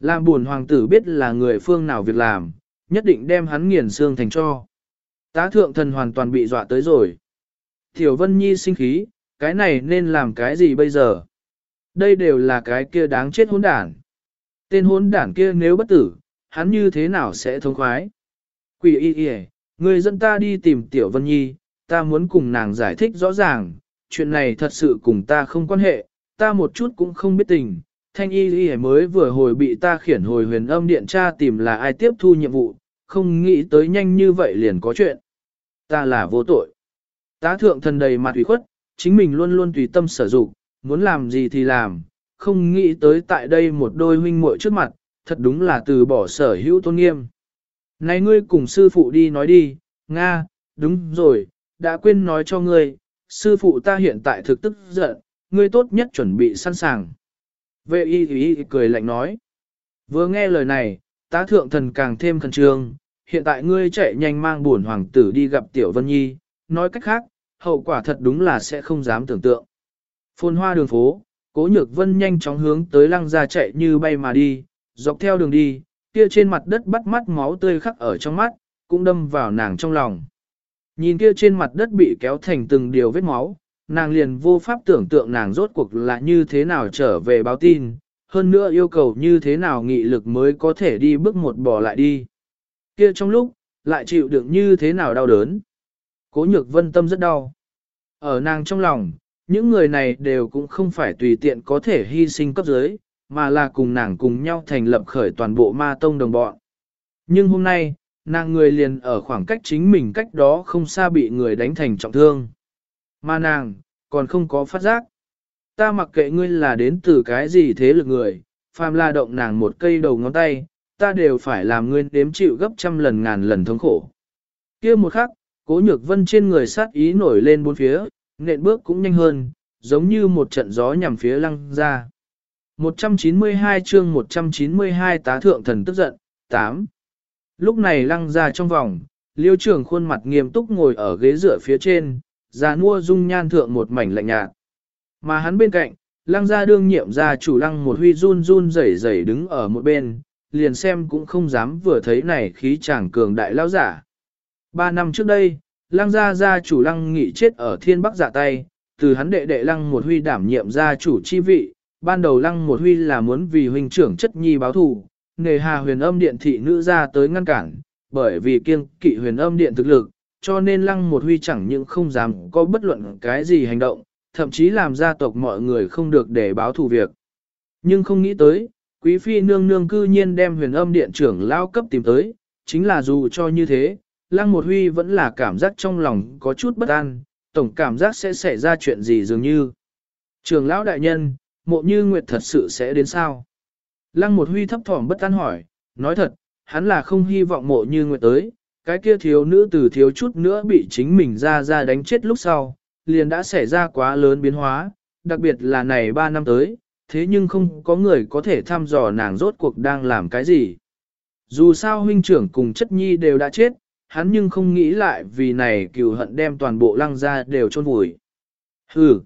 Làm buồn hoàng tử biết là người phương nào việc làm, nhất định đem hắn nghiền xương thành cho. Tá thượng thần hoàn toàn bị dọa tới rồi. Tiểu Vân Nhi sinh khí, cái này nên làm cái gì bây giờ? Đây đều là cái kia đáng chết hỗn đản. Tên hỗn đản kia nếu bất tử, hắn như thế nào sẽ thông khoái? Quỷ y y, người dẫn ta đi tìm Tiểu Vân Nhi, ta muốn cùng nàng giải thích rõ ràng, chuyện này thật sự cùng ta không quan hệ, ta một chút cũng không biết tình. Thanh y y mới vừa hồi bị ta khiển hồi huyền âm điện tra tìm là ai tiếp thu nhiệm vụ, không nghĩ tới nhanh như vậy liền có chuyện. Ta là vô tội. Tá thượng thần đầy mặt ủy khuất, chính mình luôn luôn tùy tâm sở dụng, muốn làm gì thì làm, không nghĩ tới tại đây một đôi huynh muội trước mặt, thật đúng là từ bỏ sở hữu tôn nghiêm. Này ngươi cùng sư phụ đi nói đi, Nga, đúng rồi, đã quên nói cho ngươi, sư phụ ta hiện tại thực tức giận, ngươi tốt nhất chuẩn bị sẵn sàng. Vệ y y cười lạnh nói. Vừa nghe lời này, tá thượng thần càng thêm khẩn trương, hiện tại ngươi chạy nhanh mang buồn hoàng tử đi gặp Tiểu Vân Nhi, nói cách khác, hậu quả thật đúng là sẽ không dám tưởng tượng. Phôn hoa đường phố, cố nhược vân nhanh chóng hướng tới lăng ra chạy như bay mà đi, dọc theo đường đi, kia trên mặt đất bắt mắt máu tươi khắc ở trong mắt, cũng đâm vào nàng trong lòng. Nhìn kia trên mặt đất bị kéo thành từng điều vết máu, nàng liền vô pháp tưởng tượng nàng rốt cuộc là như thế nào trở về báo tin, hơn nữa yêu cầu như thế nào nghị lực mới có thể đi bước một bỏ lại đi. Kia trong lúc, lại chịu đựng như thế nào đau đớn. Cố nhược vân tâm rất đau. Ở nàng trong lòng, những người này đều cũng không phải tùy tiện có thể hy sinh cấp dưới, mà là cùng nàng cùng nhau thành lập khởi toàn bộ ma tông đồng bọn. Nhưng hôm nay, nàng người liền ở khoảng cách chính mình cách đó không xa bị người đánh thành trọng thương. Mà nàng, còn không có phát giác. Ta mặc kệ ngươi là đến từ cái gì thế lực người, phàm la động nàng một cây đầu ngón tay, ta đều phải làm ngươi đếm chịu gấp trăm lần ngàn lần thống khổ. kia một khắc, cố nhược vân trên người sát ý nổi lên bốn phía, nện bước cũng nhanh hơn, giống như một trận gió nhằm phía lăng ra. 192 chương 192 tá thượng thần tức giận, 8. Lúc này lăng ra trong vòng, liêu trưởng khuôn mặt nghiêm túc ngồi ở ghế dựa phía trên, già nua dung nhan thượng một mảnh lạnh nhạt. Mà hắn bên cạnh, lăng gia đương nhiệm gia chủ lăng một huy run run rẩy rẩy đứng ở một bên, liền xem cũng không dám vừa thấy này khí chàng cường đại lao giả. Ba năm trước đây, lăng gia gia chủ lăng nghị chết ở thiên bắc giả tay, từ hắn đệ đệ lăng một huy đảm nhiệm gia chủ chi vị, ban đầu lăng một huy là muốn vì huynh trưởng chất nhi báo thù, nề hà huyền âm điện thị nữ ra tới ngăn cản, bởi vì kiêng kỵ huyền âm điện thực lực, cho nên lăng một huy chẳng những không dám có bất luận cái gì hành động, thậm chí làm gia tộc mọi người không được để báo thù việc. Nhưng không nghĩ tới, quý phi nương nương cư nhiên đem huyền âm điện trưởng lao cấp tìm tới, chính là dù cho như thế, lăng một huy vẫn là cảm giác trong lòng có chút bất an, tổng cảm giác sẽ xảy ra chuyện gì dường như. Trường lão đại nhân, mộ như nguyệt thật sự sẽ đến sao? Lăng một huy thấp thỏm bất an hỏi, nói thật, hắn là không hy vọng mộ như nguyệt tới, cái kia thiếu nữ từ thiếu chút nữa bị chính mình ra ra đánh chết lúc sau, liền đã xảy ra quá lớn biến hóa, đặc biệt là này 3 năm tới, thế nhưng không có người có thể thăm dò nàng rốt cuộc đang làm cái gì. Dù sao huynh trưởng cùng chất nhi đều đã chết, hắn nhưng không nghĩ lại vì này cừu hận đem toàn bộ lăng ra đều chôn vùi. Hừ.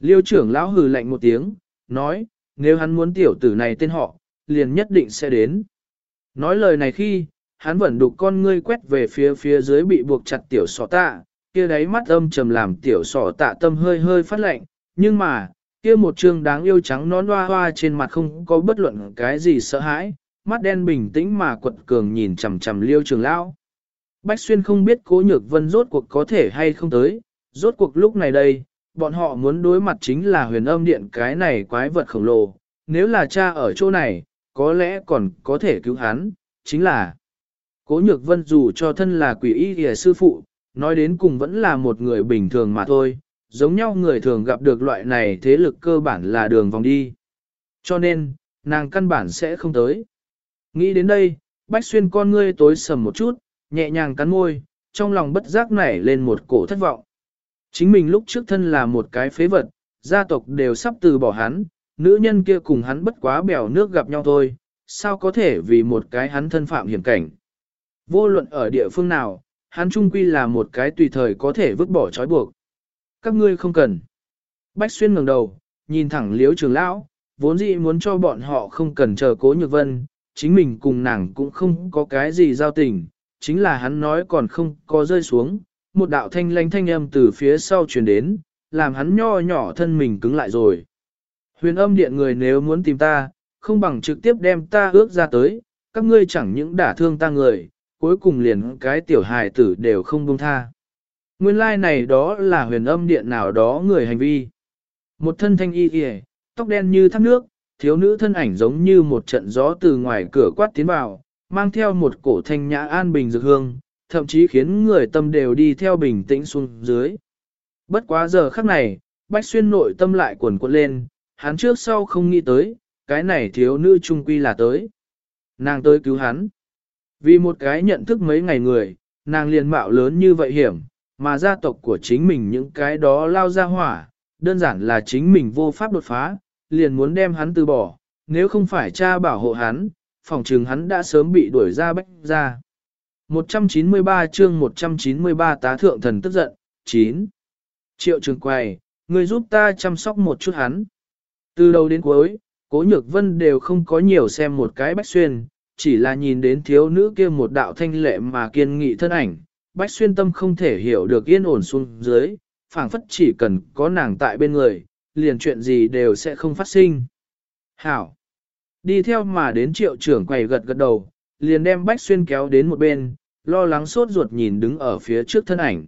Liêu trưởng lão hừ lạnh một tiếng, nói, nếu hắn muốn tiểu tử này tên họ, liền nhất định sẽ đến. Nói lời này khi, hắn vẫn đục con ngươi quét về phía phía dưới bị buộc chặt tiểu sọ tạ, kia đáy mắt âm trầm làm tiểu sọ tạ tâm hơi hơi phát lạnh, nhưng mà, kia một trương đáng yêu trắng nón hoa hoa trên mặt không có bất luận cái gì sợ hãi, mắt đen bình tĩnh mà quật cường nhìn chằm chằm liêu trường lão. Bách Xuyên không biết cố nhược vân rốt cuộc có thể hay không tới, rốt cuộc lúc này đây, bọn họ muốn đối mặt chính là huyền âm điện cái này quái vật khổng lồ, nếu là cha ở chỗ này, có lẽ còn có thể cứu hắn, chính là Cố nhược vân dù cho thân là quỷ y hề sư phụ, nói đến cùng vẫn là một người bình thường mà thôi, giống nhau người thường gặp được loại này thế lực cơ bản là đường vòng đi. Cho nên, nàng căn bản sẽ không tới. Nghĩ đến đây, Bách Xuyên con ngươi tối sầm một chút, nhẹ nhàng cắn môi, trong lòng bất giác nảy lên một cổ thất vọng. Chính mình lúc trước thân là một cái phế vật, gia tộc đều sắp từ bỏ hắn, nữ nhân kia cùng hắn bất quá bèo nước gặp nhau thôi, sao có thể vì một cái hắn thân phạm hiểm cảnh. Vô luận ở địa phương nào, hắn trung quy là một cái tùy thời có thể vứt bỏ trói buộc. Các ngươi không cần. Bách Xuyên ngẩng đầu, nhìn thẳng liếu trường lão, vốn dĩ muốn cho bọn họ không cần chờ cố nhược vân, chính mình cùng nàng cũng không có cái gì giao tình, chính là hắn nói còn không có rơi xuống, một đạo thanh lanh thanh âm từ phía sau truyền đến, làm hắn nho nhỏ thân mình cứng lại rồi. Huyền âm điện người nếu muốn tìm ta, không bằng trực tiếp đem ta ước ra tới, các ngươi chẳng những đả thương ta người, cuối cùng liền cái tiểu hài tử đều không buông tha. Nguyên lai like này đó là huyền âm điện nào đó người hành vi. Một thân thanh y kìa, tóc đen như thác nước, thiếu nữ thân ảnh giống như một trận gió từ ngoài cửa quát tiến vào, mang theo một cổ thanh nhã an bình dược hương, thậm chí khiến người tâm đều đi theo bình tĩnh xuống dưới. Bất quá giờ khắc này, Bách Xuyên nội tâm lại cuồn cuộn lên, hắn trước sau không nghĩ tới, cái này thiếu nữ trung quy là tới. Nàng tới cứu hắn. Vì một cái nhận thức mấy ngày người, nàng liền mạo lớn như vậy hiểm, mà gia tộc của chính mình những cái đó lao ra hỏa, đơn giản là chính mình vô pháp đột phá, liền muốn đem hắn từ bỏ, nếu không phải cha bảo hộ hắn, phòng trường hắn đã sớm bị đuổi ra bách ra. 193 chương 193 tá thượng thần tức giận, 9. Triệu trường quầy, người giúp ta chăm sóc một chút hắn. Từ đầu đến cuối, cố nhược vân đều không có nhiều xem một cái bách xuyên, chỉ là nhìn đến thiếu nữ kia một đạo thanh lệ mà kiên nghị thân ảnh, bách xuyên tâm không thể hiểu được yên ổn xuống dưới, phảng phất chỉ cần có nàng tại bên người, liền chuyện gì đều sẽ không phát sinh. Hảo! Đi theo mà đến triệu trưởng quầy gật gật đầu, liền đem bách xuyên kéo đến một bên, lo lắng sốt ruột nhìn đứng ở phía trước thân ảnh.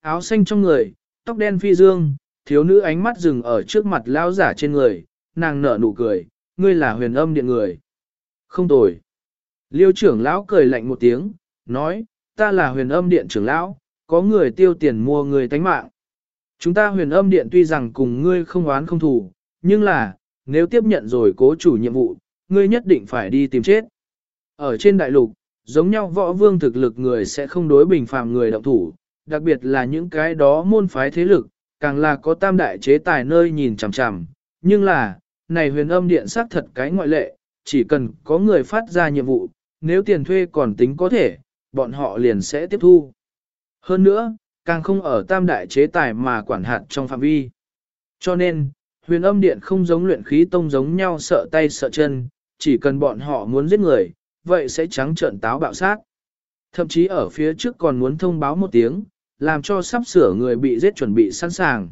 Áo xanh trong người, tóc đen phi dương, thiếu nữ ánh mắt dừng ở trước mặt lao giả trên người, nàng nở nụ cười, ngươi là huyền âm điện người. Không tồi. Liêu trưởng lão cười lạnh một tiếng, nói, ta là huyền âm điện trưởng lão, có người tiêu tiền mua người tánh mạng. Chúng ta huyền âm điện tuy rằng cùng ngươi không oán không thù, nhưng là, nếu tiếp nhận rồi cố chủ nhiệm vụ, ngươi nhất định phải đi tìm chết. Ở trên đại lục, giống nhau võ vương thực lực người sẽ không đối bình phàm người động thủ, đặc biệt là những cái đó môn phái thế lực, càng là có tam đại chế tài nơi nhìn chằm chằm, nhưng là, này huyền âm điện xác thật cái ngoại lệ, chỉ cần có người phát ra nhiệm vụ, nếu tiền thuê còn tính có thể, bọn họ liền sẽ tiếp thu. Hơn nữa, càng không ở tam đại chế tài mà quản hạt trong phạm vi. Cho nên, huyền âm điện không giống luyện khí tông giống nhau sợ tay sợ chân, chỉ cần bọn họ muốn giết người, vậy sẽ trắng trợn táo bạo sát. Thậm chí ở phía trước còn muốn thông báo một tiếng, làm cho sắp sửa người bị giết chuẩn bị sẵn sàng.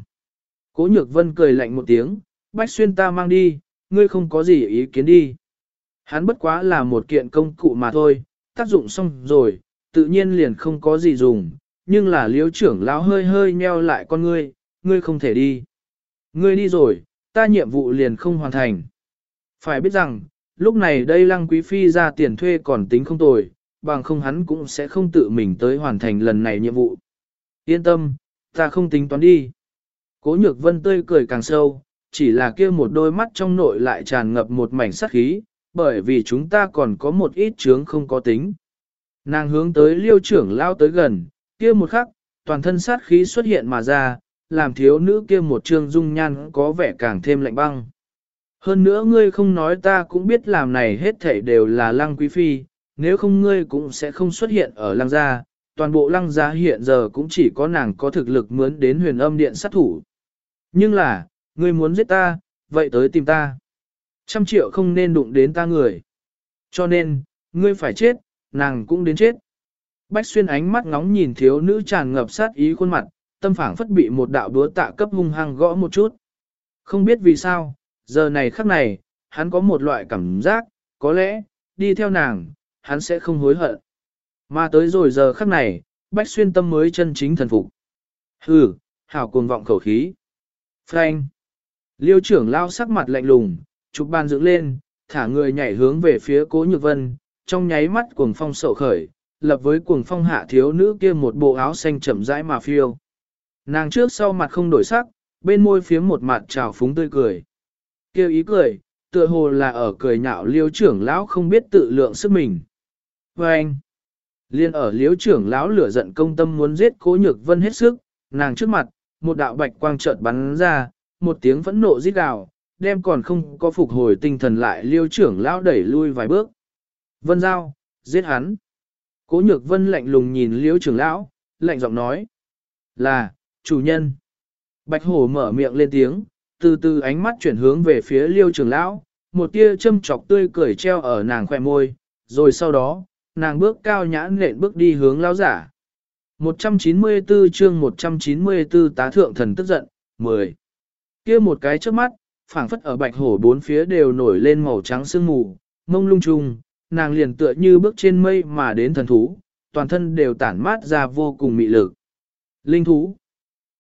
Cố nhược vân cười lạnh một tiếng, bách xuyên ta mang đi, ngươi không có gì ý kiến đi. Hắn bất quá là một kiện công cụ mà thôi, tác dụng xong rồi, tự nhiên liền không có gì dùng, nhưng là liếu trưởng lão hơi hơi nheo lại con ngươi, ngươi không thể đi. Ngươi đi rồi, ta nhiệm vụ liền không hoàn thành. Phải biết rằng, lúc này đây lăng quý phi ra tiền thuê còn tính không tồi, bằng không hắn cũng sẽ không tự mình tới hoàn thành lần này nhiệm vụ. Yên tâm, ta không tính toán đi. Cố nhược vân tươi cười càng sâu, chỉ là kia một đôi mắt trong nội lại tràn ngập một mảnh sát khí, bởi vì chúng ta còn có một ít chướng không có tính. Nàng hướng tới liêu trưởng lao tới gần, kia một khắc, toàn thân sát khí xuất hiện mà ra, làm thiếu nữ kia một trương dung nhan có vẻ càng thêm lạnh băng. Hơn nữa ngươi không nói ta cũng biết làm này hết thảy đều là lăng quý phi, nếu không ngươi cũng sẽ không xuất hiện ở lăng gia, toàn bộ lăng gia hiện giờ cũng chỉ có nàng có thực lực mướn đến huyền âm điện sát thủ. Nhưng là, ngươi muốn giết ta, vậy tới tìm ta. Trăm triệu không nên đụng đến ta người. Cho nên, ngươi phải chết, nàng cũng đến chết. Bách xuyên ánh mắt ngóng nhìn thiếu nữ tràn ngập sát ý khuôn mặt, tâm phảng phất bị một đạo đúa tạ cấp hung hăng gõ một chút. Không biết vì sao, giờ này khắc này, hắn có một loại cảm giác, có lẽ, đi theo nàng, hắn sẽ không hối hận. Mà tới rồi giờ khắc này, Bách xuyên tâm mới chân chính thần phục. Hừ, hảo cuồng vọng khẩu khí. Frank. Liêu trưởng lao sắc mặt lạnh lùng, chụp bàn dựng lên, thả người nhảy hướng về phía cố nhược vân, trong nháy mắt cuồng phong sậu khởi, lập với cuồng phong hạ thiếu nữ kia một bộ áo xanh chậm rãi mà phiêu. Nàng trước sau mặt không đổi sắc, bên môi phía một mặt trào phúng tươi cười. Kêu ý cười, tựa hồ là ở cười nhạo liêu trưởng lão không biết tự lượng sức mình. Và anh, liên ở liêu trưởng lão lửa giận công tâm muốn giết cố nhược vân hết sức, nàng trước mặt, một đạo bạch quang chợt bắn ra, một tiếng phẫn nộ rít gào, đem còn không có phục hồi tinh thần lại liêu trưởng lão đẩy lui vài bước. Vân Giao, giết hắn. Cố nhược vân lạnh lùng nhìn liêu trưởng lão, lạnh giọng nói. Là, chủ nhân. Bạch hổ mở miệng lên tiếng, từ từ ánh mắt chuyển hướng về phía liêu trưởng lão, một tia châm chọc tươi cười treo ở nàng khoẻ môi, rồi sau đó, nàng bước cao nhãn lện bước đi hướng lão giả. 194 chương 194 tá thượng thần tức giận, 10. kia một cái trước mắt, phảng phất ở bạch hổ bốn phía đều nổi lên màu trắng sương mù, mông lung trùng, nàng liền tựa như bước trên mây mà đến thần thú, toàn thân đều tản mát ra vô cùng mị lực. Linh thú.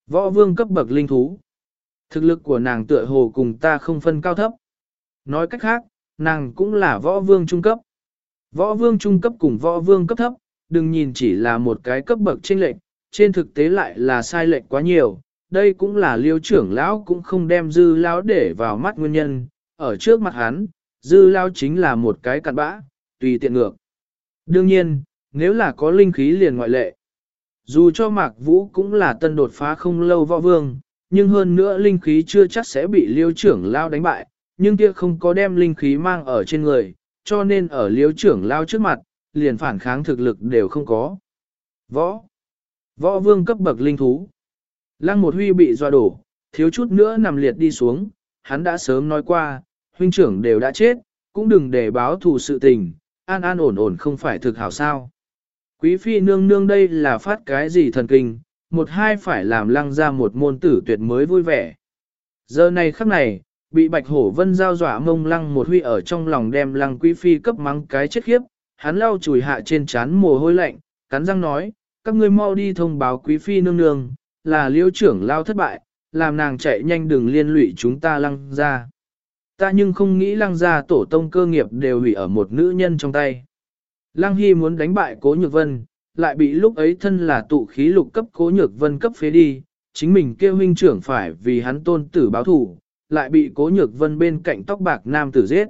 Võ vương cấp bậc linh thú. Thực lực của nàng tựa hồ cùng ta không phân cao thấp. Nói cách khác, nàng cũng là võ vương trung cấp. Võ vương trung cấp cùng võ vương cấp thấp, đừng nhìn chỉ là một cái cấp bậc trên lệnh, trên thực tế lại là sai lệch quá nhiều. Đây cũng là liêu trưởng lão cũng không đem dư lão để vào mắt nguyên nhân, ở trước mặt hắn, dư lão chính là một cái cặn bã, tùy tiện ngược. Đương nhiên, nếu là có linh khí liền ngoại lệ. Dù cho Mạc Vũ cũng là tân đột phá không lâu võ vương, nhưng hơn nữa linh khí chưa chắc sẽ bị liêu trưởng lao đánh bại, nhưng kia không có đem linh khí mang ở trên người, cho nên ở liêu trưởng lao trước mặt, liền phản kháng thực lực đều không có. Võ. Võ vương cấp bậc linh thú. Lăng một huy bị doa đổ, thiếu chút nữa nằm liệt đi xuống, hắn đã sớm nói qua, huynh trưởng đều đã chết, cũng đừng để báo thù sự tình, an an ổn ổn không phải thực hảo sao. Quý phi nương nương đây là phát cái gì thần kinh, một hai phải làm lăng ra một môn tử tuyệt mới vui vẻ. Giờ này khắc này, bị bạch hổ vân giao dọa mông lăng một huy ở trong lòng đem lăng quý phi cấp mắng cái chết khiếp, hắn lau chùi hạ trên trán mồ hôi lạnh, cắn răng nói, các ngươi mau đi thông báo quý phi nương nương, là liêu trưởng lao thất bại, làm nàng chạy nhanh đừng liên lụy chúng ta lăng ra. Ta nhưng không nghĩ lăng gia tổ tông cơ nghiệp đều hủy ở một nữ nhân trong tay. Lăng Hy muốn đánh bại Cố Nhược Vân, lại bị lúc ấy thân là tụ khí lục cấp Cố Nhược Vân cấp phế đi, chính mình kêu huynh trưởng phải vì hắn tôn tử báo thủ, lại bị Cố Nhược Vân bên cạnh tóc bạc nam tử giết.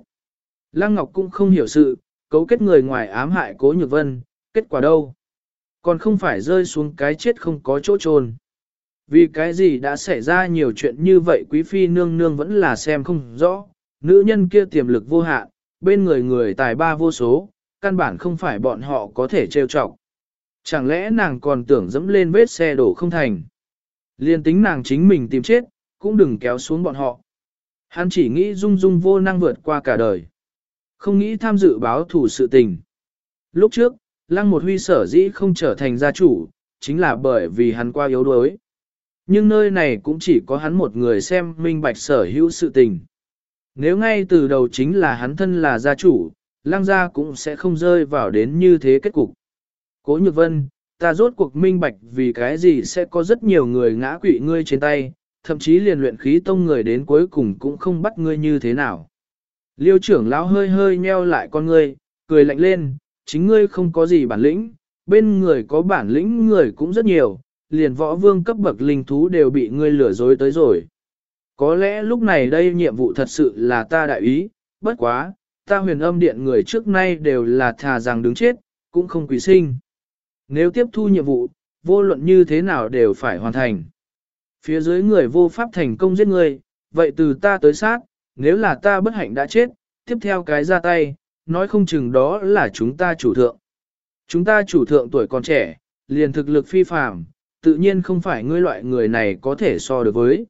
Lăng Ngọc cũng không hiểu sự, cấu kết người ngoài ám hại Cố Nhược Vân, kết quả đâu? Còn không phải rơi xuống cái chết không có chỗ trôn. Vì cái gì đã xảy ra nhiều chuyện như vậy quý phi nương nương vẫn là xem không rõ, nữ nhân kia tiềm lực vô hạn, bên người người tài ba vô số, căn bản không phải bọn họ có thể trêu chọc. Chẳng lẽ nàng còn tưởng dẫm lên vết xe đổ không thành. Liên tính nàng chính mình tìm chết, cũng đừng kéo xuống bọn họ. Hắn chỉ nghĩ dung dung vô năng vượt qua cả đời. Không nghĩ tham dự báo thủ sự tình. Lúc trước, Lăng một huy sở dĩ không trở thành gia chủ, chính là bởi vì hắn qua yếu đuối. Nhưng nơi này cũng chỉ có hắn một người xem minh bạch sở hữu sự tình. Nếu ngay từ đầu chính là hắn thân là gia chủ, lăng gia cũng sẽ không rơi vào đến như thế kết cục. Cố nhược vân, ta rốt cuộc minh bạch vì cái gì sẽ có rất nhiều người ngã quỵ ngươi trên tay, thậm chí liền luyện khí tông người đến cuối cùng cũng không bắt ngươi như thế nào. Liêu trưởng lão hơi hơi nheo lại con ngươi, cười lạnh lên, chính ngươi không có gì bản lĩnh, bên người có bản lĩnh người cũng rất nhiều, liền võ vương cấp bậc linh thú đều bị ngươi lừa dối tới rồi. Có lẽ lúc này đây nhiệm vụ thật sự là ta đại ý, bất quá, ta huyền âm điện người trước nay đều là thà rằng đứng chết, cũng không quỷ sinh. Nếu tiếp thu nhiệm vụ, vô luận như thế nào đều phải hoàn thành. Phía dưới người vô pháp thành công giết người, vậy từ ta tới sát, nếu là ta bất hạnh đã chết, tiếp theo cái ra tay, nói không chừng đó là chúng ta chủ thượng. Chúng ta chủ thượng tuổi còn trẻ, liền thực lực phi phàm, tự nhiên không phải ngươi loại người này có thể so được với.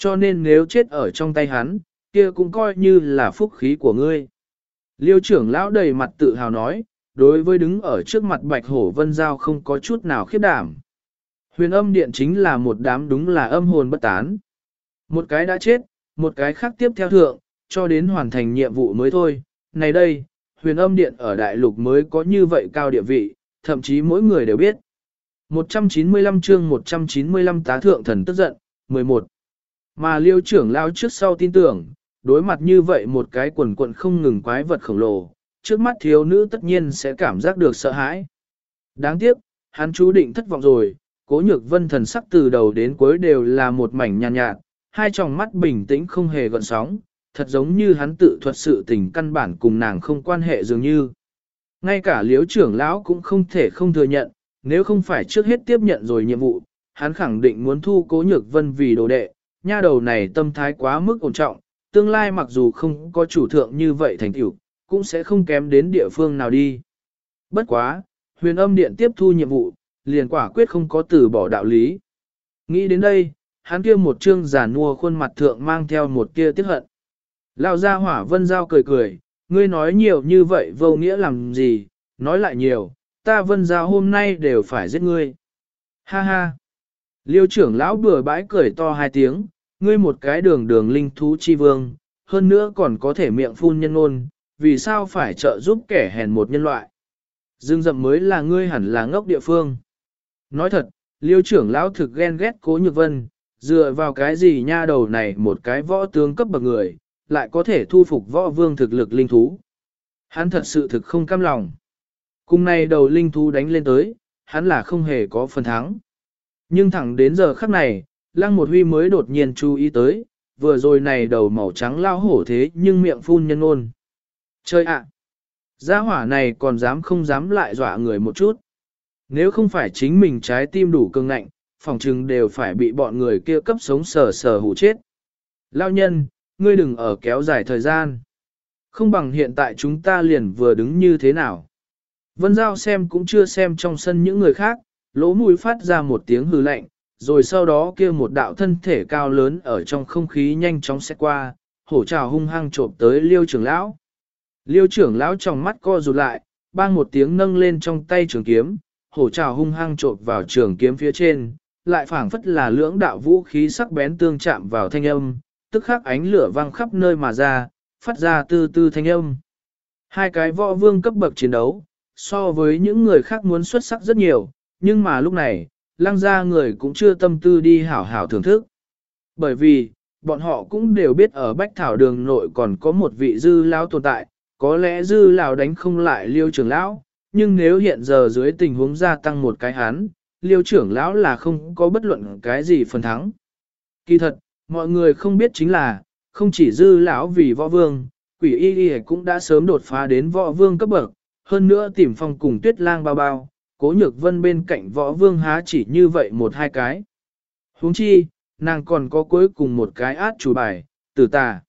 Cho nên nếu chết ở trong tay hắn, kia cũng coi như là phúc khí của ngươi. Liêu trưởng lão đầy mặt tự hào nói, đối với đứng ở trước mặt bạch hổ vân giao không có chút nào khiếp đảm. Huyền âm điện chính là một đám đúng là âm hồn bất tán. Một cái đã chết, một cái khác tiếp theo thượng, cho đến hoàn thành nhiệm vụ mới thôi. Này đây, huyền âm điện ở đại lục mới có như vậy cao địa vị, thậm chí mỗi người đều biết. 195 chương 195 tá thượng thần tức giận, 11. Mà liêu trưởng lao trước sau tin tưởng, đối mặt như vậy một cái quần quận không ngừng quái vật khổng lồ, trước mắt thiếu nữ tất nhiên sẽ cảm giác được sợ hãi. Đáng tiếc, hắn chú định thất vọng rồi, cố nhược vân thần sắc từ đầu đến cuối đều là một mảnh nhàn nhạt, nhạt, hai tròng mắt bình tĩnh không hề gợn sóng, thật giống như hắn tự thuật sự tình căn bản cùng nàng không quan hệ dường như. Ngay cả liếu trưởng lão cũng không thể không thừa nhận, nếu không phải trước hết tiếp nhận rồi nhiệm vụ, hắn khẳng định muốn thu cố nhược vân vì đồ đệ, nha đầu này tâm thái quá mức ổn trọng, tương lai mặc dù không có chủ thượng như vậy thành tiểu, cũng sẽ không kém đến địa phương nào đi. Bất quá, huyền âm điện tiếp thu nhiệm vụ, liền quả quyết không có từ bỏ đạo lý. Nghĩ đến đây, hắn kia một trương giả nua khuôn mặt thượng mang theo một kia tiếc hận. Lao ra hỏa vân giao cười cười, ngươi nói nhiều như vậy vô nghĩa làm gì, nói lại nhiều, ta vân giao hôm nay đều phải giết ngươi. Ha ha. Liêu trưởng lão bừa bãi cười to hai tiếng, ngươi một cái đường đường linh thú chi vương, hơn nữa còn có thể miệng phun nhân ôn, vì sao phải trợ giúp kẻ hèn một nhân loại. Dương dậm mới là ngươi hẳn là ngốc địa phương. Nói thật, liêu trưởng lão thực ghen ghét cố nhược vân, dựa vào cái gì nha đầu này một cái võ tướng cấp bậc người, lại có thể thu phục võ vương thực lực linh thú. Hắn thật sự thực không cam lòng. Cùng này đầu linh thú đánh lên tới, hắn là không hề có phần thắng. Nhưng thẳng đến giờ khắc này, lăng một huy mới đột nhiên chú ý tới, vừa rồi này đầu màu trắng lao hổ thế nhưng miệng phun nhân ôn. Chơi ạ! Gia hỏa này còn dám không dám lại dọa người một chút. Nếu không phải chính mình trái tim đủ cương ngạnh, phòng trừng đều phải bị bọn người kia cấp sống sờ sờ hủ chết. Lao nhân, ngươi đừng ở kéo dài thời gian. Không bằng hiện tại chúng ta liền vừa đứng như thế nào. Vân Giao xem cũng chưa xem trong sân những người khác, lỗ mũi phát ra một tiếng hư lạnh, rồi sau đó kia một đạo thân thể cao lớn ở trong không khí nhanh chóng xét qua, hổ trào hung hăng trộm tới liêu trưởng lão. Liêu trưởng lão trong mắt co rụt lại, bang một tiếng nâng lên trong tay trường kiếm, hổ trào hung hăng trộm vào trường kiếm phía trên, lại phảng phất là lưỡng đạo vũ khí sắc bén tương chạm vào thanh âm, tức khắc ánh lửa vang khắp nơi mà ra, phát ra tư tư thanh âm. Hai cái võ vương cấp bậc chiến đấu, so với những người khác muốn xuất sắc rất nhiều, nhưng mà lúc này, lăng ra người cũng chưa tâm tư đi hảo hảo thưởng thức. Bởi vì, bọn họ cũng đều biết ở Bách Thảo đường nội còn có một vị dư lão tồn tại, có lẽ dư lão đánh không lại liêu trưởng lão, nhưng nếu hiện giờ dưới tình huống gia tăng một cái hán, liêu trưởng lão là không có bất luận cái gì phần thắng. Kỳ thật, mọi người không biết chính là, không chỉ dư lão vì võ vương, quỷ y y cũng đã sớm đột phá đến võ vương cấp bậc, hơn nữa tìm phong cùng tuyết lang bao bao, cố nhược vân bên cạnh võ vương há chỉ như vậy một hai cái. huống chi, nàng còn có cuối cùng một cái át chủ bài, tử tà.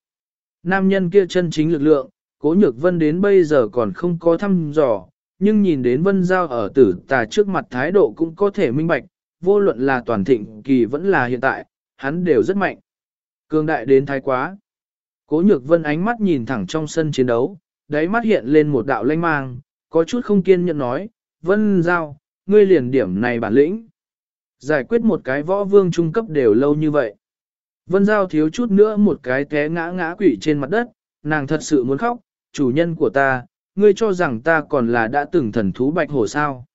Nam nhân kia chân chính lực lượng, cố nhược vân đến bây giờ còn không có thăm dò, nhưng nhìn đến vân giao ở tử tà trước mặt thái độ cũng có thể minh bạch, vô luận là toàn thịnh kỳ vẫn là hiện tại, hắn đều rất mạnh. Cường đại đến thái quá. Cố nhược vân ánh mắt nhìn thẳng trong sân chiến đấu, đáy mắt hiện lên một đạo lanh mang, có chút không kiên nhẫn nói, vân giao, ngươi liền điểm này bản lĩnh. Giải quyết một cái võ vương trung cấp đều lâu như vậy. Vân giao thiếu chút nữa một cái té ngã ngã quỷ trên mặt đất, nàng thật sự muốn khóc, chủ nhân của ta, ngươi cho rằng ta còn là đã từng thần thú bạch hổ sao.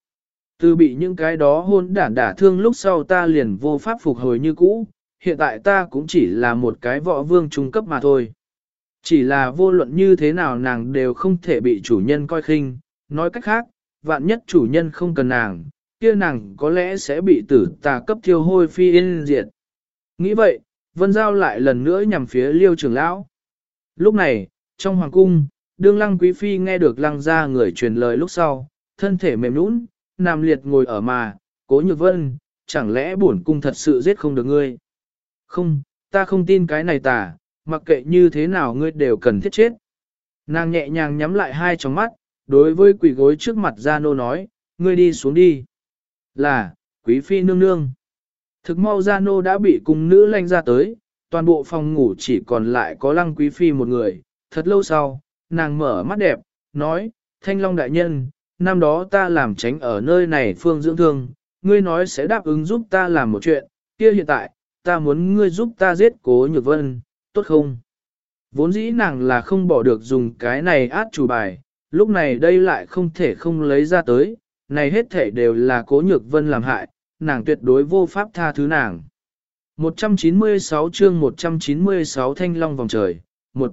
Từ bị những cái đó hôn đản đả thương lúc sau ta liền vô pháp phục hồi như cũ, hiện tại ta cũng chỉ là một cái võ vương trung cấp mà thôi. Chỉ là vô luận như thế nào nàng đều không thể bị chủ nhân coi khinh, nói cách khác, vạn nhất chủ nhân không cần nàng, kia nàng có lẽ sẽ bị tử tà cấp thiêu hôi phi yên diệt. Nghĩ vậy, Vân Giao lại lần nữa nhằm phía liêu trưởng lão. Lúc này, trong hoàng cung, đương lăng quý phi nghe được lăng ra người truyền lời lúc sau, thân thể mềm nũng, nằm liệt ngồi ở mà, cố nhược vân, chẳng lẽ bổn cung thật sự giết không được ngươi? Không, ta không tin cái này tà, mặc kệ như thế nào ngươi đều cần thiết chết. Nàng nhẹ nhàng nhắm lại hai tròng mắt, đối với quỷ gối trước mặt Gia Nô nói, ngươi đi xuống đi. Là, quý phi nương nương. Thực mau Gia Nô đã bị cung nữ lanh ra tới, toàn bộ phòng ngủ chỉ còn lại có lăng quý phi một người. Thật lâu sau, nàng mở mắt đẹp, nói, thanh long đại nhân, năm đó ta làm tránh ở nơi này phương dưỡng thương, ngươi nói sẽ đáp ứng giúp ta làm một chuyện, kia hiện tại, ta muốn ngươi giúp ta giết cố nhược vân, tốt không? Vốn dĩ nàng là không bỏ được dùng cái này át chủ bài, lúc này đây lại không thể không lấy ra tới, này hết thể đều là cố nhược vân làm hại, nàng tuyệt đối vô pháp tha thứ nàng. 196 chương 196 thanh long vòng trời, một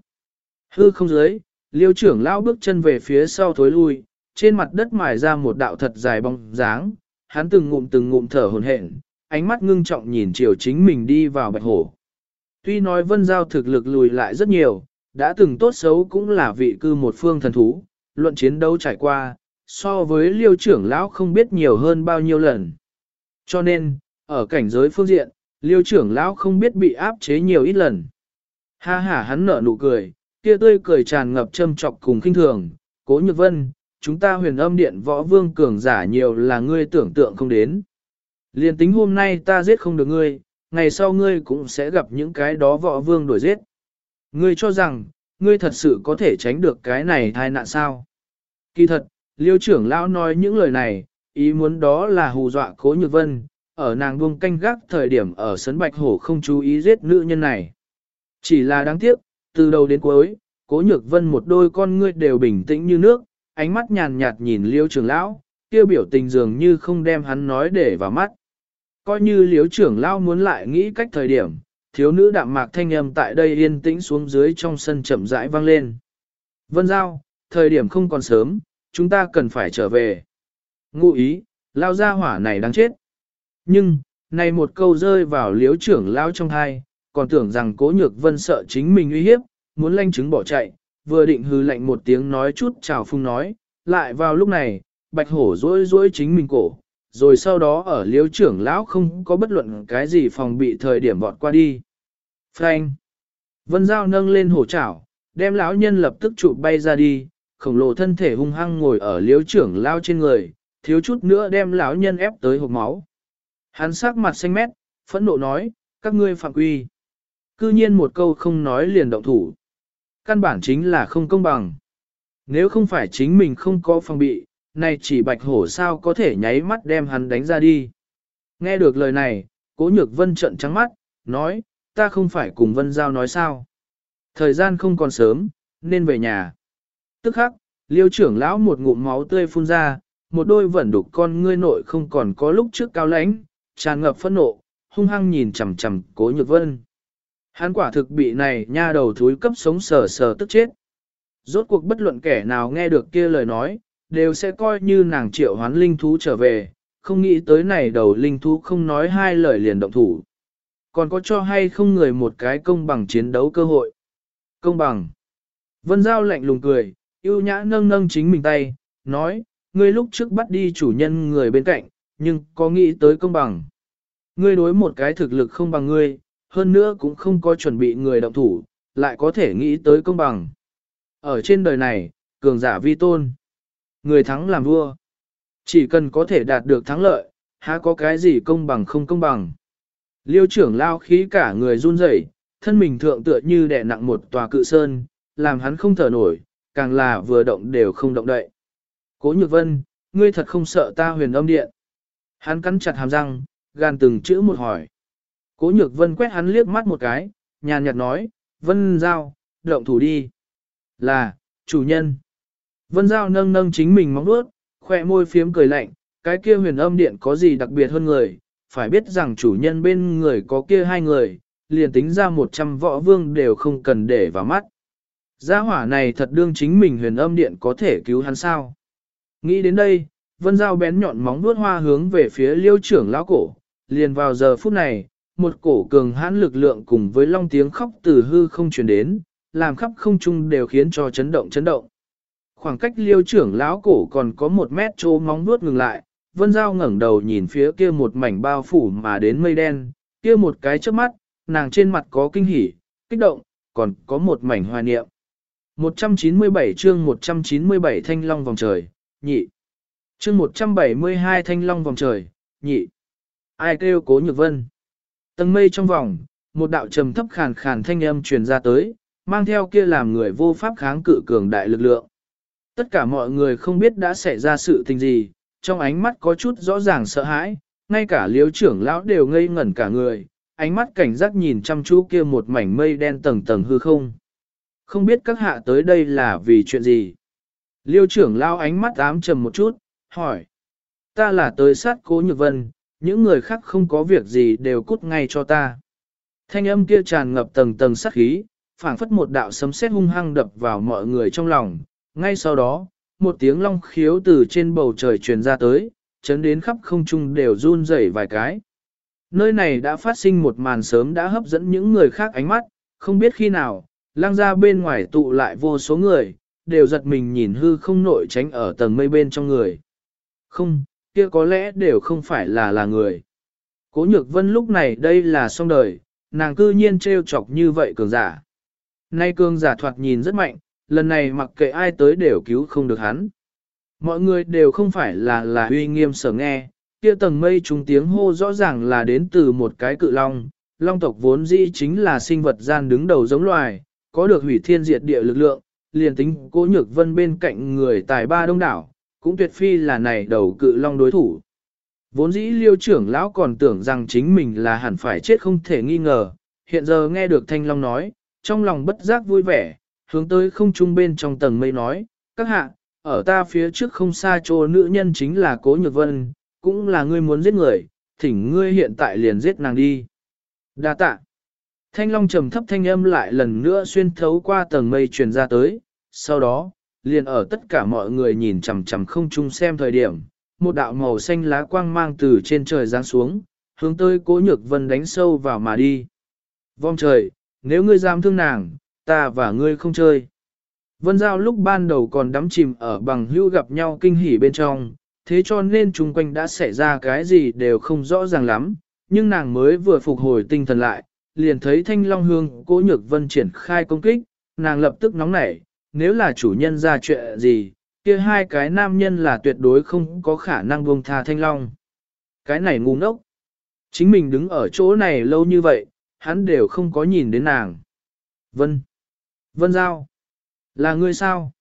Hư không dưới, liêu trưởng lao bước chân về phía sau thối lui, trên mặt đất mài ra một đạo thật dài bóng dáng, hắn từng ngụm từng ngụm thở hồn hển, ánh mắt ngưng trọng nhìn chiều chính mình đi vào bạch hổ. Tuy nói vân giao thực lực lùi lại rất nhiều, đã từng tốt xấu cũng là vị cư một phương thần thú, luận chiến đấu trải qua, so với liêu trưởng lão không biết nhiều hơn bao nhiêu lần. Cho nên, ở cảnh giới phương diện, liêu trưởng lão không biết bị áp chế nhiều ít lần. Ha ha hắn nở nụ cười, kia tươi cười tràn ngập châm trọc cùng kinh thường, cố nhược vân, chúng ta huyền âm điện võ vương cường giả nhiều là ngươi tưởng tượng không đến. Liên tính hôm nay ta giết không được ngươi, ngày sau ngươi cũng sẽ gặp những cái đó võ vương đuổi giết. Ngươi cho rằng, ngươi thật sự có thể tránh được cái này thai nạn sao? Kỳ thật, liêu trưởng lão nói những lời này, ý muốn đó là hù dọa cố nhược vân, ở nàng buông canh gác thời điểm ở sấn bạch hổ không chú ý giết nữ nhân này. Chỉ là đáng tiếc, từ đầu đến cuối, cố nhược vân một đôi con ngươi đều bình tĩnh như nước, ánh mắt nhàn nhạt nhìn liêu trưởng lão, tiêu biểu tình dường như không đem hắn nói để vào mắt. Coi như liêu trưởng lão muốn lại nghĩ cách thời điểm, thiếu nữ đạm mạc thanh âm tại đây yên tĩnh xuống dưới trong sân chậm rãi vang lên. Vân Giao, thời điểm không còn sớm, chúng ta cần phải trở về. Ngụ ý, lao ra hỏa này đang chết. Nhưng, này một câu rơi vào liếu trưởng lao trong hai, còn tưởng rằng cố nhược vân sợ chính mình uy hiếp, muốn lanh chứng bỏ chạy, vừa định hư lạnh một tiếng nói chút chào phung nói, lại vào lúc này, bạch hổ rối rối chính mình cổ, rồi sau đó ở liếu trưởng lão không có bất luận cái gì phòng bị thời điểm vọt qua đi. Frank! Vân Giao nâng lên hổ chảo, đem lão nhân lập tức chụp bay ra đi, khổng lồ thân thể hung hăng ngồi ở liếu trưởng lao trên người, thiếu chút nữa đem lão nhân ép tới hộp máu. Hắn sắc mặt xanh mét, phẫn nộ nói, các ngươi phạm quy. Cư nhiên một câu không nói liền động thủ. Căn bản chính là không công bằng. Nếu không phải chính mình không có phòng bị, này chỉ bạch hổ sao có thể nháy mắt đem hắn đánh ra đi. Nghe được lời này, cố nhược vân trận trắng mắt, nói, ta không phải cùng vân giao nói sao. Thời gian không còn sớm, nên về nhà. Tức khắc, liêu trưởng lão một ngụm máu tươi phun ra, một đôi vẩn đục con ngươi nội không còn có lúc trước cao lãnh, tràn ngập phẫn nộ, hung hăng nhìn chằm chằm cố nhược vân. Hắn quả thực bị này nha đầu thúi cấp sống sờ sờ tức chết. Rốt cuộc bất luận kẻ nào nghe được kia lời nói, đều sẽ coi như nàng triệu hoán linh thú trở về, không nghĩ tới này đầu linh thú không nói hai lời liền động thủ. Còn có cho hay không người một cái công bằng chiến đấu cơ hội. Công bằng. Vân Giao lạnh lùng cười, yêu nhã nâng nâng chính mình tay, nói, ngươi lúc trước bắt đi chủ nhân người bên cạnh, nhưng có nghĩ tới công bằng. Ngươi đối một cái thực lực không bằng ngươi, hơn nữa cũng không có chuẩn bị người động thủ, lại có thể nghĩ tới công bằng. Ở trên đời này, cường giả vi tôn. Người thắng làm vua. Chỉ cần có thể đạt được thắng lợi, há có cái gì công bằng không công bằng. Liêu trưởng lao khí cả người run rẩy, thân mình thượng tựa như đè nặng một tòa cự sơn, làm hắn không thở nổi, càng là vừa động đều không động đậy. Cố nhược vân, ngươi thật không sợ ta huyền âm điện. Hắn cắn chặt hàm răng, gan từng chữ một hỏi. Cố nhược vân quét hắn liếc mắt một cái, nhàn nhạt nói, vân giao, động thủ đi. Là, chủ nhân. Vân giao nâng nâng chính mình móng nuốt, khoe môi phiếm cười lạnh, cái kia huyền âm điện có gì đặc biệt hơn người, phải biết rằng chủ nhân bên người có kia hai người, liền tính ra một trăm võ vương đều không cần để vào mắt. Gia hỏa này thật đương chính mình huyền âm điện có thể cứu hắn sao. Nghĩ đến đây, vân dao bén nhọn móng vuốt hoa hướng về phía liêu trưởng lão cổ, liền vào giờ phút này, một cổ cường hãn lực lượng cùng với long tiếng khóc từ hư không truyền đến, làm khắp không trung đều khiến cho chấn động chấn động. Khoảng cách liêu trưởng lão cổ còn có một mét chỗ móng vuốt ngừng lại, vân dao ngẩng đầu nhìn phía kia một mảnh bao phủ mà đến mây đen, kia một cái trước mắt, nàng trên mặt có kinh hỉ, kích động, còn có một mảnh hoài niệm. 197 chương 197 thanh long vòng trời, nhị. Chương 172 thanh long vòng trời, nhị. Ai kêu cố nhược vân. Tầng mây trong vòng, một đạo trầm thấp khàn khàn thanh âm truyền ra tới, mang theo kia làm người vô pháp kháng cự cường đại lực lượng. Tất cả mọi người không biết đã xảy ra sự tình gì, trong ánh mắt có chút rõ ràng sợ hãi, ngay cả liếu trưởng lão đều ngây ngẩn cả người, ánh mắt cảnh giác nhìn chăm chú kia một mảnh mây đen tầng tầng hư không. Không biết các hạ tới đây là vì chuyện gì? Liêu trưởng lao ánh mắt ám trầm một chút, hỏi. Ta là tới sát cố nhược vân, những người khác không có việc gì đều cút ngay cho ta. Thanh âm kia tràn ngập tầng tầng sát khí, phảng phất một đạo sấm sét hung hăng đập vào mọi người trong lòng. Ngay sau đó, một tiếng long khiếu từ trên bầu trời truyền ra tới, chấn đến khắp không trung đều run rẩy vài cái. Nơi này đã phát sinh một màn sớm đã hấp dẫn những người khác ánh mắt, không biết khi nào, lang ra bên ngoài tụ lại vô số người, đều giật mình nhìn hư không nội tránh ở tầng mây bên trong người. Không, kia có lẽ đều không phải là là người. Cố nhược vân lúc này đây là xong đời, nàng cư nhiên trêu chọc như vậy cường giả. Nay cường giả thoạt nhìn rất mạnh, lần này mặc kệ ai tới đều cứu không được hắn. Mọi người đều không phải là là uy nghiêm sở nghe, kia tầng mây trùng tiếng hô rõ ràng là đến từ một cái cự long. Long tộc vốn dĩ chính là sinh vật gian đứng đầu giống loài, có được hủy thiên diệt địa lực lượng, liền tính cố nhược vân bên cạnh người tài ba đông đảo, cũng tuyệt phi là này đầu cự long đối thủ. Vốn dĩ liêu trưởng lão còn tưởng rằng chính mình là hẳn phải chết không thể nghi ngờ, hiện giờ nghe được thanh long nói, trong lòng bất giác vui vẻ, hướng tới không trung bên trong tầng mây nói, các hạ, ở ta phía trước không xa chỗ nữ nhân chính là cố nhược vân, cũng là ngươi muốn giết người, thỉnh ngươi hiện tại liền giết nàng đi. Đa tạ. Thanh long trầm thấp thanh âm lại lần nữa xuyên thấu qua tầng mây truyền ra tới, sau đó, liền ở tất cả mọi người nhìn chằm chằm không chung xem thời điểm, một đạo màu xanh lá quang mang từ trên trời giáng xuống, hướng tới cố nhược vân đánh sâu vào mà đi. Vong trời, nếu ngươi dám thương nàng, ta và ngươi không chơi. Vân Giao lúc ban đầu còn đắm chìm ở bằng hữu gặp nhau kinh hỉ bên trong, thế cho nên chung quanh đã xảy ra cái gì đều không rõ ràng lắm, nhưng nàng mới vừa phục hồi tinh thần lại, liền thấy thanh long hương cố nhược vân triển khai công kích, nàng lập tức nóng nảy, nếu là chủ nhân ra chuyện gì, kia hai cái nam nhân là tuyệt đối không có khả năng buông tha thanh long. Cái này ngu ngốc. Chính mình đứng ở chỗ này lâu như vậy, hắn đều không có nhìn đến nàng. Vân. Vân Giao. Là ngươi sao?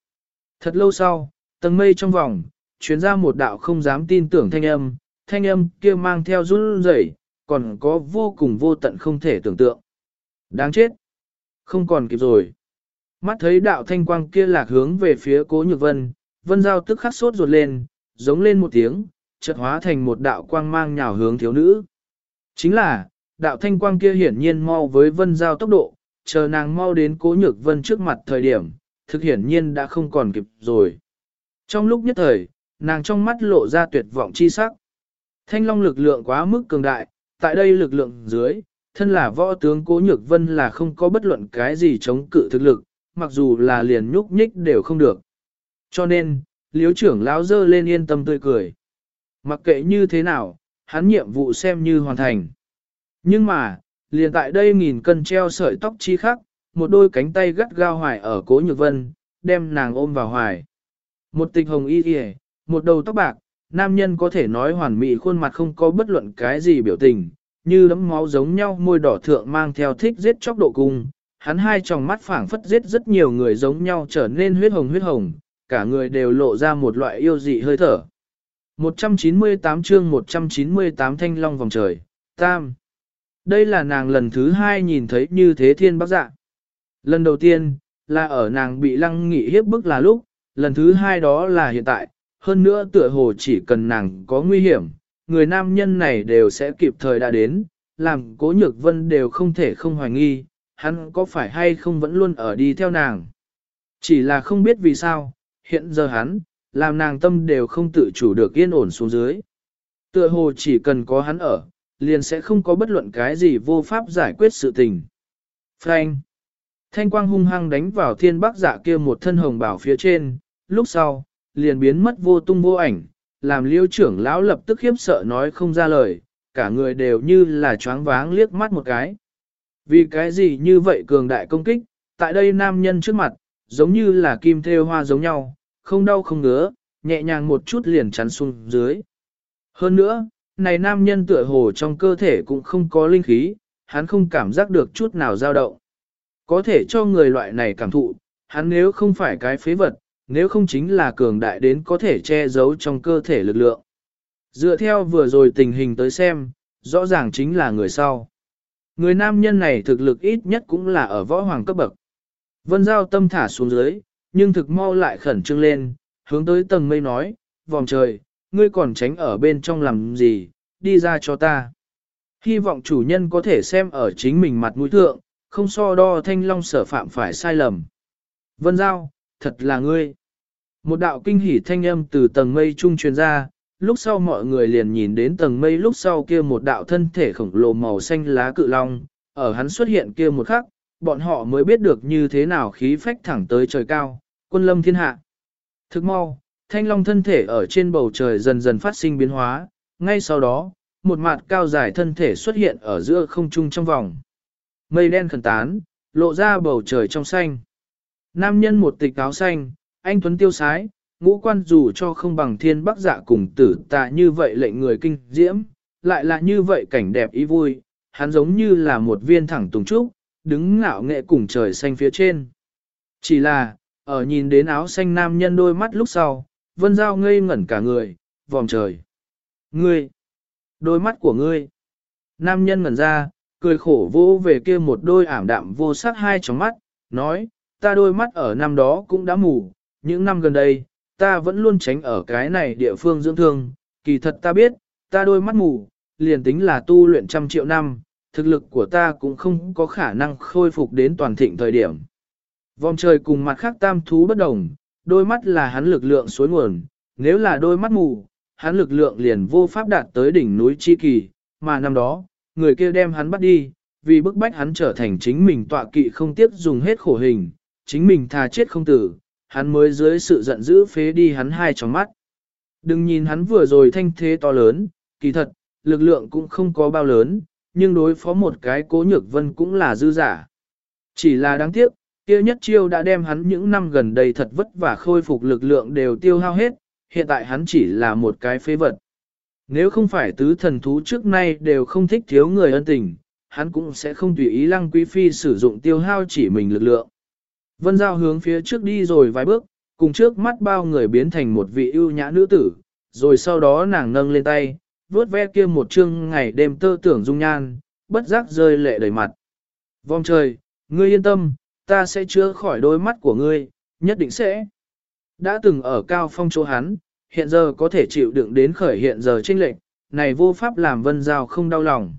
Thật lâu sau, tầng mây trong vòng, chuyến ra một đạo không dám tin tưởng thanh âm, thanh âm kia mang theo run rẩy, còn có vô cùng vô tận không thể tưởng tượng. Đáng chết! Không còn kịp rồi. Mắt thấy đạo thanh quang kia lạc hướng về phía cố nhược vân, vân giao tức khắc sốt ruột lên, giống lên một tiếng, chợt hóa thành một đạo quang mang nhào hướng thiếu nữ. Chính là, đạo thanh quang kia hiển nhiên mau với vân giao tốc độ, chờ nàng mau đến cố nhược vân trước mặt thời điểm, thực hiển nhiên đã không còn kịp rồi. Trong lúc nhất thời, nàng trong mắt lộ ra tuyệt vọng chi sắc. Thanh long lực lượng quá mức cường đại, tại đây lực lượng dưới, thân là võ tướng Cố Nhược Vân là không có bất luận cái gì chống cự thực lực, mặc dù là liền nhúc nhích đều không được. Cho nên, liếu trưởng lão dơ lên yên tâm tươi cười. Mặc kệ như thế nào, hắn nhiệm vụ xem như hoàn thành. Nhưng mà, liền tại đây nghìn cân treo sợi tóc chi khắc, một đôi cánh tay gắt gao hoài ở cố nhược vân, đem nàng ôm vào hoài. Một tịch hồng y y, một đầu tóc bạc, nam nhân có thể nói hoàn mỹ khuôn mặt không có bất luận cái gì biểu tình, như đấm máu giống nhau môi đỏ thượng mang theo thích giết chóc độ cung. Hắn hai tròng mắt phảng phất giết rất nhiều người giống nhau trở nên huyết hồng huyết hồng, cả người đều lộ ra một loại yêu dị hơi thở. 198 chương 198 thanh long vòng trời, tam. Đây là nàng lần thứ hai nhìn thấy như thế thiên bác dạ. Lần đầu tiên, là ở nàng bị lăng nghị hiếp bức là lúc, lần thứ hai đó là hiện tại, hơn nữa tựa hồ chỉ cần nàng có nguy hiểm, người nam nhân này đều sẽ kịp thời đã đến, làm cố nhược vân đều không thể không hoài nghi, hắn có phải hay không vẫn luôn ở đi theo nàng. Chỉ là không biết vì sao, hiện giờ hắn, làm nàng tâm đều không tự chủ được yên ổn xuống dưới. Tựa hồ chỉ cần có hắn ở, liền sẽ không có bất luận cái gì vô pháp giải quyết sự tình. Frank Thanh quang hung hăng đánh vào thiên bắc dạ kia một thân hồng bảo phía trên, lúc sau, liền biến mất vô tung vô ảnh, làm liêu trưởng lão lập tức khiếp sợ nói không ra lời, cả người đều như là choáng váng liếc mắt một cái. Vì cái gì như vậy cường đại công kích, tại đây nam nhân trước mặt, giống như là kim thêu hoa giống nhau, không đau không ngứa, nhẹ nhàng một chút liền chắn xuống dưới. Hơn nữa, này nam nhân tựa hồ trong cơ thể cũng không có linh khí, hắn không cảm giác được chút nào dao động. Có thể cho người loại này cảm thụ, hắn nếu không phải cái phế vật, nếu không chính là cường đại đến có thể che giấu trong cơ thể lực lượng. Dựa theo vừa rồi tình hình tới xem, rõ ràng chính là người sau. Người nam nhân này thực lực ít nhất cũng là ở võ hoàng cấp bậc. Vân Giao tâm thả xuống dưới, nhưng thực mau lại khẩn trương lên, hướng tới tầng mây nói, vòng trời, ngươi còn tránh ở bên trong làm gì, đi ra cho ta. Hy vọng chủ nhân có thể xem ở chính mình mặt mũi thượng, không so đo thanh long sở phạm phải sai lầm. Vân Giao, thật là ngươi. Một đạo kinh hỉ thanh âm từ tầng mây trung truyền ra, lúc sau mọi người liền nhìn đến tầng mây lúc sau kia một đạo thân thể khổng lồ màu xanh lá cự long, ở hắn xuất hiện kia một khắc, bọn họ mới biết được như thế nào khí phách thẳng tới trời cao, quân lâm thiên hạ. Thức mau, thanh long thân thể ở trên bầu trời dần dần phát sinh biến hóa, ngay sau đó, một mặt cao dài thân thể xuất hiện ở giữa không trung trong vòng. Mây đen khẩn tán, lộ ra bầu trời trong xanh. Nam nhân một tịch áo xanh, anh Tuấn tiêu sái, ngũ quan dù cho không bằng thiên bắc dạ cùng tử tạ như vậy lệnh người kinh diễm, lại là như vậy cảnh đẹp ý vui, hắn giống như là một viên thẳng tùng trúc, đứng ngạo nghệ cùng trời xanh phía trên. Chỉ là, ở nhìn đến áo xanh nam nhân đôi mắt lúc sau, vân giao ngây ngẩn cả người, vòng trời. Ngươi! Đôi mắt của ngươi! Nam nhân ngẩn ra, cười khổ vô về kia một đôi ảm đạm vô sắc hai tròng mắt, nói, ta đôi mắt ở năm đó cũng đã mù, những năm gần đây, ta vẫn luôn tránh ở cái này địa phương dưỡng thương, kỳ thật ta biết, ta đôi mắt mù, liền tính là tu luyện trăm triệu năm, thực lực của ta cũng không có khả năng khôi phục đến toàn thịnh thời điểm. Vòng trời cùng mặt khác tam thú bất đồng, đôi mắt là hắn lực lượng suối nguồn, nếu là đôi mắt mù, hắn lực lượng liền vô pháp đạt tới đỉnh núi chi kỳ, mà năm đó, người kia đem hắn bắt đi, vì bức bách hắn trở thành chính mình tọa kỵ không tiếc dùng hết khổ hình, chính mình thà chết không tử, hắn mới dưới sự giận dữ phế đi hắn hai tròng mắt. Đừng nhìn hắn vừa rồi thanh thế to lớn, kỳ thật, lực lượng cũng không có bao lớn, nhưng đối phó một cái cố nhược vân cũng là dư giả. Chỉ là đáng tiếc, kia nhất chiêu đã đem hắn những năm gần đây thật vất vả khôi phục lực lượng đều tiêu hao hết, hiện tại hắn chỉ là một cái phế vật. Nếu không phải tứ thần thú trước nay đều không thích thiếu người ân tình, hắn cũng sẽ không tùy ý lăng quý phi sử dụng tiêu hao chỉ mình lực lượng. Vân Giao hướng phía trước đi rồi vài bước, cùng trước mắt bao người biến thành một vị ưu nhã nữ tử, rồi sau đó nàng nâng lên tay, vuốt ve kia một chương ngày đêm tơ tưởng dung nhan, bất giác rơi lệ đầy mặt. Vòng trời, ngươi yên tâm, ta sẽ chữa khỏi đôi mắt của ngươi, nhất định sẽ. Đã từng ở cao phong chỗ hắn, hiện giờ có thể chịu đựng đến khởi hiện giờ tranh lệnh, này vô pháp làm vân giao không đau lòng.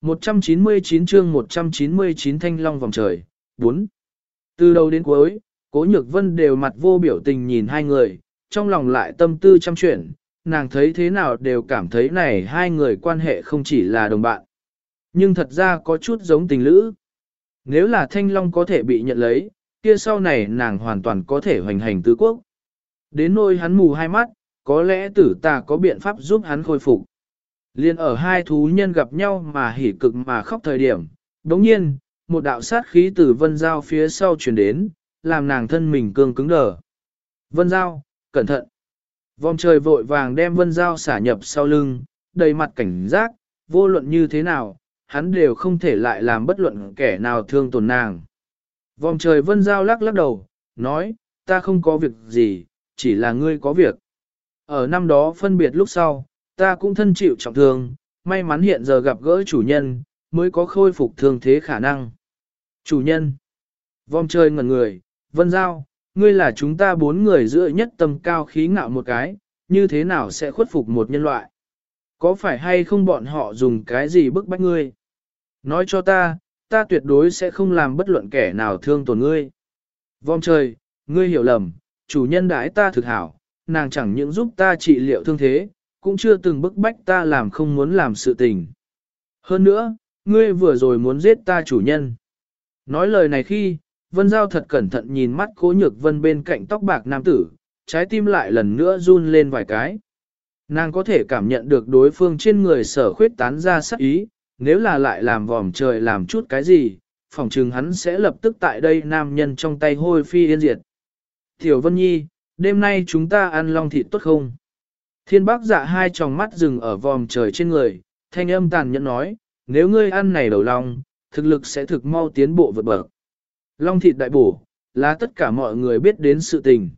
199 chương 199 thanh long vòng trời, 4. Từ đầu đến cuối, cố nhược vân đều mặt vô biểu tình nhìn hai người, trong lòng lại tâm tư chăm chuyện, nàng thấy thế nào đều cảm thấy này hai người quan hệ không chỉ là đồng bạn. Nhưng thật ra có chút giống tình lữ. Nếu là thanh long có thể bị nhận lấy, kia sau này nàng hoàn toàn có thể hoành hành tứ quốc. Đến nôi hắn mù hai mắt, có lẽ tử ta có biện pháp giúp hắn khôi phục. Liên ở hai thú nhân gặp nhau mà hỉ cực mà khóc thời điểm, đồng nhiên, một đạo sát khí từ vân giao phía sau chuyển đến, làm nàng thân mình cương cứng đờ. Vân giao, cẩn thận. Vòng trời vội vàng đem vân giao xả nhập sau lưng, đầy mặt cảnh giác, vô luận như thế nào, hắn đều không thể lại làm bất luận kẻ nào thương tổn nàng. Vòng trời vân giao lắc lắc đầu, nói, ta không có việc gì, chỉ là ngươi có việc. Ở năm đó phân biệt lúc sau, ta cũng thân chịu trọng thương, may mắn hiện giờ gặp gỡ chủ nhân, mới có khôi phục thương thế khả năng. Chủ nhân, vòng trời ngẩn người, vân giao, ngươi là chúng ta bốn người giữa nhất tâm cao khí ngạo một cái, như thế nào sẽ khuất phục một nhân loại? Có phải hay không bọn họ dùng cái gì bức bách ngươi? Nói cho ta, ta tuyệt đối sẽ không làm bất luận kẻ nào thương tổn ngươi. Vong trời, ngươi hiểu lầm, chủ nhân đãi ta thực hảo, nàng chẳng những giúp ta trị liệu thương thế, cũng chưa từng bức bách ta làm không muốn làm sự tình. Hơn nữa, ngươi vừa rồi muốn giết ta chủ nhân. Nói lời này khi, Vân Giao thật cẩn thận nhìn mắt cố nhược vân bên cạnh tóc bạc nam tử, trái tim lại lần nữa run lên vài cái. Nàng có thể cảm nhận được đối phương trên người sở khuyết tán ra sắc ý, nếu là lại làm vòm trời làm chút cái gì, phỏng chừng hắn sẽ lập tức tại đây nam nhân trong tay hôi phi yên diệt. Tiểu Vân Nhi, đêm nay chúng ta ăn long thịt tốt không? Thiên bác dạ hai tròng mắt dừng ở vòm trời trên người, thanh âm tàn nhẫn nói, nếu ngươi ăn này đầu long, thực lực sẽ thực mau tiến bộ vượt bậc. Long thịt đại bổ, là tất cả mọi người biết đến sự tình.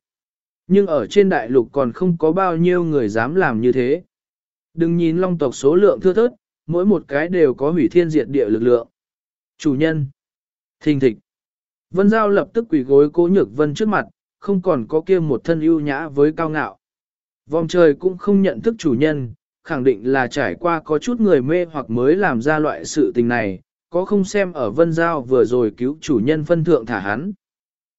Nhưng ở trên đại lục còn không có bao nhiêu người dám làm như thế. Đừng nhìn long tộc số lượng thưa thớt, mỗi một cái đều có hủy thiên diệt địa lực lượng. Chủ nhân. Thình thịch. Vân Giao lập tức quỳ gối cố nhược vân trước mặt, không còn có kia một thân ưu nhã với cao ngạo. Vòng trời cũng không nhận thức chủ nhân, khẳng định là trải qua có chút người mê hoặc mới làm ra loại sự tình này, có không xem ở Vân Giao vừa rồi cứu chủ nhân phân thượng thả hắn.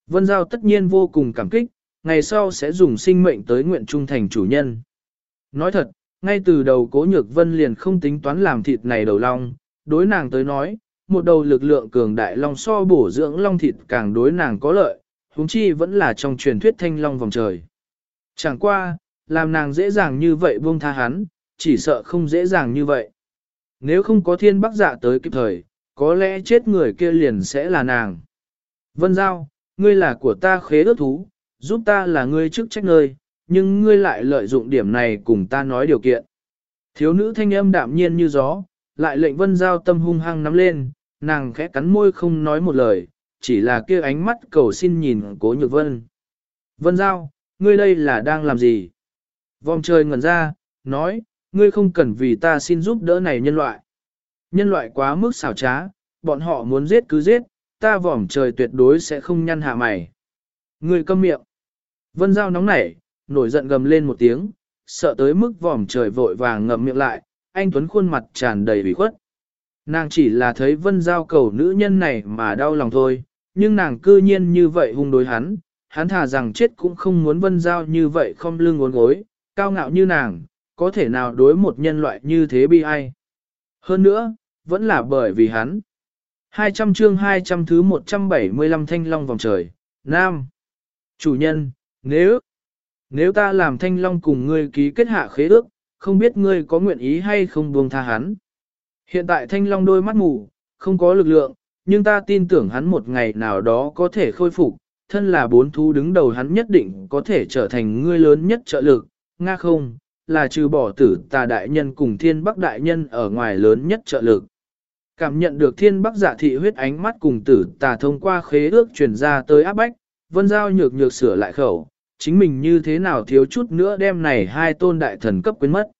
Vân Giao tất nhiên vô cùng cảm kích, ngày sau sẽ dùng sinh mệnh tới nguyện trung thành chủ nhân. Nói thật, ngay từ đầu cố nhược Vân liền không tính toán làm thịt này đầu long, đối nàng tới nói, một đầu lực lượng cường đại long so bổ dưỡng long thịt càng đối nàng có lợi, huống chi vẫn là trong truyền thuyết thanh long vòng trời. Chẳng qua, làm nàng dễ dàng như vậy buông tha hắn, chỉ sợ không dễ dàng như vậy. Nếu không có thiên bắc dạ tới kịp thời, có lẽ chết người kia liền sẽ là nàng. Vân Giao, ngươi là của ta khế ước thú, giúp ta là ngươi chức trách nơi, nhưng ngươi lại lợi dụng điểm này cùng ta nói điều kiện. Thiếu nữ thanh âm đạm nhiên như gió, lại lệnh Vân Giao tâm hung hăng nắm lên, nàng khẽ cắn môi không nói một lời, chỉ là kia ánh mắt cầu xin nhìn cố nhược vân. Vân Giao, ngươi đây là đang làm gì? Vòng trời ngẩn ra, nói, ngươi không cần vì ta xin giúp đỡ này nhân loại. Nhân loại quá mức xảo trá, bọn họ muốn giết cứ giết, ta vòng trời tuyệt đối sẽ không nhăn hạ mày. Ngươi câm miệng. Vân Giao nóng nảy, nổi giận gầm lên một tiếng, sợ tới mức vòm trời vội vàng ngậm miệng lại, anh Tuấn khuôn mặt tràn đầy ủy khuất. Nàng chỉ là thấy Vân Giao cầu nữ nhân này mà đau lòng thôi, nhưng nàng cư nhiên như vậy hung đối hắn, hắn thà rằng chết cũng không muốn Vân Giao như vậy không lưng uốn gối, cao ngạo như nàng, có thể nào đối một nhân loại như thế bi ai. Hơn nữa, vẫn là bởi vì hắn. 200 chương 200 thứ 175 thanh long vòng trời, Nam. Chủ nhân, nếu, nếu ta làm thanh long cùng ngươi ký kết hạ khế ước, không biết ngươi có nguyện ý hay không buông tha hắn. Hiện tại thanh long đôi mắt mù, không có lực lượng, nhưng ta tin tưởng hắn một ngày nào đó có thể khôi phục, thân là bốn thú đứng đầu hắn nhất định có thể trở thành ngươi lớn nhất trợ lực, nga không, là trừ bỏ tử tà đại nhân cùng thiên bắc đại nhân ở ngoài lớn nhất trợ lực. Cảm nhận được thiên bắc giả dạ thị huyết ánh mắt cùng tử tà thông qua khế ước truyền ra tới áp bách, vân giao nhược nhược sửa lại khẩu, chính mình như thế nào thiếu chút nữa đem này hai tôn đại thần cấp quên mất.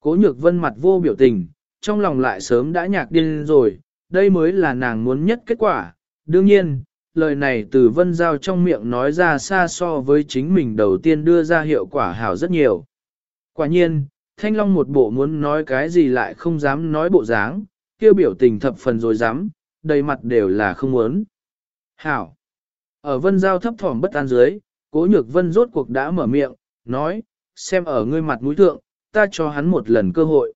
Cố nhược vân mặt vô biểu tình, trong lòng lại sớm đã nhạc điên rồi, đây mới là nàng muốn nhất kết quả. Đương nhiên, lời này từ vân giao trong miệng nói ra xa so với chính mình đầu tiên đưa ra hiệu quả hảo rất nhiều. Quả nhiên, Thanh Long một bộ muốn nói cái gì lại không dám nói bộ dáng, kêu biểu tình thập phần rồi dám, đầy mặt đều là không muốn. Hảo! Ở vân giao thấp thỏm bất an dưới, cố nhược vân rốt cuộc đã mở miệng, nói, xem ở ngươi mặt mũi thượng, ta cho hắn một lần cơ hội.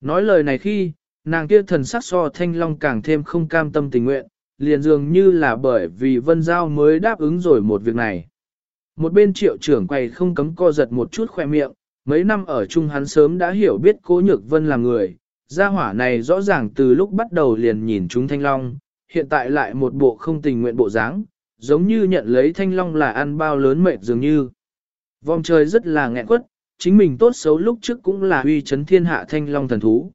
Nói lời này khi, nàng kia thần sắc so thanh long càng thêm không cam tâm tình nguyện, liền dường như là bởi vì vân giao mới đáp ứng rồi một việc này. Một bên triệu trưởng quay không cấm co giật một chút khoe miệng, Mấy năm ở chung hắn sớm đã hiểu biết cố nhược vân là người, gia hỏa này rõ ràng từ lúc bắt đầu liền nhìn chúng thanh long, hiện tại lại một bộ không tình nguyện bộ dáng, giống như nhận lấy thanh long là ăn bao lớn mệt dường như. Vòng trời rất là nghẹn quất, chính mình tốt xấu lúc trước cũng là uy chấn thiên hạ thanh long thần thú.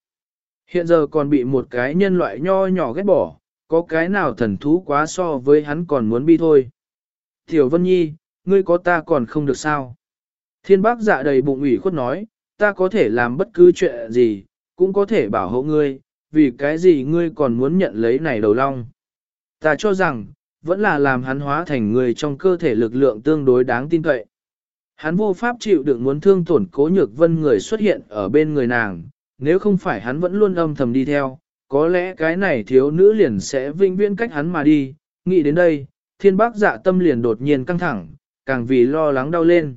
Hiện giờ còn bị một cái nhân loại nho nhỏ ghét bỏ, có cái nào thần thú quá so với hắn còn muốn bi thôi. Tiểu Vân Nhi, ngươi có ta còn không được sao? Thiên bác dạ đầy bụng ủy khuất nói, ta có thể làm bất cứ chuyện gì, cũng có thể bảo hộ ngươi, vì cái gì ngươi còn muốn nhận lấy này đầu long. Ta cho rằng, vẫn là làm hắn hóa thành người trong cơ thể lực lượng tương đối đáng tin cậy. Hắn vô pháp chịu đựng muốn thương tổn cố nhược vân người xuất hiện ở bên người nàng, nếu không phải hắn vẫn luôn âm thầm đi theo, có lẽ cái này thiếu nữ liền sẽ vinh viễn cách hắn mà đi, nghĩ đến đây, thiên bác dạ tâm liền đột nhiên căng thẳng, càng vì lo lắng đau lên.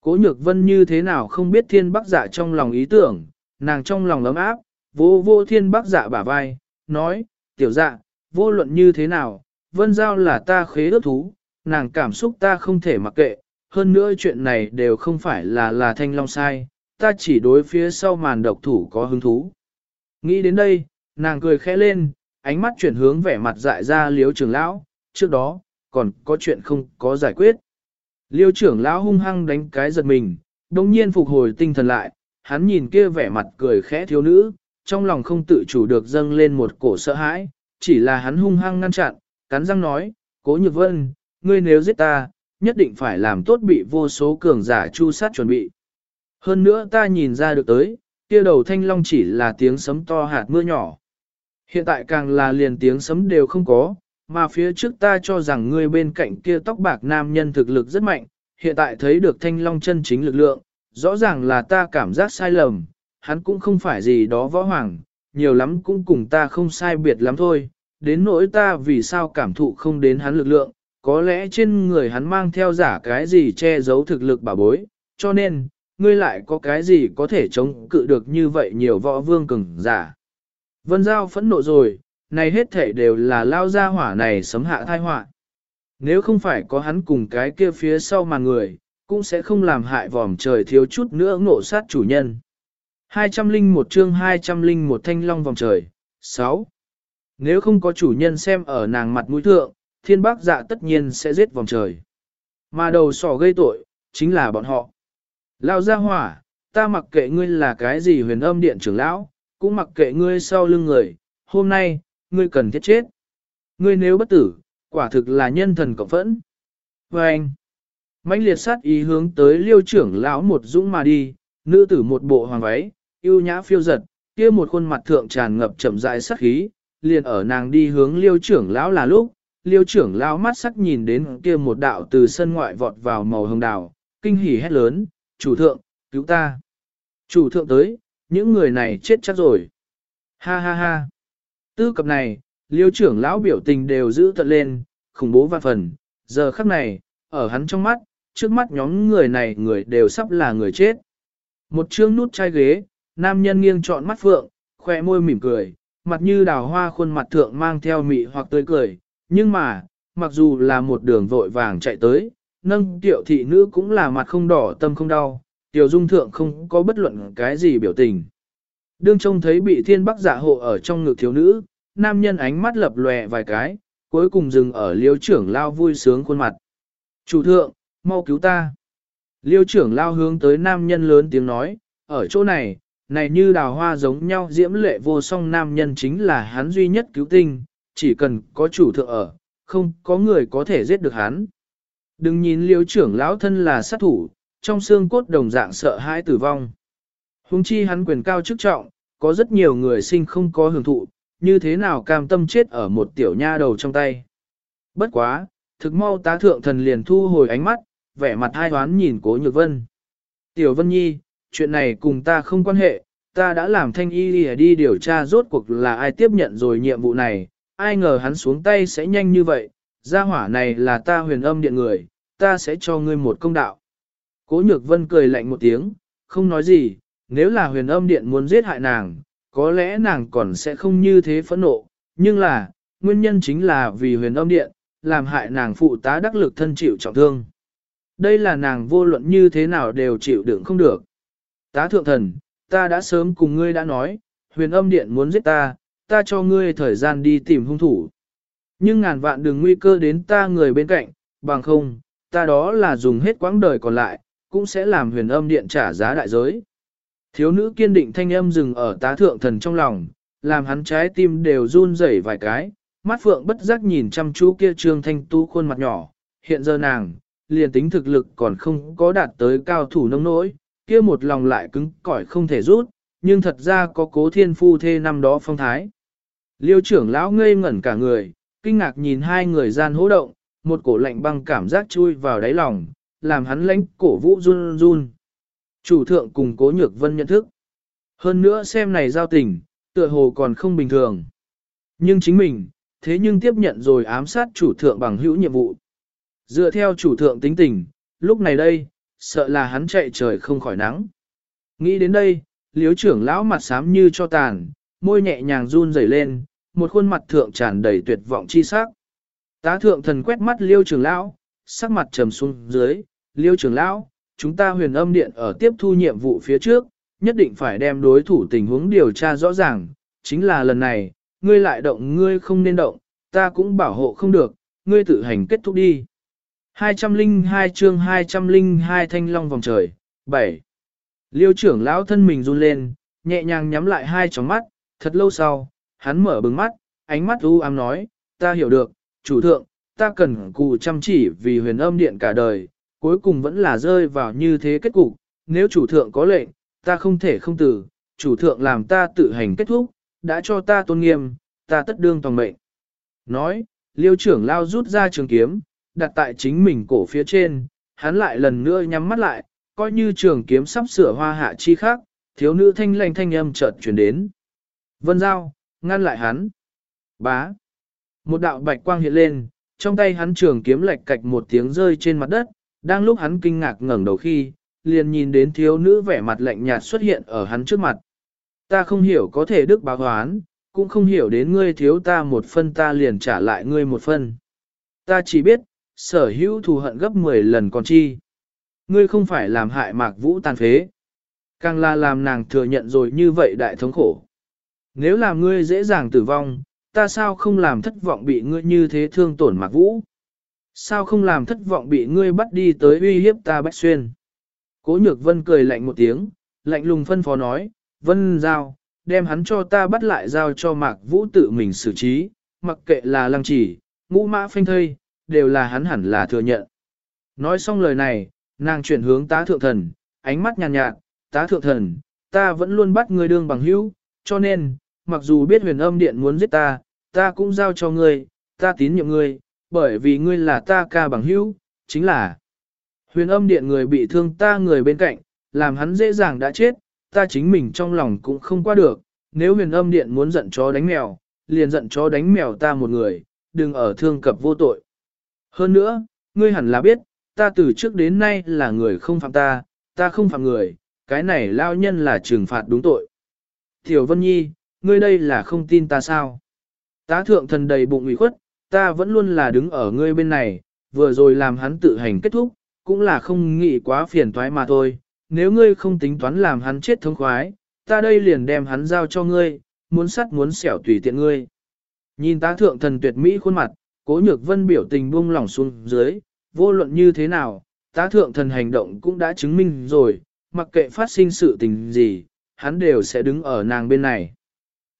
Cố nhược vân như thế nào không biết thiên bác dạ trong lòng ý tưởng, nàng trong lòng ấm áp, vô vô thiên bác dạ bả vai, nói, tiểu dạ, vô luận như thế nào, vân giao là ta khế ước thú, nàng cảm xúc ta không thể mặc kệ, hơn nữa chuyện này đều không phải là là thanh long sai, ta chỉ đối phía sau màn độc thủ có hứng thú. Nghĩ đến đây, nàng cười khẽ lên, ánh mắt chuyển hướng vẻ mặt dại ra liếu trưởng lão, trước đó, còn có chuyện không có giải quyết. Liêu trưởng lão hung hăng đánh cái giật mình, đồng nhiên phục hồi tinh thần lại, hắn nhìn kia vẻ mặt cười khẽ thiếu nữ, trong lòng không tự chủ được dâng lên một cổ sợ hãi, chỉ là hắn hung hăng ngăn chặn, cắn răng nói, cố nhược vân, ngươi nếu giết ta, nhất định phải làm tốt bị vô số cường giả chu sát chuẩn bị. Hơn nữa ta nhìn ra được tới, kia đầu thanh long chỉ là tiếng sấm to hạt mưa nhỏ. Hiện tại càng là liền tiếng sấm đều không có, mà phía trước ta cho rằng ngươi bên cạnh kia tóc bạc nam nhân thực lực rất mạnh, hiện tại thấy được thanh long chân chính lực lượng, rõ ràng là ta cảm giác sai lầm, hắn cũng không phải gì đó võ hoàng, nhiều lắm cũng cùng ta không sai biệt lắm thôi, đến nỗi ta vì sao cảm thụ không đến hắn lực lượng, có lẽ trên người hắn mang theo giả cái gì che giấu thực lực bảo bối, cho nên, ngươi lại có cái gì có thể chống cự được như vậy nhiều võ vương cường giả. Vân Giao phẫn nộ rồi, này hết thể đều là lao ra hỏa này sấm hạ thai họa. Nếu không phải có hắn cùng cái kia phía sau mà người, cũng sẽ không làm hại vòm trời thiếu chút nữa ngộ sát chủ nhân. 201 chương 201 thanh long vòng trời, 6. Nếu không có chủ nhân xem ở nàng mặt mũi thượng, thiên bác dạ tất nhiên sẽ giết vòng trời. Mà đầu sỏ gây tội, chính là bọn họ. Lao ra hỏa, ta mặc kệ ngươi là cái gì huyền âm điện trưởng lão, cũng mặc kệ ngươi sau lưng người, hôm nay, ngươi cần thiết chết. Ngươi nếu bất tử, quả thực là nhân thần cộng phẫn. Và anh, mãnh liệt sát ý hướng tới liêu trưởng lão một dũng mà đi, nữ tử một bộ hoàng váy, yêu nhã phiêu giật, kia một khuôn mặt thượng tràn ngập chậm rãi sát khí, liền ở nàng đi hướng liêu trưởng lão là lúc, liêu trưởng lão mắt sắc nhìn đến kia một đạo từ sân ngoại vọt vào màu hồng đào, kinh hỉ hét lớn, chủ thượng, cứu ta. Chủ thượng tới, những người này chết chắc rồi. Ha ha ha. Tư cập này, liêu trưởng lão biểu tình đều giữ tận lên, khủng bố vạn phần, giờ khắc này, ở hắn trong mắt, trước mắt nhóm người này người đều sắp là người chết. Một chương nút chai ghế, nam nhân nghiêng trọn mắt phượng, khoe môi mỉm cười, mặt như đào hoa khuôn mặt thượng mang theo mị hoặc tươi cười, nhưng mà, mặc dù là một đường vội vàng chạy tới, nâng tiểu thị nữ cũng là mặt không đỏ tâm không đau, tiểu dung thượng không có bất luận cái gì biểu tình. Đương trông thấy bị thiên bắc giả hộ ở trong ngực thiếu nữ, nam nhân ánh mắt lập lòe vài cái, cuối cùng dừng ở liêu trưởng lao vui sướng khuôn mặt. Chủ thượng, mau cứu ta. Liêu trưởng lao hướng tới nam nhân lớn tiếng nói, ở chỗ này, này như đào hoa giống nhau diễm lệ vô song nam nhân chính là hắn duy nhất cứu tinh, chỉ cần có chủ thượng ở, không có người có thể giết được hắn. Đừng nhìn liêu trưởng lão thân là sát thủ, trong xương cốt đồng dạng sợ hãi tử vong. Hùng chi hắn quyền cao chức trọng, có rất nhiều người sinh không có hưởng thụ, như thế nào cam tâm chết ở một tiểu nha đầu trong tay. Bất quá, thực mau tá thượng thần liền thu hồi ánh mắt, vẻ mặt hai hoán nhìn cố nhược vân. Tiểu vân nhi, chuyện này cùng ta không quan hệ, ta đã làm thanh y đi, đi điều tra rốt cuộc là ai tiếp nhận rồi nhiệm vụ này, ai ngờ hắn xuống tay sẽ nhanh như vậy, gia hỏa này là ta huyền âm điện người, ta sẽ cho ngươi một công đạo. Cố nhược vân cười lạnh một tiếng, không nói gì, nếu là huyền âm điện muốn giết hại nàng, có lẽ nàng còn sẽ không như thế phẫn nộ, nhưng là, nguyên nhân chính là vì huyền âm điện, làm hại nàng phụ tá đắc lực thân chịu trọng thương. Đây là nàng vô luận như thế nào đều chịu đựng không được. Tá thượng thần, ta đã sớm cùng ngươi đã nói, huyền âm điện muốn giết ta, ta cho ngươi thời gian đi tìm hung thủ. Nhưng ngàn vạn đừng nguy cơ đến ta người bên cạnh, bằng không, ta đó là dùng hết quãng đời còn lại, cũng sẽ làm huyền âm điện trả giá đại giới. Thiếu nữ kiên định thanh âm dừng ở tá thượng thần trong lòng, làm hắn trái tim đều run rẩy vài cái, mắt phượng bất giác nhìn chăm chú kia trương thanh tu khuôn mặt nhỏ, hiện giờ nàng, liền tính thực lực còn không có đạt tới cao thủ nông nỗi, kia một lòng lại cứng cỏi không thể rút, nhưng thật ra có cố thiên phu thê năm đó phong thái. Liêu trưởng lão ngây ngẩn cả người, kinh ngạc nhìn hai người gian hỗ động, một cổ lạnh băng cảm giác chui vào đáy lòng, làm hắn lãnh cổ vũ run run. Chủ thượng cùng cố nhược vân nhận thức. Hơn nữa xem này giao tình, tựa hồ còn không bình thường. Nhưng chính mình, thế nhưng tiếp nhận rồi ám sát chủ thượng bằng hữu nhiệm vụ. Dựa theo chủ thượng tính tình, lúc này đây, sợ là hắn chạy trời không khỏi nắng. Nghĩ đến đây, liếu trưởng lão mặt xám như cho tàn, môi nhẹ nhàng run rẩy lên, một khuôn mặt thượng tràn đầy tuyệt vọng chi sắc. Tá thượng thần quét mắt liêu trưởng lão, sắc mặt trầm xuống dưới, liêu trưởng lão, chúng ta huyền âm điện ở tiếp thu nhiệm vụ phía trước, nhất định phải đem đối thủ tình huống điều tra rõ ràng, chính là lần này, ngươi lại động ngươi không nên động, ta cũng bảo hộ không được, ngươi tự hành kết thúc đi. 202 chương 202 thanh long vòng trời, 7. Liêu trưởng lão thân mình run lên, nhẹ nhàng nhắm lại hai tròng mắt, thật lâu sau, hắn mở bừng mắt, ánh mắt u ám nói, ta hiểu được, chủ thượng, ta cần cù chăm chỉ vì huyền âm điện cả đời, cuối cùng vẫn là rơi vào như thế kết cục, nếu chủ thượng có lệnh, ta không thể không từ, chủ thượng làm ta tự hành kết thúc, đã cho ta tôn nghiêm, ta tất đương toàn mệnh. Nói, liêu trưởng lao rút ra trường kiếm, đặt tại chính mình cổ phía trên, hắn lại lần nữa nhắm mắt lại, coi như trường kiếm sắp sửa hoa hạ chi khác, thiếu nữ thanh lành thanh âm chợt chuyển đến. Vân Giao, ngăn lại hắn. Bá. Một đạo bạch quang hiện lên, trong tay hắn trường kiếm lệch cạch một tiếng rơi trên mặt đất, đang lúc hắn kinh ngạc ngẩng đầu khi, liền nhìn đến thiếu nữ vẻ mặt lạnh nhạt xuất hiện ở hắn trước mặt. Ta không hiểu có thể đức báo hoán, cũng không hiểu đến ngươi thiếu ta một phân ta liền trả lại ngươi một phân. Ta chỉ biết, sở hữu thù hận gấp 10 lần còn chi. Ngươi không phải làm hại mạc vũ tàn phế. Càng là làm nàng thừa nhận rồi như vậy đại thống khổ. Nếu làm ngươi dễ dàng tử vong, ta sao không làm thất vọng bị ngươi như thế thương tổn mạc vũ? Sao không làm thất vọng bị ngươi bắt đi tới uy hiếp ta bách xuyên? Cố nhược vân cười lạnh một tiếng, lạnh lùng phân phó nói, vân giao, đem hắn cho ta bắt lại giao cho mạc vũ tự mình xử trí, mặc kệ là lăng chỉ, ngũ mã phanh thây, đều là hắn hẳn là thừa nhận. Nói xong lời này, nàng chuyển hướng tá thượng thần, ánh mắt nhàn nhạt, nhạt, tá thượng thần, ta vẫn luôn bắt ngươi đương bằng hữu, cho nên, mặc dù biết huyền âm điện muốn giết ta, ta cũng giao cho ngươi, ta tín nhiệm ngươi, bởi vì ngươi là ta ca bằng hữu, chính là huyền âm điện người bị thương ta người bên cạnh, làm hắn dễ dàng đã chết, ta chính mình trong lòng cũng không qua được, nếu huyền âm điện muốn giận chó đánh mèo, liền giận chó đánh mèo ta một người, đừng ở thương cập vô tội. Hơn nữa, ngươi hẳn là biết, ta từ trước đến nay là người không phạm ta, ta không phạm người, cái này lao nhân là trừng phạt đúng tội. Tiểu Vân Nhi, ngươi đây là không tin ta sao? Tá thượng thần đầy bụng ủy khuất, ta vẫn luôn là đứng ở ngươi bên này, vừa rồi làm hắn tự hành kết thúc, cũng là không nghĩ quá phiền toái mà thôi. Nếu ngươi không tính toán làm hắn chết thống khoái, ta đây liền đem hắn giao cho ngươi, muốn sắt muốn xẻo tùy tiện ngươi. Nhìn tá thượng thần tuyệt mỹ khuôn mặt, cố nhược vân biểu tình buông lỏng xuống dưới, vô luận như thế nào, tá thượng thần hành động cũng đã chứng minh rồi, mặc kệ phát sinh sự tình gì, hắn đều sẽ đứng ở nàng bên này.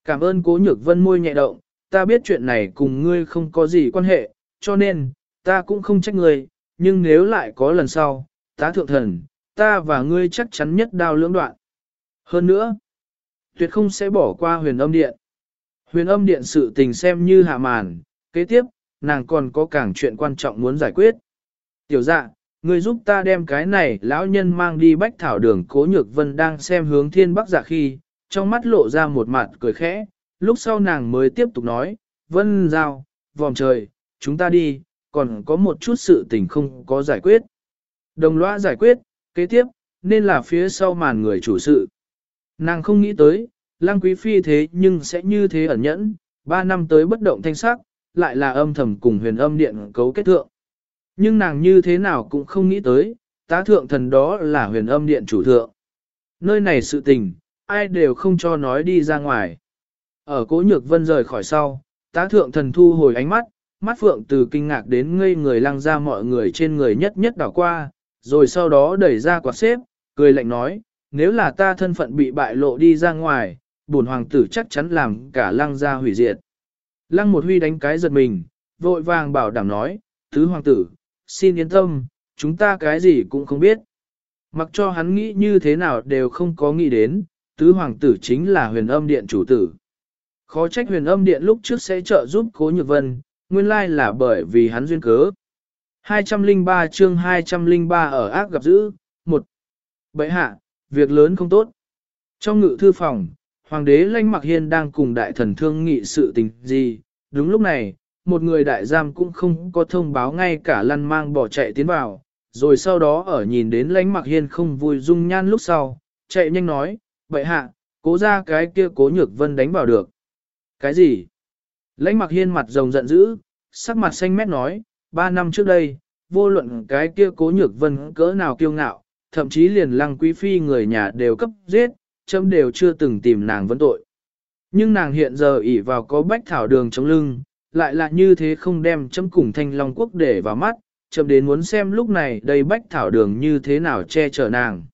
Cảm ơn cố nhược vân môi nhẹ động, ta biết chuyện này cùng ngươi không có gì quan hệ, cho nên, ta cũng không trách ngươi, nhưng nếu lại có lần sau, tá thượng thần, ta và ngươi chắc chắn nhất đao lưỡng đoạn. Hơn nữa, tuyệt không sẽ bỏ qua huyền âm điện. Huyền âm điện sự tình xem như hạ màn, kế tiếp, nàng còn có càng chuyện quan trọng muốn giải quyết. Tiểu dạ, người giúp ta đem cái này lão nhân mang đi bách thảo đường cố nhược vân đang xem hướng thiên bắc dạ khi, trong mắt lộ ra một mặt cười khẽ, lúc sau nàng mới tiếp tục nói, vân giao, vòng trời, chúng ta đi, còn có một chút sự tình không có giải quyết. Đồng loa giải quyết, kế tiếp, nên là phía sau màn người chủ sự. Nàng không nghĩ tới, lăng quý phi thế nhưng sẽ như thế ẩn nhẫn, ba năm tới bất động thanh sắc, lại là âm thầm cùng huyền âm điện cấu kết thượng. Nhưng nàng như thế nào cũng không nghĩ tới, tá thượng thần đó là huyền âm điện chủ thượng. Nơi này sự tình, ai đều không cho nói đi ra ngoài. Ở cố nhược vân rời khỏi sau, tá thượng thần thu hồi ánh mắt, mắt phượng từ kinh ngạc đến ngây người lăng ra mọi người trên người nhất nhất đảo qua, rồi sau đó đẩy ra quạt xếp, cười lạnh nói, nếu là ta thân phận bị bại lộ đi ra ngoài, bổn hoàng tử chắc chắn làm cả lăng ra hủy diệt. Lăng một huy đánh cái giật mình, vội vàng bảo đảm nói, tứ hoàng tử, xin yên tâm, chúng ta cái gì cũng không biết. Mặc cho hắn nghĩ như thế nào đều không có nghĩ đến, tứ hoàng tử chính là huyền âm điện chủ tử. Khó trách huyền âm điện lúc trước sẽ trợ giúp cố nhược vân, nguyên lai là bởi vì hắn duyên cớ. 203 chương 203 ở ác gặp dữ, một Bậy hạ, việc lớn không tốt. Trong ngự thư phòng, hoàng đế lanh mặc hiên đang cùng đại thần thương nghị sự tình gì, đúng lúc này, một người đại giam cũng không có thông báo ngay cả lăn mang bỏ chạy tiến vào, rồi sau đó ở nhìn đến lãnh mặc hiên không vui dung nhan lúc sau, chạy nhanh nói, vậy hạ, cố ra cái kia cố nhược vân đánh vào được. Cái gì? Lãnh mặc hiên mặt rồng giận dữ, sắc mặt xanh mét nói, ba năm trước đây, vô luận cái kia cố nhược vân cỡ nào kiêu ngạo, thậm chí liền lăng quý phi người nhà đều cấp giết, chấm đều chưa từng tìm nàng vấn tội. Nhưng nàng hiện giờ ỷ vào có bách thảo đường chống lưng, lại là như thế không đem chấm cùng thanh long quốc để vào mắt, chấm đến muốn xem lúc này đây bách thảo đường như thế nào che chở nàng.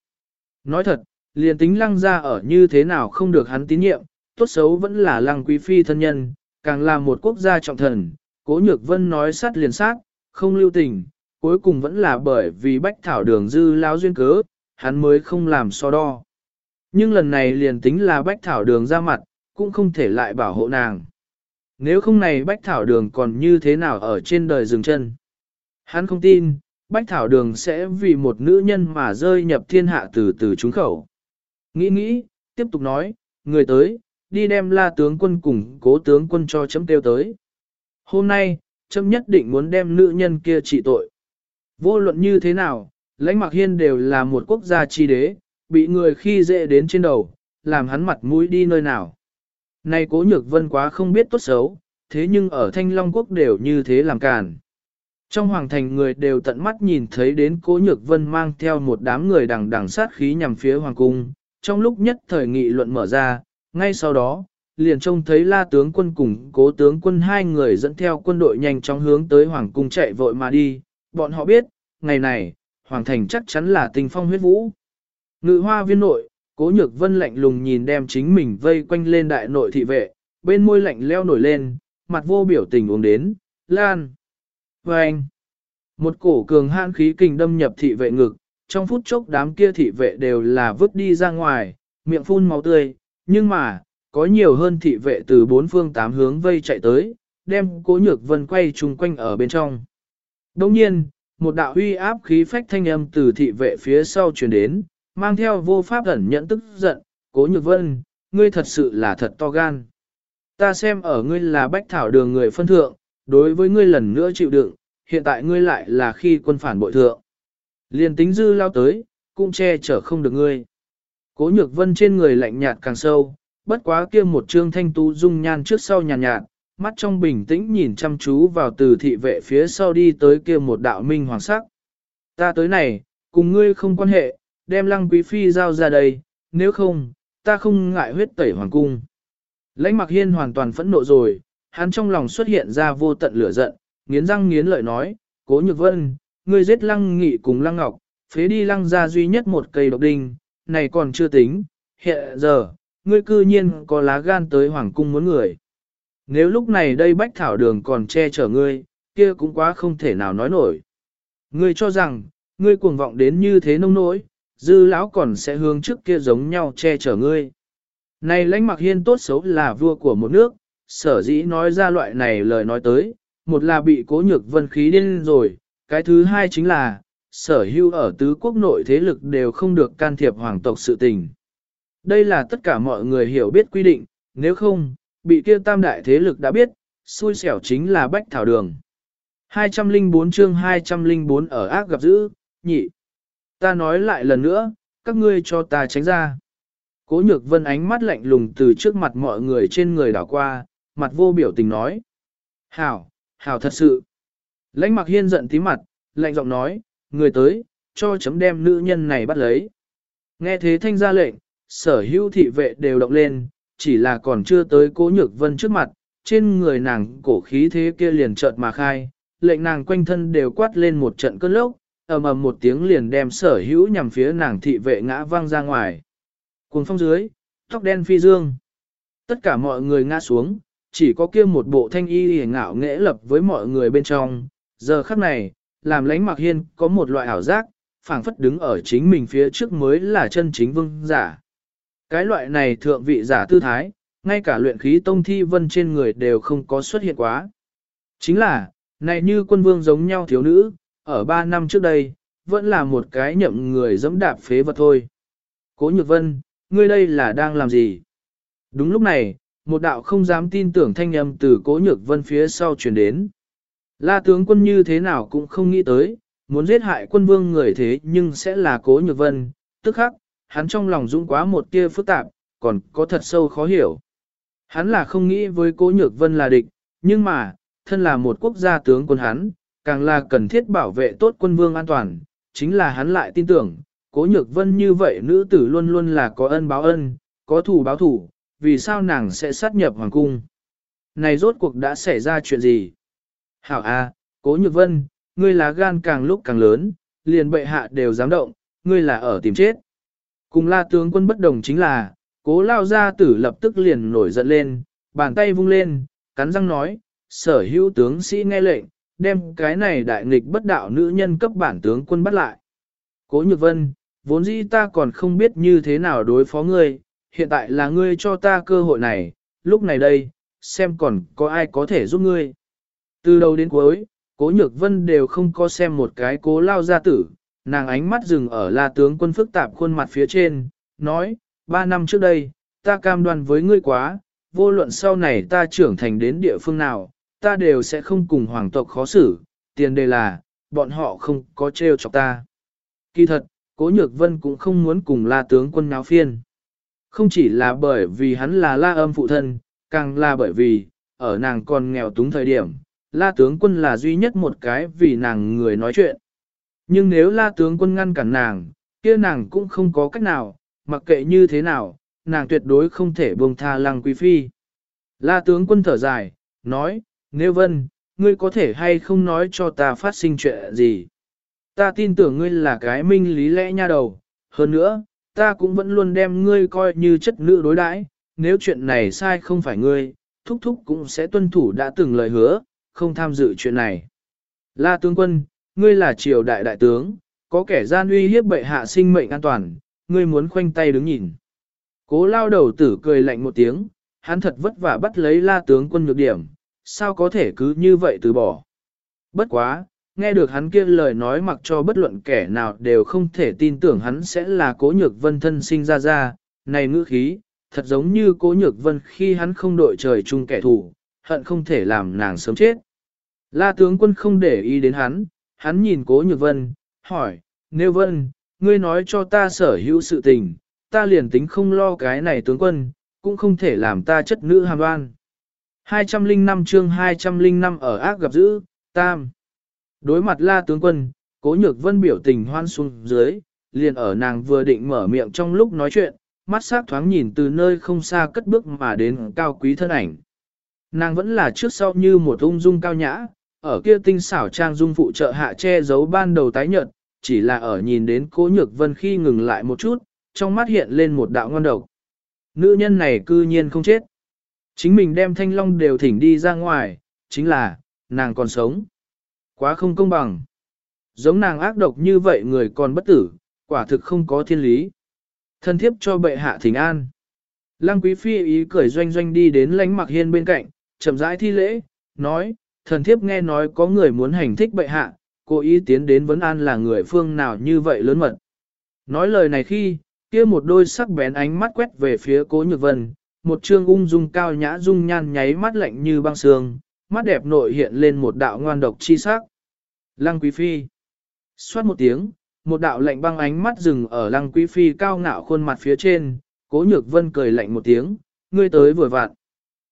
Nói thật, liền tính lăng ra ở như thế nào không được hắn tín nhiệm, tốt xấu vẫn là lăng quý phi thân nhân, càng là một quốc gia trọng thần, cố nhược vân nói sát liền sát, không lưu tình, cuối cùng vẫn là bởi vì bách thảo đường dư lao duyên cớ, hắn mới không làm so đo. Nhưng lần này liền tính là bách thảo đường ra mặt, cũng không thể lại bảo hộ nàng. Nếu không này bách thảo đường còn như thế nào ở trên đời dừng chân. Hắn không tin, bách thảo đường sẽ vì một nữ nhân mà rơi nhập thiên hạ từ từ trúng khẩu. Nghĩ nghĩ, tiếp tục nói, người tới, đi đem la tướng quân cùng cố tướng quân cho chấm tiêu tới. Hôm nay, chấm nhất định muốn đem nữ nhân kia trị tội. Vô luận như thế nào, lãnh mặc hiên đều là một quốc gia chi đế, bị người khi dễ đến trên đầu, làm hắn mặt mũi đi nơi nào. Này cố nhược vân quá không biết tốt xấu, thế nhưng ở Thanh Long Quốc đều như thế làm càn. Trong hoàng thành người đều tận mắt nhìn thấy đến cố nhược vân mang theo một đám người đằng đằng sát khí nhằm phía hoàng cung, trong lúc nhất thời nghị luận mở ra, ngay sau đó, liền trông thấy la tướng quân cùng cố tướng quân hai người dẫn theo quân đội nhanh chóng hướng tới hoàng cung chạy vội mà đi, bọn họ biết, ngày này, hoàng thành chắc chắn là tình phong huyết vũ. Ngự hoa viên nội, cố nhược vân lạnh lùng nhìn đem chính mình vây quanh lên đại nội thị vệ, bên môi lạnh leo nổi lên, mặt vô biểu tình uống đến, lan. Và anh, một cổ cường hãn khí kình đâm nhập thị vệ ngực, trong phút chốc đám kia thị vệ đều là vứt đi ra ngoài, miệng phun máu tươi, nhưng mà, có nhiều hơn thị vệ từ bốn phương tám hướng vây chạy tới, đem cố nhược vân quay chung quanh ở bên trong. Đồng nhiên, một đạo huy áp khí phách thanh âm từ thị vệ phía sau truyền đến, mang theo vô pháp ẩn nhẫn tức giận, cố nhược vân, ngươi thật sự là thật to gan. Ta xem ở ngươi là bách thảo đường người phân thượng, đối với ngươi lần nữa chịu đựng, hiện tại ngươi lại là khi quân phản bội thượng. Liền tính dư lao tới, cũng che chở không được ngươi. Cố nhược vân trên người lạnh nhạt càng sâu, bất quá kia một trương thanh tú dung nhan trước sau nhàn nhạt, nhạt, mắt trong bình tĩnh nhìn chăm chú vào từ thị vệ phía sau đi tới kia một đạo minh hoàng sắc. Ta tới này, cùng ngươi không quan hệ, đem lăng quý phi giao ra đây, nếu không, ta không ngại huyết tẩy hoàng cung. Lãnh mặc hiên hoàn toàn phẫn nộ rồi, hắn trong lòng xuất hiện ra vô tận lửa giận, nghiến răng nghiến lợi nói, cố nhược vân, ngươi giết lăng nghị cùng lăng ngọc, phế đi lăng ra duy nhất một cây độc đinh, này còn chưa tính, hiện giờ, ngươi cư nhiên có lá gan tới hoàng cung muốn người. Nếu lúc này đây bách thảo đường còn che chở ngươi, kia cũng quá không thể nào nói nổi. Ngươi cho rằng, ngươi cuồng vọng đến như thế nông nỗi, dư lão còn sẽ hướng trước kia giống nhau che chở ngươi. Này lãnh mặc hiên tốt xấu là vua của một nước, sở dĩ nói ra loại này lời nói tới, một là bị cố nhược vân khí điên rồi, cái thứ hai chính là, sở hữu ở tứ quốc nội thế lực đều không được can thiệp hoàng tộc sự tình. Đây là tất cả mọi người hiểu biết quy định, nếu không, bị kia tam đại thế lực đã biết, xui xẻo chính là bách thảo đường. 204 chương 204 ở ác gặp dữ, nhị. Ta nói lại lần nữa, các ngươi cho ta tránh ra. Cố nhược vân ánh mắt lạnh lùng từ trước mặt mọi người trên người đảo qua, mặt vô biểu tình nói. Hảo, hảo thật sự. Lãnh mặc hiên giận tí mặt, lạnh giọng nói, người tới, cho chấm đem nữ nhân này bắt lấy. Nghe thế thanh ra lệnh, sở hữu thị vệ đều động lên, chỉ là còn chưa tới cố nhược vân trước mặt, trên người nàng cổ khí thế kia liền chợt mà khai, lệnh nàng quanh thân đều quát lên một trận cơn lốc, ầm ầm một tiếng liền đem sở hữu nhằm phía nàng thị vệ ngã văng ra ngoài. Cuồng phong dưới, tóc đen phi dương. Tất cả mọi người ngã xuống, chỉ có kia một bộ thanh y hề ngạo nghễ lập với mọi người bên trong. Giờ khắc này, làm lánh mặc hiên có một loại ảo giác, phảng phất đứng ở chính mình phía trước mới là chân chính vương giả. Cái loại này thượng vị giả tư thái, ngay cả luyện khí tông thi vân trên người đều không có xuất hiện quá. Chính là, này như quân vương giống nhau thiếu nữ, ở ba năm trước đây, vẫn là một cái nhậm người dẫm đạp phế vật thôi. Cố nhược vân, ngươi đây là đang làm gì? Đúng lúc này, một đạo không dám tin tưởng thanh âm từ cố nhược vân phía sau truyền đến. La tướng quân như thế nào cũng không nghĩ tới, muốn giết hại quân vương người thế nhưng sẽ là cố nhược vân, tức khắc, hắn trong lòng dũng quá một tia phức tạp, còn có thật sâu khó hiểu. Hắn là không nghĩ với cố nhược vân là địch, nhưng mà, thân là một quốc gia tướng quân hắn, càng là cần thiết bảo vệ tốt quân vương an toàn, chính là hắn lại tin tưởng, cố nhược vân như vậy nữ tử luôn luôn là có ân báo ân, có thủ báo thủ, vì sao nàng sẽ sát nhập hoàng cung. Này rốt cuộc đã xảy ra chuyện gì? Hảo A, cố nhược vân, ngươi là gan càng lúc càng lớn, liền bệ hạ đều dám động, ngươi là ở tìm chết. Cùng la tướng quân bất đồng chính là, cố lao gia tử lập tức liền nổi giận lên, bàn tay vung lên, cắn răng nói, sở hữu tướng sĩ nghe lệnh, đem cái này đại nghịch bất đạo nữ nhân cấp bản tướng quân bắt lại. Cố nhược vân, vốn dĩ ta còn không biết như thế nào đối phó ngươi, hiện tại là ngươi cho ta cơ hội này, lúc này đây, xem còn có ai có thể giúp ngươi. Từ đầu đến cuối, cố nhược vân đều không có xem một cái cố lao gia tử, nàng ánh mắt dừng ở la tướng quân phức tạp khuôn mặt phía trên, nói, ba năm trước đây, ta cam đoan với ngươi quá, vô luận sau này ta trưởng thành đến địa phương nào, ta đều sẽ không cùng hoàng tộc khó xử, tiền đề là, bọn họ không có trêu chọc ta. Kỳ thật, Cố Nhược Vân cũng không muốn cùng la tướng quân náo phiên. Không chỉ là bởi vì hắn là la âm phụ thân, càng là bởi vì, ở nàng còn nghèo túng thời điểm, la tướng quân là duy nhất một cái vì nàng người nói chuyện. Nhưng nếu la tướng quân ngăn cản nàng, kia nàng cũng không có cách nào, mặc kệ như thế nào, nàng tuyệt đối không thể buông tha lăng quý phi. La tướng quân thở dài, nói, nếu vân, ngươi có thể hay không nói cho ta phát sinh chuyện gì. Ta tin tưởng ngươi là cái minh lý lẽ nha đầu, hơn nữa, ta cũng vẫn luôn đem ngươi coi như chất nữ đối đãi. nếu chuyện này sai không phải ngươi, thúc thúc cũng sẽ tuân thủ đã từng lời hứa, không tham dự chuyện này. La tướng quân, ngươi là triều đại đại tướng, có kẻ gian uy hiếp bệ hạ sinh mệnh an toàn, ngươi muốn khoanh tay đứng nhìn. Cố lao đầu tử cười lạnh một tiếng, hắn thật vất vả bắt lấy la tướng quân nhược điểm, sao có thể cứ như vậy từ bỏ. Bất quá, nghe được hắn kia lời nói mặc cho bất luận kẻ nào đều không thể tin tưởng hắn sẽ là cố nhược vân thân sinh ra ra, này ngữ khí, thật giống như cố nhược vân khi hắn không đội trời chung kẻ thù, hận không thể làm nàng sớm chết. La tướng quân không để ý đến hắn, hắn nhìn cố nhược vân, hỏi, nếu vân, ngươi nói cho ta sở hữu sự tình, ta liền tính không lo cái này tướng quân, cũng không thể làm ta chất nữ hàm đoan. 205 chương 205 ở ác gặp dữ, tam. Đối mặt la tướng quân, cố nhược vân biểu tình hoan xuống dưới, liền ở nàng vừa định mở miệng trong lúc nói chuyện, mắt sắc thoáng nhìn từ nơi không xa cất bước mà đến cao quý thân ảnh. Nàng vẫn là trước sau như một ung dung cao nhã, ở kia tinh xảo trang dung phụ trợ hạ che giấu ban đầu tái nhợt, chỉ là ở nhìn đến cố nhược vân khi ngừng lại một chút, trong mắt hiện lên một đạo ngon độc. Nữ nhân này cư nhiên không chết. Chính mình đem thanh long đều thỉnh đi ra ngoài, chính là, nàng còn sống. Quá không công bằng. Giống nàng ác độc như vậy người còn bất tử, quả thực không có thiên lý. Thân thiếp cho bệ hạ thỉnh an. Lăng quý phi ý cười doanh doanh đi đến lánh mặc hiên bên cạnh, chậm rãi thi lễ, nói, thần thiếp nghe nói có người muốn hành thích bệ hạ, cố ý tiến đến vấn an là người phương nào như vậy lớn mật. Nói lời này khi, kia một đôi sắc bén ánh mắt quét về phía cố nhược vân, một trương ung dung cao nhã dung nhan nháy mắt lạnh như băng sương, mắt đẹp nội hiện lên một đạo ngoan độc chi sắc. Lăng Quý Phi. Xoát một tiếng, một đạo lạnh băng ánh mắt dừng ở Lăng Quý Phi cao ngạo khuôn mặt phía trên, Cố Nhược Vân cười lạnh một tiếng, ngươi tới vừa vặn.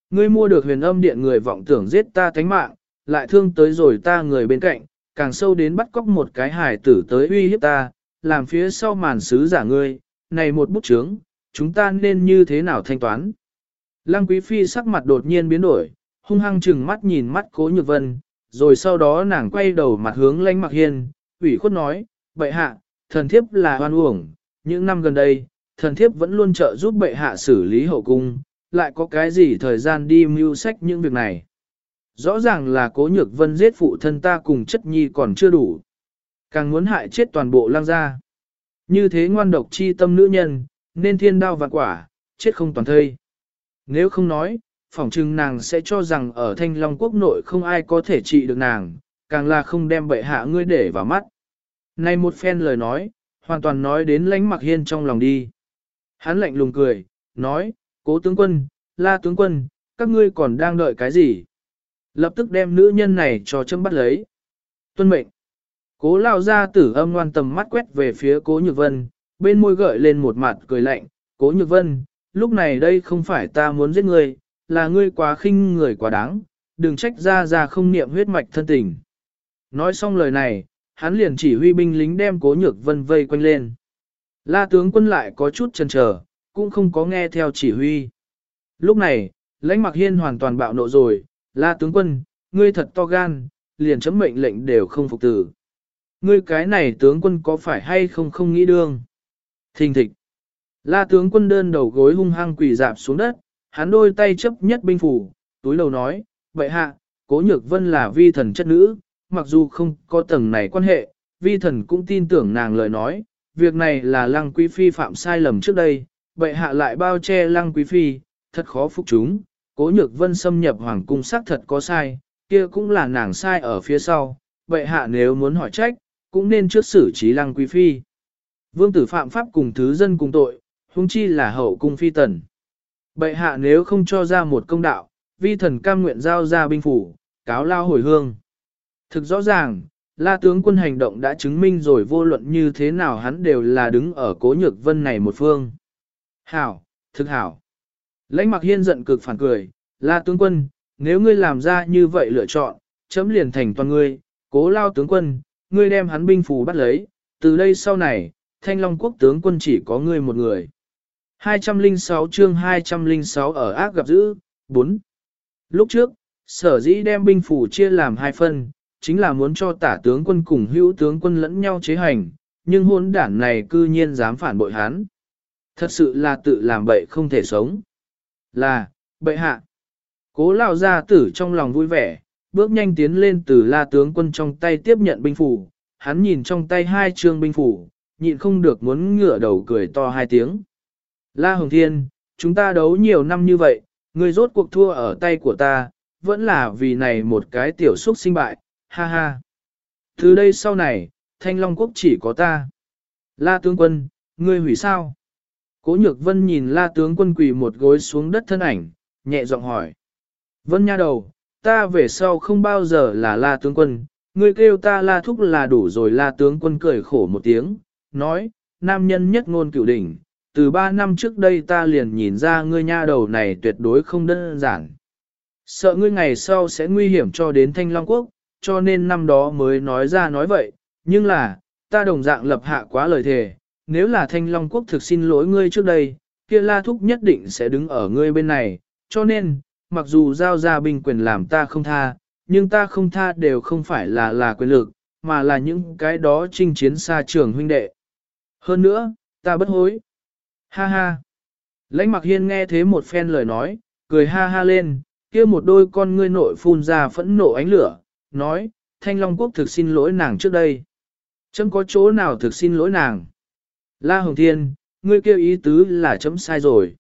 Ngươi mua được huyền âm điện người vọng tưởng giết ta thánh mạng, lại thương tới rồi ta người bên cạnh, càng sâu đến bắt cóc một cái hài tử tới uy hiếp ta, làm phía sau màn sứ giả ngươi, này một bút chướng, chúng ta nên như thế nào thanh toán? Lăng Quý Phi sắc mặt đột nhiên biến đổi, hung hăng chừng mắt nhìn mắt Cố Nhược Vân, rồi sau đó nàng quay đầu mặt hướng lãnh mặc hiên, ủy khuất nói, bệ hạ, thần thiếp là hoan uổng, những năm gần đây, thần thiếp vẫn luôn trợ giúp bệ hạ xử lý hậu cung, lại có cái gì thời gian đi mưu sách những việc này. Rõ ràng là cố nhược vân giết phụ thân ta cùng chất nhi còn chưa đủ. Càng muốn hại chết toàn bộ lang gia. Như thế ngoan độc chi tâm nữ nhân, nên thiên đao vạn quả, chết không toàn thây. Nếu không nói, phỏng chừng nàng sẽ cho rằng ở thanh long quốc nội không ai có thể trị được nàng, càng là không đem bệ hạ ngươi để vào mắt. Này một phen lời nói, hoàn toàn nói đến lánh mặc hiên trong lòng đi. Hắn lạnh lùng cười, nói, cố tướng quân, la tướng quân, các ngươi còn đang đợi cái gì? Lập tức đem nữ nhân này cho châm bắt lấy. Tuân mệnh. Cố lao ra tử âm ngoan tầm mắt quét về phía cố nhược vân, bên môi gợi lên một mặt cười lạnh, cố nhược vân, lúc này đây không phải ta muốn giết ngươi, là ngươi quá khinh người quá đáng, đừng trách ra ra không niệm huyết mạch thân tình. Nói xong lời này, hắn liền chỉ huy binh lính đem cố nhược vân vây quanh lên. La tướng quân lại có chút chần chờ, cũng không có nghe theo chỉ huy. Lúc này, lãnh mặc hiên hoàn toàn bạo nộ rồi, la tướng quân, ngươi thật to gan, liền chấm mệnh lệnh đều không phục tử. Ngươi cái này tướng quân có phải hay không không nghĩ đương? Thình thịch. La tướng quân đơn đầu gối hung hăng quỳ dạp xuống đất, hắn đôi tay chấp nhất binh phủ, túi đầu nói, vậy hạ, cố nhược vân là vi thần chất nữ, mặc dù không có tầng này quan hệ, vi thần cũng tin tưởng nàng lời nói, việc này là lăng quý phi phạm sai lầm trước đây, vậy hạ lại bao che lăng quý phi, thật khó phục chúng, cố nhược vân xâm nhập hoàng cung xác thật có sai, kia cũng là nàng sai ở phía sau, vậy hạ nếu muốn hỏi trách, cũng nên trước xử trí lăng quý phi. Vương tử phạm pháp cùng thứ dân cùng tội, huống chi là hậu cung phi tần. Bệ hạ nếu không cho ra một công đạo, vi thần cam nguyện giao ra binh phủ, cáo lao hồi hương. Thực rõ ràng, la tướng quân hành động đã chứng minh rồi vô luận như thế nào hắn đều là đứng ở cố nhược vân này một phương. Hảo, thực hảo. Lãnh mặc hiên giận cực phản cười, la tướng quân, nếu ngươi làm ra như vậy lựa chọn, chấm liền thành toàn ngươi, cố lao tướng quân, ngươi đem hắn binh phù bắt lấy, từ đây sau này, thanh long quốc tướng quân chỉ có ngươi một người. 206 chương 206 ở ác gặp dữ, 4. Lúc trước, sở dĩ đem binh phủ chia làm hai phân, chính là muốn cho tả tướng quân cùng hữu tướng quân lẫn nhau chế hành, nhưng hôn đản này cư nhiên dám phản bội hắn. Thật sự là tự làm bậy không thể sống. Là, bậy hạ. Cố lao gia tử trong lòng vui vẻ, bước nhanh tiến lên từ la tướng quân trong tay tiếp nhận binh phủ, hắn nhìn trong tay hai trương binh phủ, nhịn không được muốn ngửa đầu cười to hai tiếng. La Hồng Thiên, chúng ta đấu nhiều năm như vậy, ngươi rốt cuộc thua ở tay của ta, vẫn là vì này một cái tiểu xúc sinh bại, ha ha. Từ đây sau này, Thanh Long Quốc chỉ có ta. La tướng quân, ngươi hủy sao? Cố nhược vân nhìn la tướng quân quỳ một gối xuống đất thân ảnh, nhẹ giọng hỏi. Vân nha đầu, ta về sau không bao giờ là la tướng quân, ngươi kêu ta la thúc là đủ rồi la tướng quân cười khổ một tiếng, nói, nam nhân nhất ngôn cửu đỉnh, từ ba năm trước đây ta liền nhìn ra ngươi nha đầu này tuyệt đối không đơn giản. Sợ ngươi ngày sau sẽ nguy hiểm cho đến Thanh Long Quốc, cho nên năm đó mới nói ra nói vậy, nhưng là, ta đồng dạng lập hạ quá lời thề, nếu là Thanh Long Quốc thực xin lỗi ngươi trước đây, kia La Thúc nhất định sẽ đứng ở ngươi bên này, cho nên, mặc dù giao ra binh quyền làm ta không tha, nhưng ta không tha đều không phải là là quyền lực, mà là những cái đó chinh chiến xa trường huynh đệ. Hơn nữa, ta bất hối. Ha ha. Lãnh mặc hiên nghe thế một phen lời nói, cười ha ha lên, kia một đôi con ngươi nội phun ra phẫn nộ ánh lửa, nói, Thanh Long Quốc thực xin lỗi nàng trước đây. Chấm có chỗ nào thực xin lỗi nàng? La Hồng Thiên, ngươi kêu ý tứ là chấm sai rồi.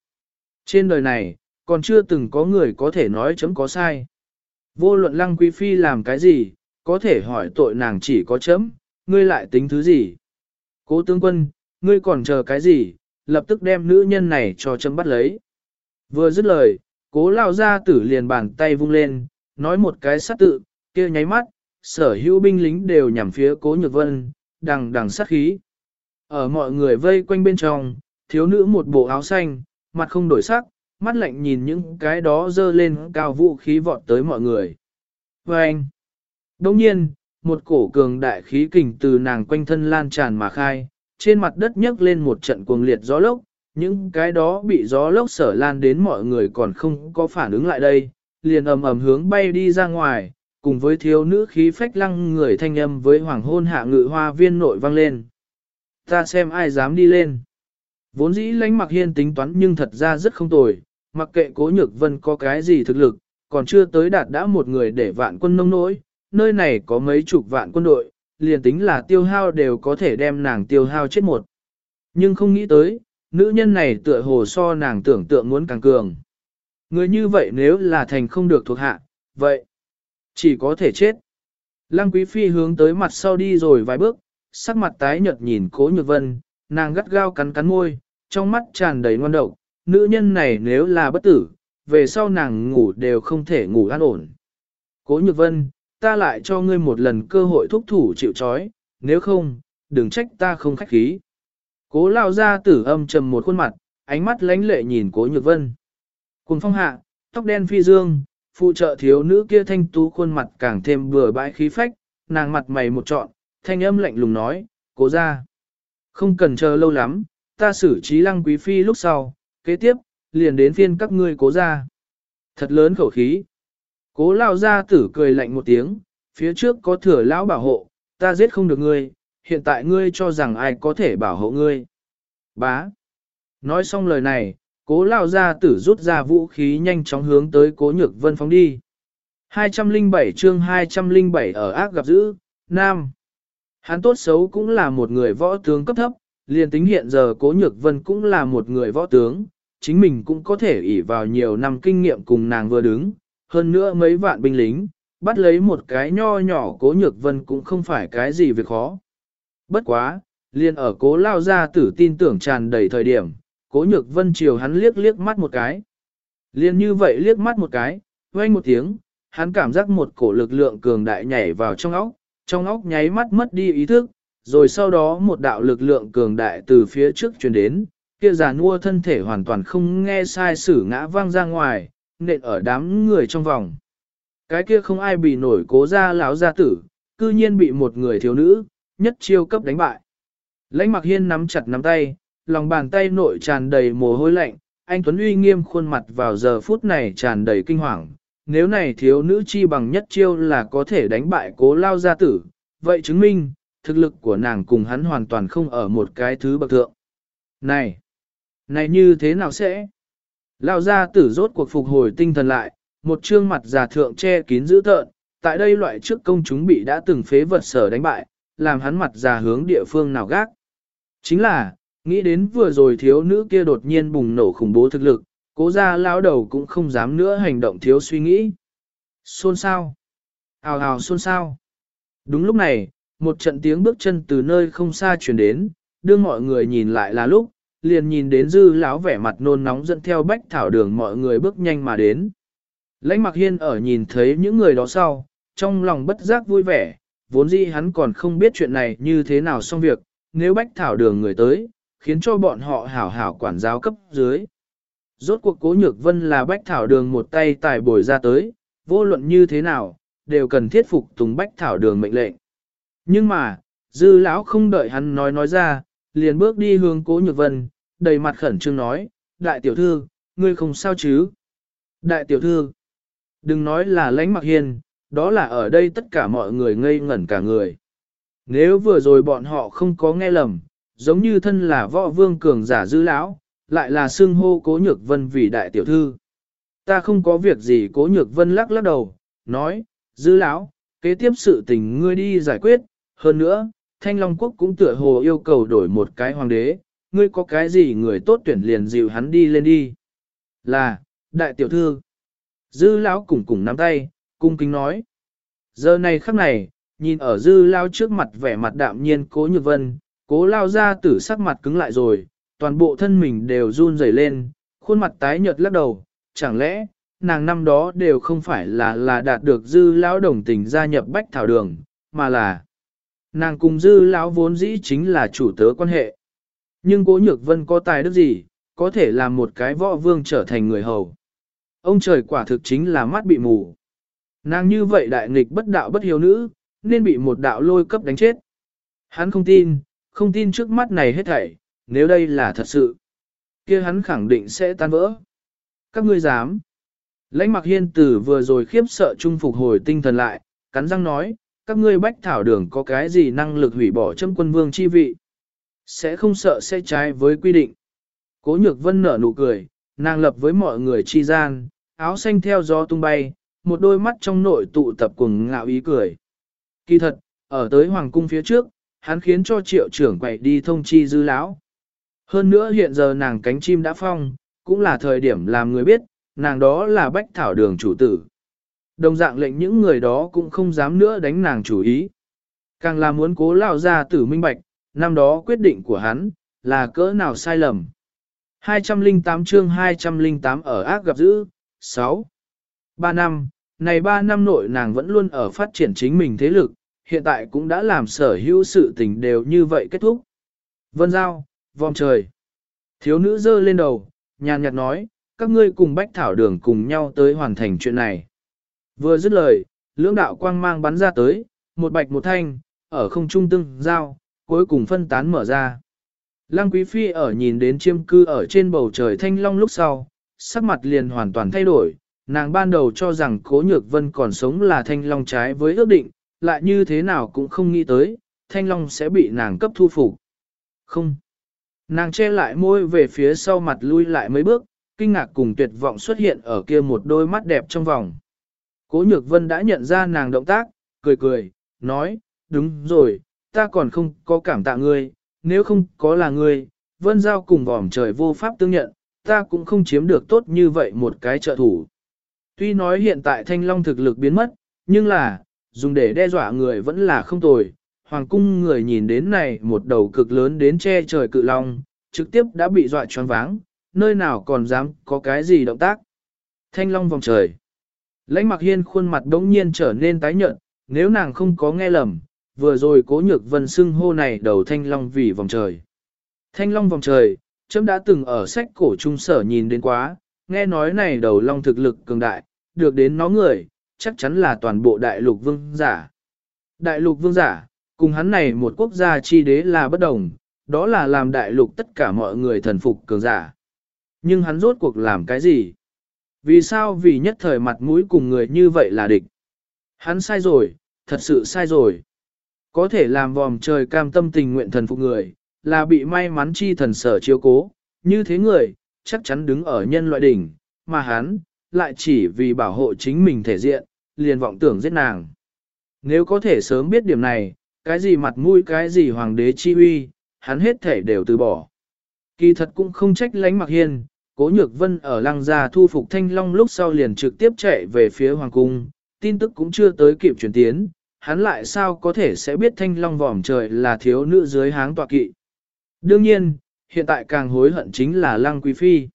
Trên đời này, còn chưa từng có người có thể nói chấm có sai. Vô luận Lăng Quý Phi làm cái gì, có thể hỏi tội nàng chỉ có chấm, ngươi lại tính thứ gì? Cố tướng quân, ngươi còn chờ cái gì, lập tức đem nữ nhân này cho chấm bắt lấy. Vừa dứt lời, cố lao ra tử liền bàn tay vung lên, nói một cái sát tự, kia nháy mắt, sở hữu binh lính đều nhằm phía cố nhược vân, đằng đằng sát khí. Ở mọi người vây quanh bên trong, thiếu nữ một bộ áo xanh, mặt không đổi sắc, mắt lạnh nhìn những cái đó dơ lên cao vũ khí vọt tới mọi người. Và anh, đồng nhiên, một cổ cường đại khí kình từ nàng quanh thân lan tràn mà khai, trên mặt đất nhấc lên một trận cuồng liệt gió lốc, những cái đó bị gió lốc sở lan đến mọi người còn không có phản ứng lại đây, liền ầm ầm hướng bay đi ra ngoài, cùng với thiếu nữ khí phách lăng người thanh âm với hoàng hôn hạ ngự hoa viên nội vang lên. Ta xem ai dám đi lên. Vốn dĩ lãnh mặc hiên tính toán nhưng thật ra rất không tồi, mặc kệ cố nhược vân có cái gì thực lực, còn chưa tới đạt đã một người để vạn quân nông nỗi, nơi này có mấy chục vạn quân đội, liền tính là tiêu hao đều có thể đem nàng tiêu hao chết một. Nhưng không nghĩ tới, nữ nhân này tựa hồ so nàng tưởng tượng muốn càng cường. Người như vậy nếu là thành không được thuộc hạ, vậy chỉ có thể chết. Lăng Quý Phi hướng tới mặt sau đi rồi vài bước, sắc mặt tái nhợt nhìn Cố Nhược Vân, nàng gắt gao cắn cắn môi, trong mắt tràn đầy ngoan độc, nữ nhân này nếu là bất tử, về sau nàng ngủ đều không thể ngủ an ổn. Cố Nhược Vân, ta lại cho ngươi một lần cơ hội thúc thủ chịu trói, nếu không, đừng trách ta không khách khí. Cố lao ra tử âm trầm một khuôn mặt, ánh mắt lánh lệ nhìn cố nhược vân. Cùng phong hạ, tóc đen phi dương, phụ trợ thiếu nữ kia thanh tú khuôn mặt càng thêm bừa bãi khí phách, nàng mặt mày một trọn, thanh âm lạnh lùng nói, cố ra. Không cần chờ lâu lắm, ta xử trí lăng quý phi lúc sau, kế tiếp, liền đến phiên các ngươi cố ra. Thật lớn khẩu khí. Cố lao ra tử cười lạnh một tiếng, phía trước có thừa lão bảo hộ, ta giết không được ngươi, hiện tại ngươi cho rằng ai có thể bảo hộ ngươi. Bá. Nói xong lời này, cố lao ra tử rút ra vũ khí nhanh chóng hướng tới cố nhược vân phóng đi. 207 chương 207 ở ác gặp dữ, Nam. Hắn tốt xấu cũng là một người võ tướng cấp thấp, liền tính hiện giờ cố nhược vân cũng là một người võ tướng, chính mình cũng có thể ỷ vào nhiều năm kinh nghiệm cùng nàng vừa đứng, hơn nữa mấy vạn binh lính, bắt lấy một cái nho nhỏ cố nhược vân cũng không phải cái gì việc khó. Bất quá, liền ở cố lao ra tử tin tưởng tràn đầy thời điểm, cố nhược vân chiều hắn liếc liếc mắt một cái. Liền như vậy liếc mắt một cái, vang một tiếng, hắn cảm giác một cổ lực lượng cường đại nhảy vào trong óc, trong óc nháy mắt mất đi ý thức, rồi sau đó một đạo lực lượng cường đại từ phía trước truyền đến, kia giàn nua thân thể hoàn toàn không nghe sai sử ngã vang ra ngoài, nện ở đám người trong vòng. Cái kia không ai bị nổi cố ra lão gia tử, cư nhiên bị một người thiếu nữ, nhất chiêu cấp đánh bại. Lãnh mặc hiên nắm chặt nắm tay, lòng bàn tay nội tràn đầy mồ hôi lạnh, anh Tuấn uy nghiêm khuôn mặt vào giờ phút này tràn đầy kinh hoàng. Nếu này thiếu nữ chi bằng nhất chiêu là có thể đánh bại cố lao gia tử, vậy chứng minh, thực lực của nàng cùng hắn hoàn toàn không ở một cái thứ bậc thượng. Này! Này như thế nào sẽ? Lao ra tử rốt cuộc phục hồi tinh thần lại, một trương mặt già thượng che kín dữ tợn, tại đây loại trước công chúng bị đã từng phế vật sở đánh bại, làm hắn mặt già hướng địa phương nào gác. Chính là, nghĩ đến vừa rồi thiếu nữ kia đột nhiên bùng nổ khủng bố thực lực, cố ra lao đầu cũng không dám nữa hành động thiếu suy nghĩ. Xôn sao? Hào hào xôn sao? Đúng lúc này, một trận tiếng bước chân từ nơi không xa chuyển đến, đưa mọi người nhìn lại là lúc, liền nhìn đến dư lão vẻ mặt nôn nóng dẫn theo bách thảo đường mọi người bước nhanh mà đến. Lãnh mặc hiên ở nhìn thấy những người đó sau, trong lòng bất giác vui vẻ, vốn dĩ hắn còn không biết chuyện này như thế nào xong việc, nếu bách thảo đường người tới, khiến cho bọn họ hảo hảo quản giáo cấp dưới. Rốt cuộc cố nhược vân là bách thảo đường một tay tài bồi ra tới, vô luận như thế nào, đều cần thiết phục tùng bách thảo đường mệnh lệnh. Nhưng mà, dư lão không đợi hắn nói nói ra, liền bước đi hướng cố nhược vân, đầy mặt khẩn trương nói, đại tiểu thư, ngươi không sao chứ? Đại tiểu thư, đừng nói là lãnh mặc hiền, đó là ở đây tất cả mọi người ngây ngẩn cả người. Nếu vừa rồi bọn họ không có nghe lầm, giống như thân là võ vương cường giả dư lão, lại là xưng hô cố nhược vân vì đại tiểu thư. Ta không có việc gì cố nhược vân lắc lắc đầu, nói, dư lão, kế tiếp sự tình ngươi đi giải quyết, hơn nữa, Thanh Long Quốc cũng tựa hồ yêu cầu đổi một cái hoàng đế, ngươi có cái gì người tốt tuyển liền dịu hắn đi lên đi. Là, đại tiểu thư. Dư lão cùng cùng nắm tay, cung kính nói. Giờ này khắc này, nhìn ở dư lao trước mặt vẻ mặt đạm nhiên cố nhược vân, cố lao ra tử sắc mặt cứng lại rồi, toàn bộ thân mình đều run rẩy lên, khuôn mặt tái nhợt lắc đầu, chẳng lẽ, nàng năm đó đều không phải là là đạt được dư lão đồng tình gia nhập bách thảo đường, mà là nàng cùng dư lão vốn dĩ chính là chủ tớ quan hệ. Nhưng cố nhược vân có tài đức gì, có thể làm một cái võ vương trở thành người hầu. Ông trời quả thực chính là mắt bị mù. Nàng như vậy đại nghịch bất đạo bất hiếu nữ, nên bị một đạo lôi cấp đánh chết. Hắn không tin, không tin trước mắt này hết thảy, nếu đây là thật sự, kia hắn khẳng định sẽ tan vỡ. Các ngươi dám. Lãnh mặc hiên tử vừa rồi khiếp sợ trung phục hồi tinh thần lại, cắn răng nói, các ngươi bách thảo đường có cái gì năng lực hủy bỏ châm quân vương chi vị. Sẽ không sợ sẽ trái với quy định. Cố nhược vân nở nụ cười, nàng lập với mọi người chi gian, áo xanh theo gió tung bay, một đôi mắt trong nội tụ tập cùng ngạo ý cười. Kỳ thật, ở tới hoàng cung phía trước, hắn khiến cho triệu trưởng quậy đi thông chi dư lão. Hơn nữa hiện giờ nàng cánh chim đã phong, cũng là thời điểm làm người biết, nàng đó là bách thảo đường chủ tử. Đồng dạng lệnh những người đó cũng không dám nữa đánh nàng chủ ý. Càng là muốn cố lao ra tử minh bạch, năm đó quyết định của hắn, là cỡ nào sai lầm. 208 chương 208 ở ác gặp dữ, 6. 3 năm, này 3 năm nội nàng vẫn luôn ở phát triển chính mình thế lực, hiện tại cũng đã làm sở hữu sự tình đều như vậy kết thúc. Vân Giao, vòng trời. Thiếu nữ giơ lên đầu, nhàn nhạt nói, các ngươi cùng bách thảo đường cùng nhau tới hoàn thành chuyện này. Vừa dứt lời, lưỡng đạo quang mang bắn ra tới, một bạch một thanh, ở không trung tương giao, cuối cùng phân tán mở ra. Lăng Quý Phi ở nhìn đến chiêm cư ở trên bầu trời thanh long lúc sau, sắc mặt liền hoàn toàn thay đổi, nàng ban đầu cho rằng cố nhược vân còn sống là thanh long trái với ước định, lại như thế nào cũng không nghĩ tới, thanh long sẽ bị nàng cấp thu phục. Không. Nàng che lại môi về phía sau mặt lui lại mấy bước, kinh ngạc cùng tuyệt vọng xuất hiện ở kia một đôi mắt đẹp trong vòng. Cố nhược vân đã nhận ra nàng động tác, cười cười, nói, đúng rồi, ta còn không có cảm tạ ngươi, nếu không có là ngươi, vân giao cùng vòm trời vô pháp tương nhận, ta cũng không chiếm được tốt như vậy một cái trợ thủ. Tuy nói hiện tại thanh long thực lực biến mất, nhưng là, dùng để đe dọa người vẫn là không tồi. Hoàng cung người nhìn đến này một đầu cực lớn đến che trời cự long, trực tiếp đã bị dọa choáng váng, nơi nào còn dám có cái gì động tác. Thanh long vòng trời. Lãnh mặc hiên khuôn mặt đống nhiên trở nên tái nhợt, nếu nàng không có nghe lầm, vừa rồi cố nhược vân xưng hô này đầu thanh long vì vòng trời. Thanh long vòng trời, chấm đã từng ở sách cổ trung sở nhìn đến quá, nghe nói này đầu long thực lực cường đại, được đến nó người, chắc chắn là toàn bộ đại lục vương giả. Đại lục vương giả, cùng hắn này một quốc gia chi đế là bất đồng, đó là làm đại lục tất cả mọi người thần phục cường giả. Nhưng hắn rốt cuộc làm cái gì? Vì sao vì nhất thời mặt mũi cùng người như vậy là địch? Hắn sai rồi, thật sự sai rồi. Có thể làm vòm trời cam tâm tình nguyện thần phục người, là bị may mắn chi thần sở chiếu cố, như thế người, chắc chắn đứng ở nhân loại đỉnh, mà hắn, lại chỉ vì bảo hộ chính mình thể diện, liền vọng tưởng giết nàng. Nếu có thể sớm biết điểm này, cái gì mặt mũi cái gì hoàng đế chi uy, hắn hết thể đều từ bỏ. Kỳ thật cũng không trách lánh mặc hiên, cố nhược vân ở lăng gia thu phục thanh long lúc sau liền trực tiếp chạy về phía hoàng cung, tin tức cũng chưa tới kịp truyền tiến, hắn lại sao có thể sẽ biết thanh long vòm trời là thiếu nữ dưới háng tọa kỵ. Đương nhiên, hiện tại càng hối hận chính là lăng quý phi.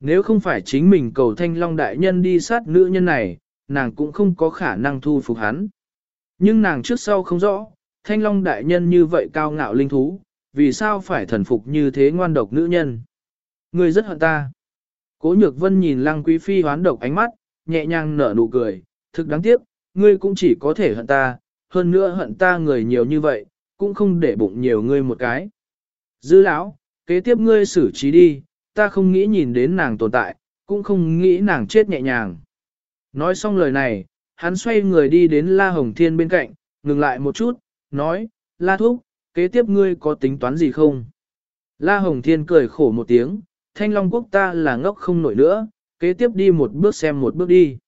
Nếu không phải chính mình cầu thanh long đại nhân đi sát nữ nhân này, nàng cũng không có khả năng thu phục hắn. Nhưng nàng trước sau không rõ, thanh long đại nhân như vậy cao ngạo linh thú, vì sao phải thần phục như thế ngoan độc nữ nhân. Ngươi rất hận ta. Cố nhược vân nhìn lăng quý phi hoán độc ánh mắt, nhẹ nhàng nở nụ cười, thực đáng tiếc, ngươi cũng chỉ có thể hận ta, hơn nữa hận ta người nhiều như vậy, cũng không để bụng nhiều ngươi một cái. Dư lão, kế tiếp ngươi xử trí đi, ta không nghĩ nhìn đến nàng tồn tại, cũng không nghĩ nàng chết nhẹ nhàng. Nói xong lời này, hắn xoay người đi đến La Hồng Thiên bên cạnh, ngừng lại một chút, nói, La Thúc, kế tiếp ngươi có tính toán gì không? La Hồng Thiên cười khổ một tiếng, Thanh Long Quốc ta là ngốc không nổi nữa, kế tiếp đi một bước xem một bước đi.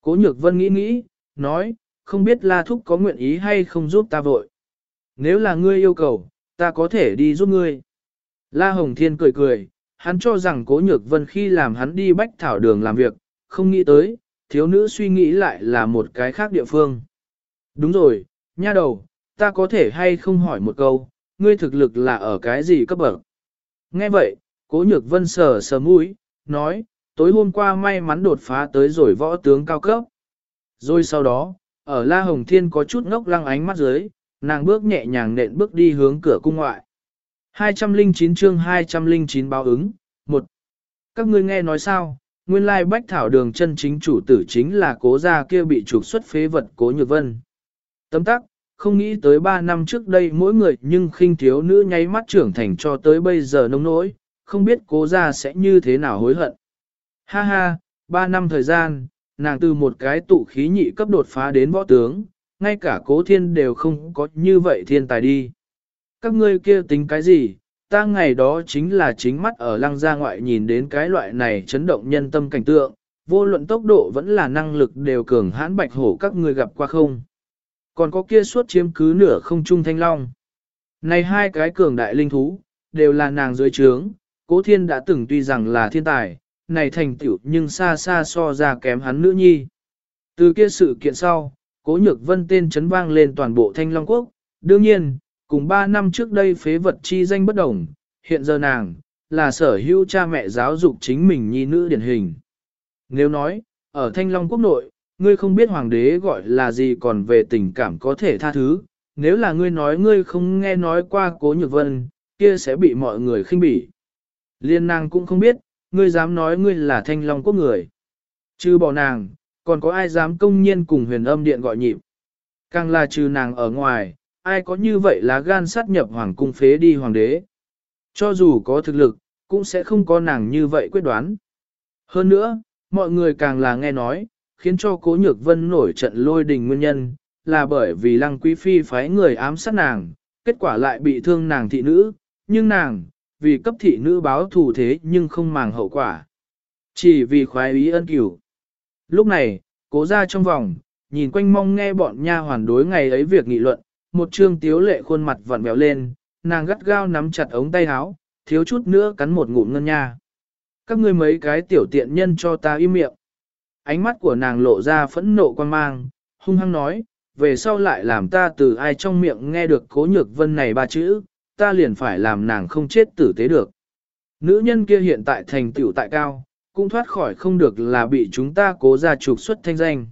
Cố Nhược Vân nghĩ nghĩ, nói, không biết La Thúc có nguyện ý hay không giúp ta vội. Nếu là ngươi yêu cầu, ta có thể đi giúp ngươi. La Hồng Thiên cười cười, hắn cho rằng Cố Nhược Vân khi làm hắn đi bách thảo đường làm việc, không nghĩ tới, thiếu nữ suy nghĩ lại là một cái khác địa phương. Đúng rồi, nha đầu, ta có thể hay không hỏi một câu, ngươi thực lực là ở cái gì cấp bậc? Nghe vậy, cố nhược vân sờ sờ mũi, nói, tối hôm qua may mắn đột phá tới rồi võ tướng cao cấp. Rồi sau đó, ở La Hồng Thiên có chút ngốc lăng ánh mắt dưới, nàng bước nhẹ nhàng nện bước đi hướng cửa cung ngoại. 209 chương 209 báo ứng, một Các ngươi nghe nói sao, nguyên lai bách thảo đường chân chính chủ tử chính là cố gia kia bị trục xuất phế vật cố nhược vân. Tấm tắc, không nghĩ tới 3 năm trước đây mỗi người nhưng khinh thiếu nữ nháy mắt trưởng thành cho tới bây giờ nông nỗi, không biết cố ra sẽ như thế nào hối hận. Ha ha, ba năm thời gian, nàng từ một cái tụ khí nhị cấp đột phá đến võ tướng, ngay cả cố thiên đều không có như vậy thiên tài đi. Các ngươi kia tính cái gì, ta ngày đó chính là chính mắt ở lăng gia ngoại nhìn đến cái loại này chấn động nhân tâm cảnh tượng, vô luận tốc độ vẫn là năng lực đều cường hãn bạch hổ các ngươi gặp qua không. Còn có kia suốt chiếm cứ nửa không trung thanh long. Này hai cái cường đại linh thú, đều là nàng dưới trướng, cố thiên đã từng tuy rằng là thiên tài, này thành tựu nhưng xa xa so ra kém hắn nữ nhi. Từ kia sự kiện sau, cố nhược vân tên chấn vang lên toàn bộ thanh long quốc, đương nhiên, cùng ba năm trước đây phế vật chi danh bất đồng, hiện giờ nàng, là sở hữu cha mẹ giáo dục chính mình nhi nữ điển hình. Nếu nói, ở thanh long quốc nội, ngươi không biết hoàng đế gọi là gì còn về tình cảm có thể tha thứ, nếu là ngươi nói ngươi không nghe nói qua cố nhược vân, kia sẽ bị mọi người khinh bỉ. Liên nàng cũng không biết, ngươi dám nói ngươi là thanh long quốc người. Chứ bỏ nàng, còn có ai dám công nhiên cùng huyền âm điện gọi nhịp. Càng là trừ nàng ở ngoài, ai có như vậy là gan sát nhập hoàng cung phế đi hoàng đế. Cho dù có thực lực, cũng sẽ không có nàng như vậy quyết đoán. Hơn nữa, mọi người càng là nghe nói, khiến cho cố nhược vân nổi trận lôi đình nguyên nhân, là bởi vì lăng quý phi phái người ám sát nàng, kết quả lại bị thương nàng thị nữ, nhưng nàng, vì cấp thị nữ báo thù thế nhưng không màng hậu quả. Chỉ vì khoái ý ân cửu. Lúc này, cố ra trong vòng, nhìn quanh mong nghe bọn nha hoàn đối ngày ấy việc nghị luận, một trương tiếu lệ khuôn mặt vặn vẹo lên, nàng gắt gao nắm chặt ống tay áo, thiếu chút nữa cắn một ngụm ngân nha. Các ngươi mấy cái tiểu tiện nhân cho ta im miệng. Ánh mắt của nàng lộ ra phẫn nộ quan mang, hung hăng nói, về sau lại làm ta từ ai trong miệng nghe được cố nhược vân này ba chữ, ta liền phải làm nàng không chết tử tế được. Nữ nhân kia hiện tại thành tựu tại cao, cũng thoát khỏi không được là bị chúng ta cố ra trục xuất thanh danh.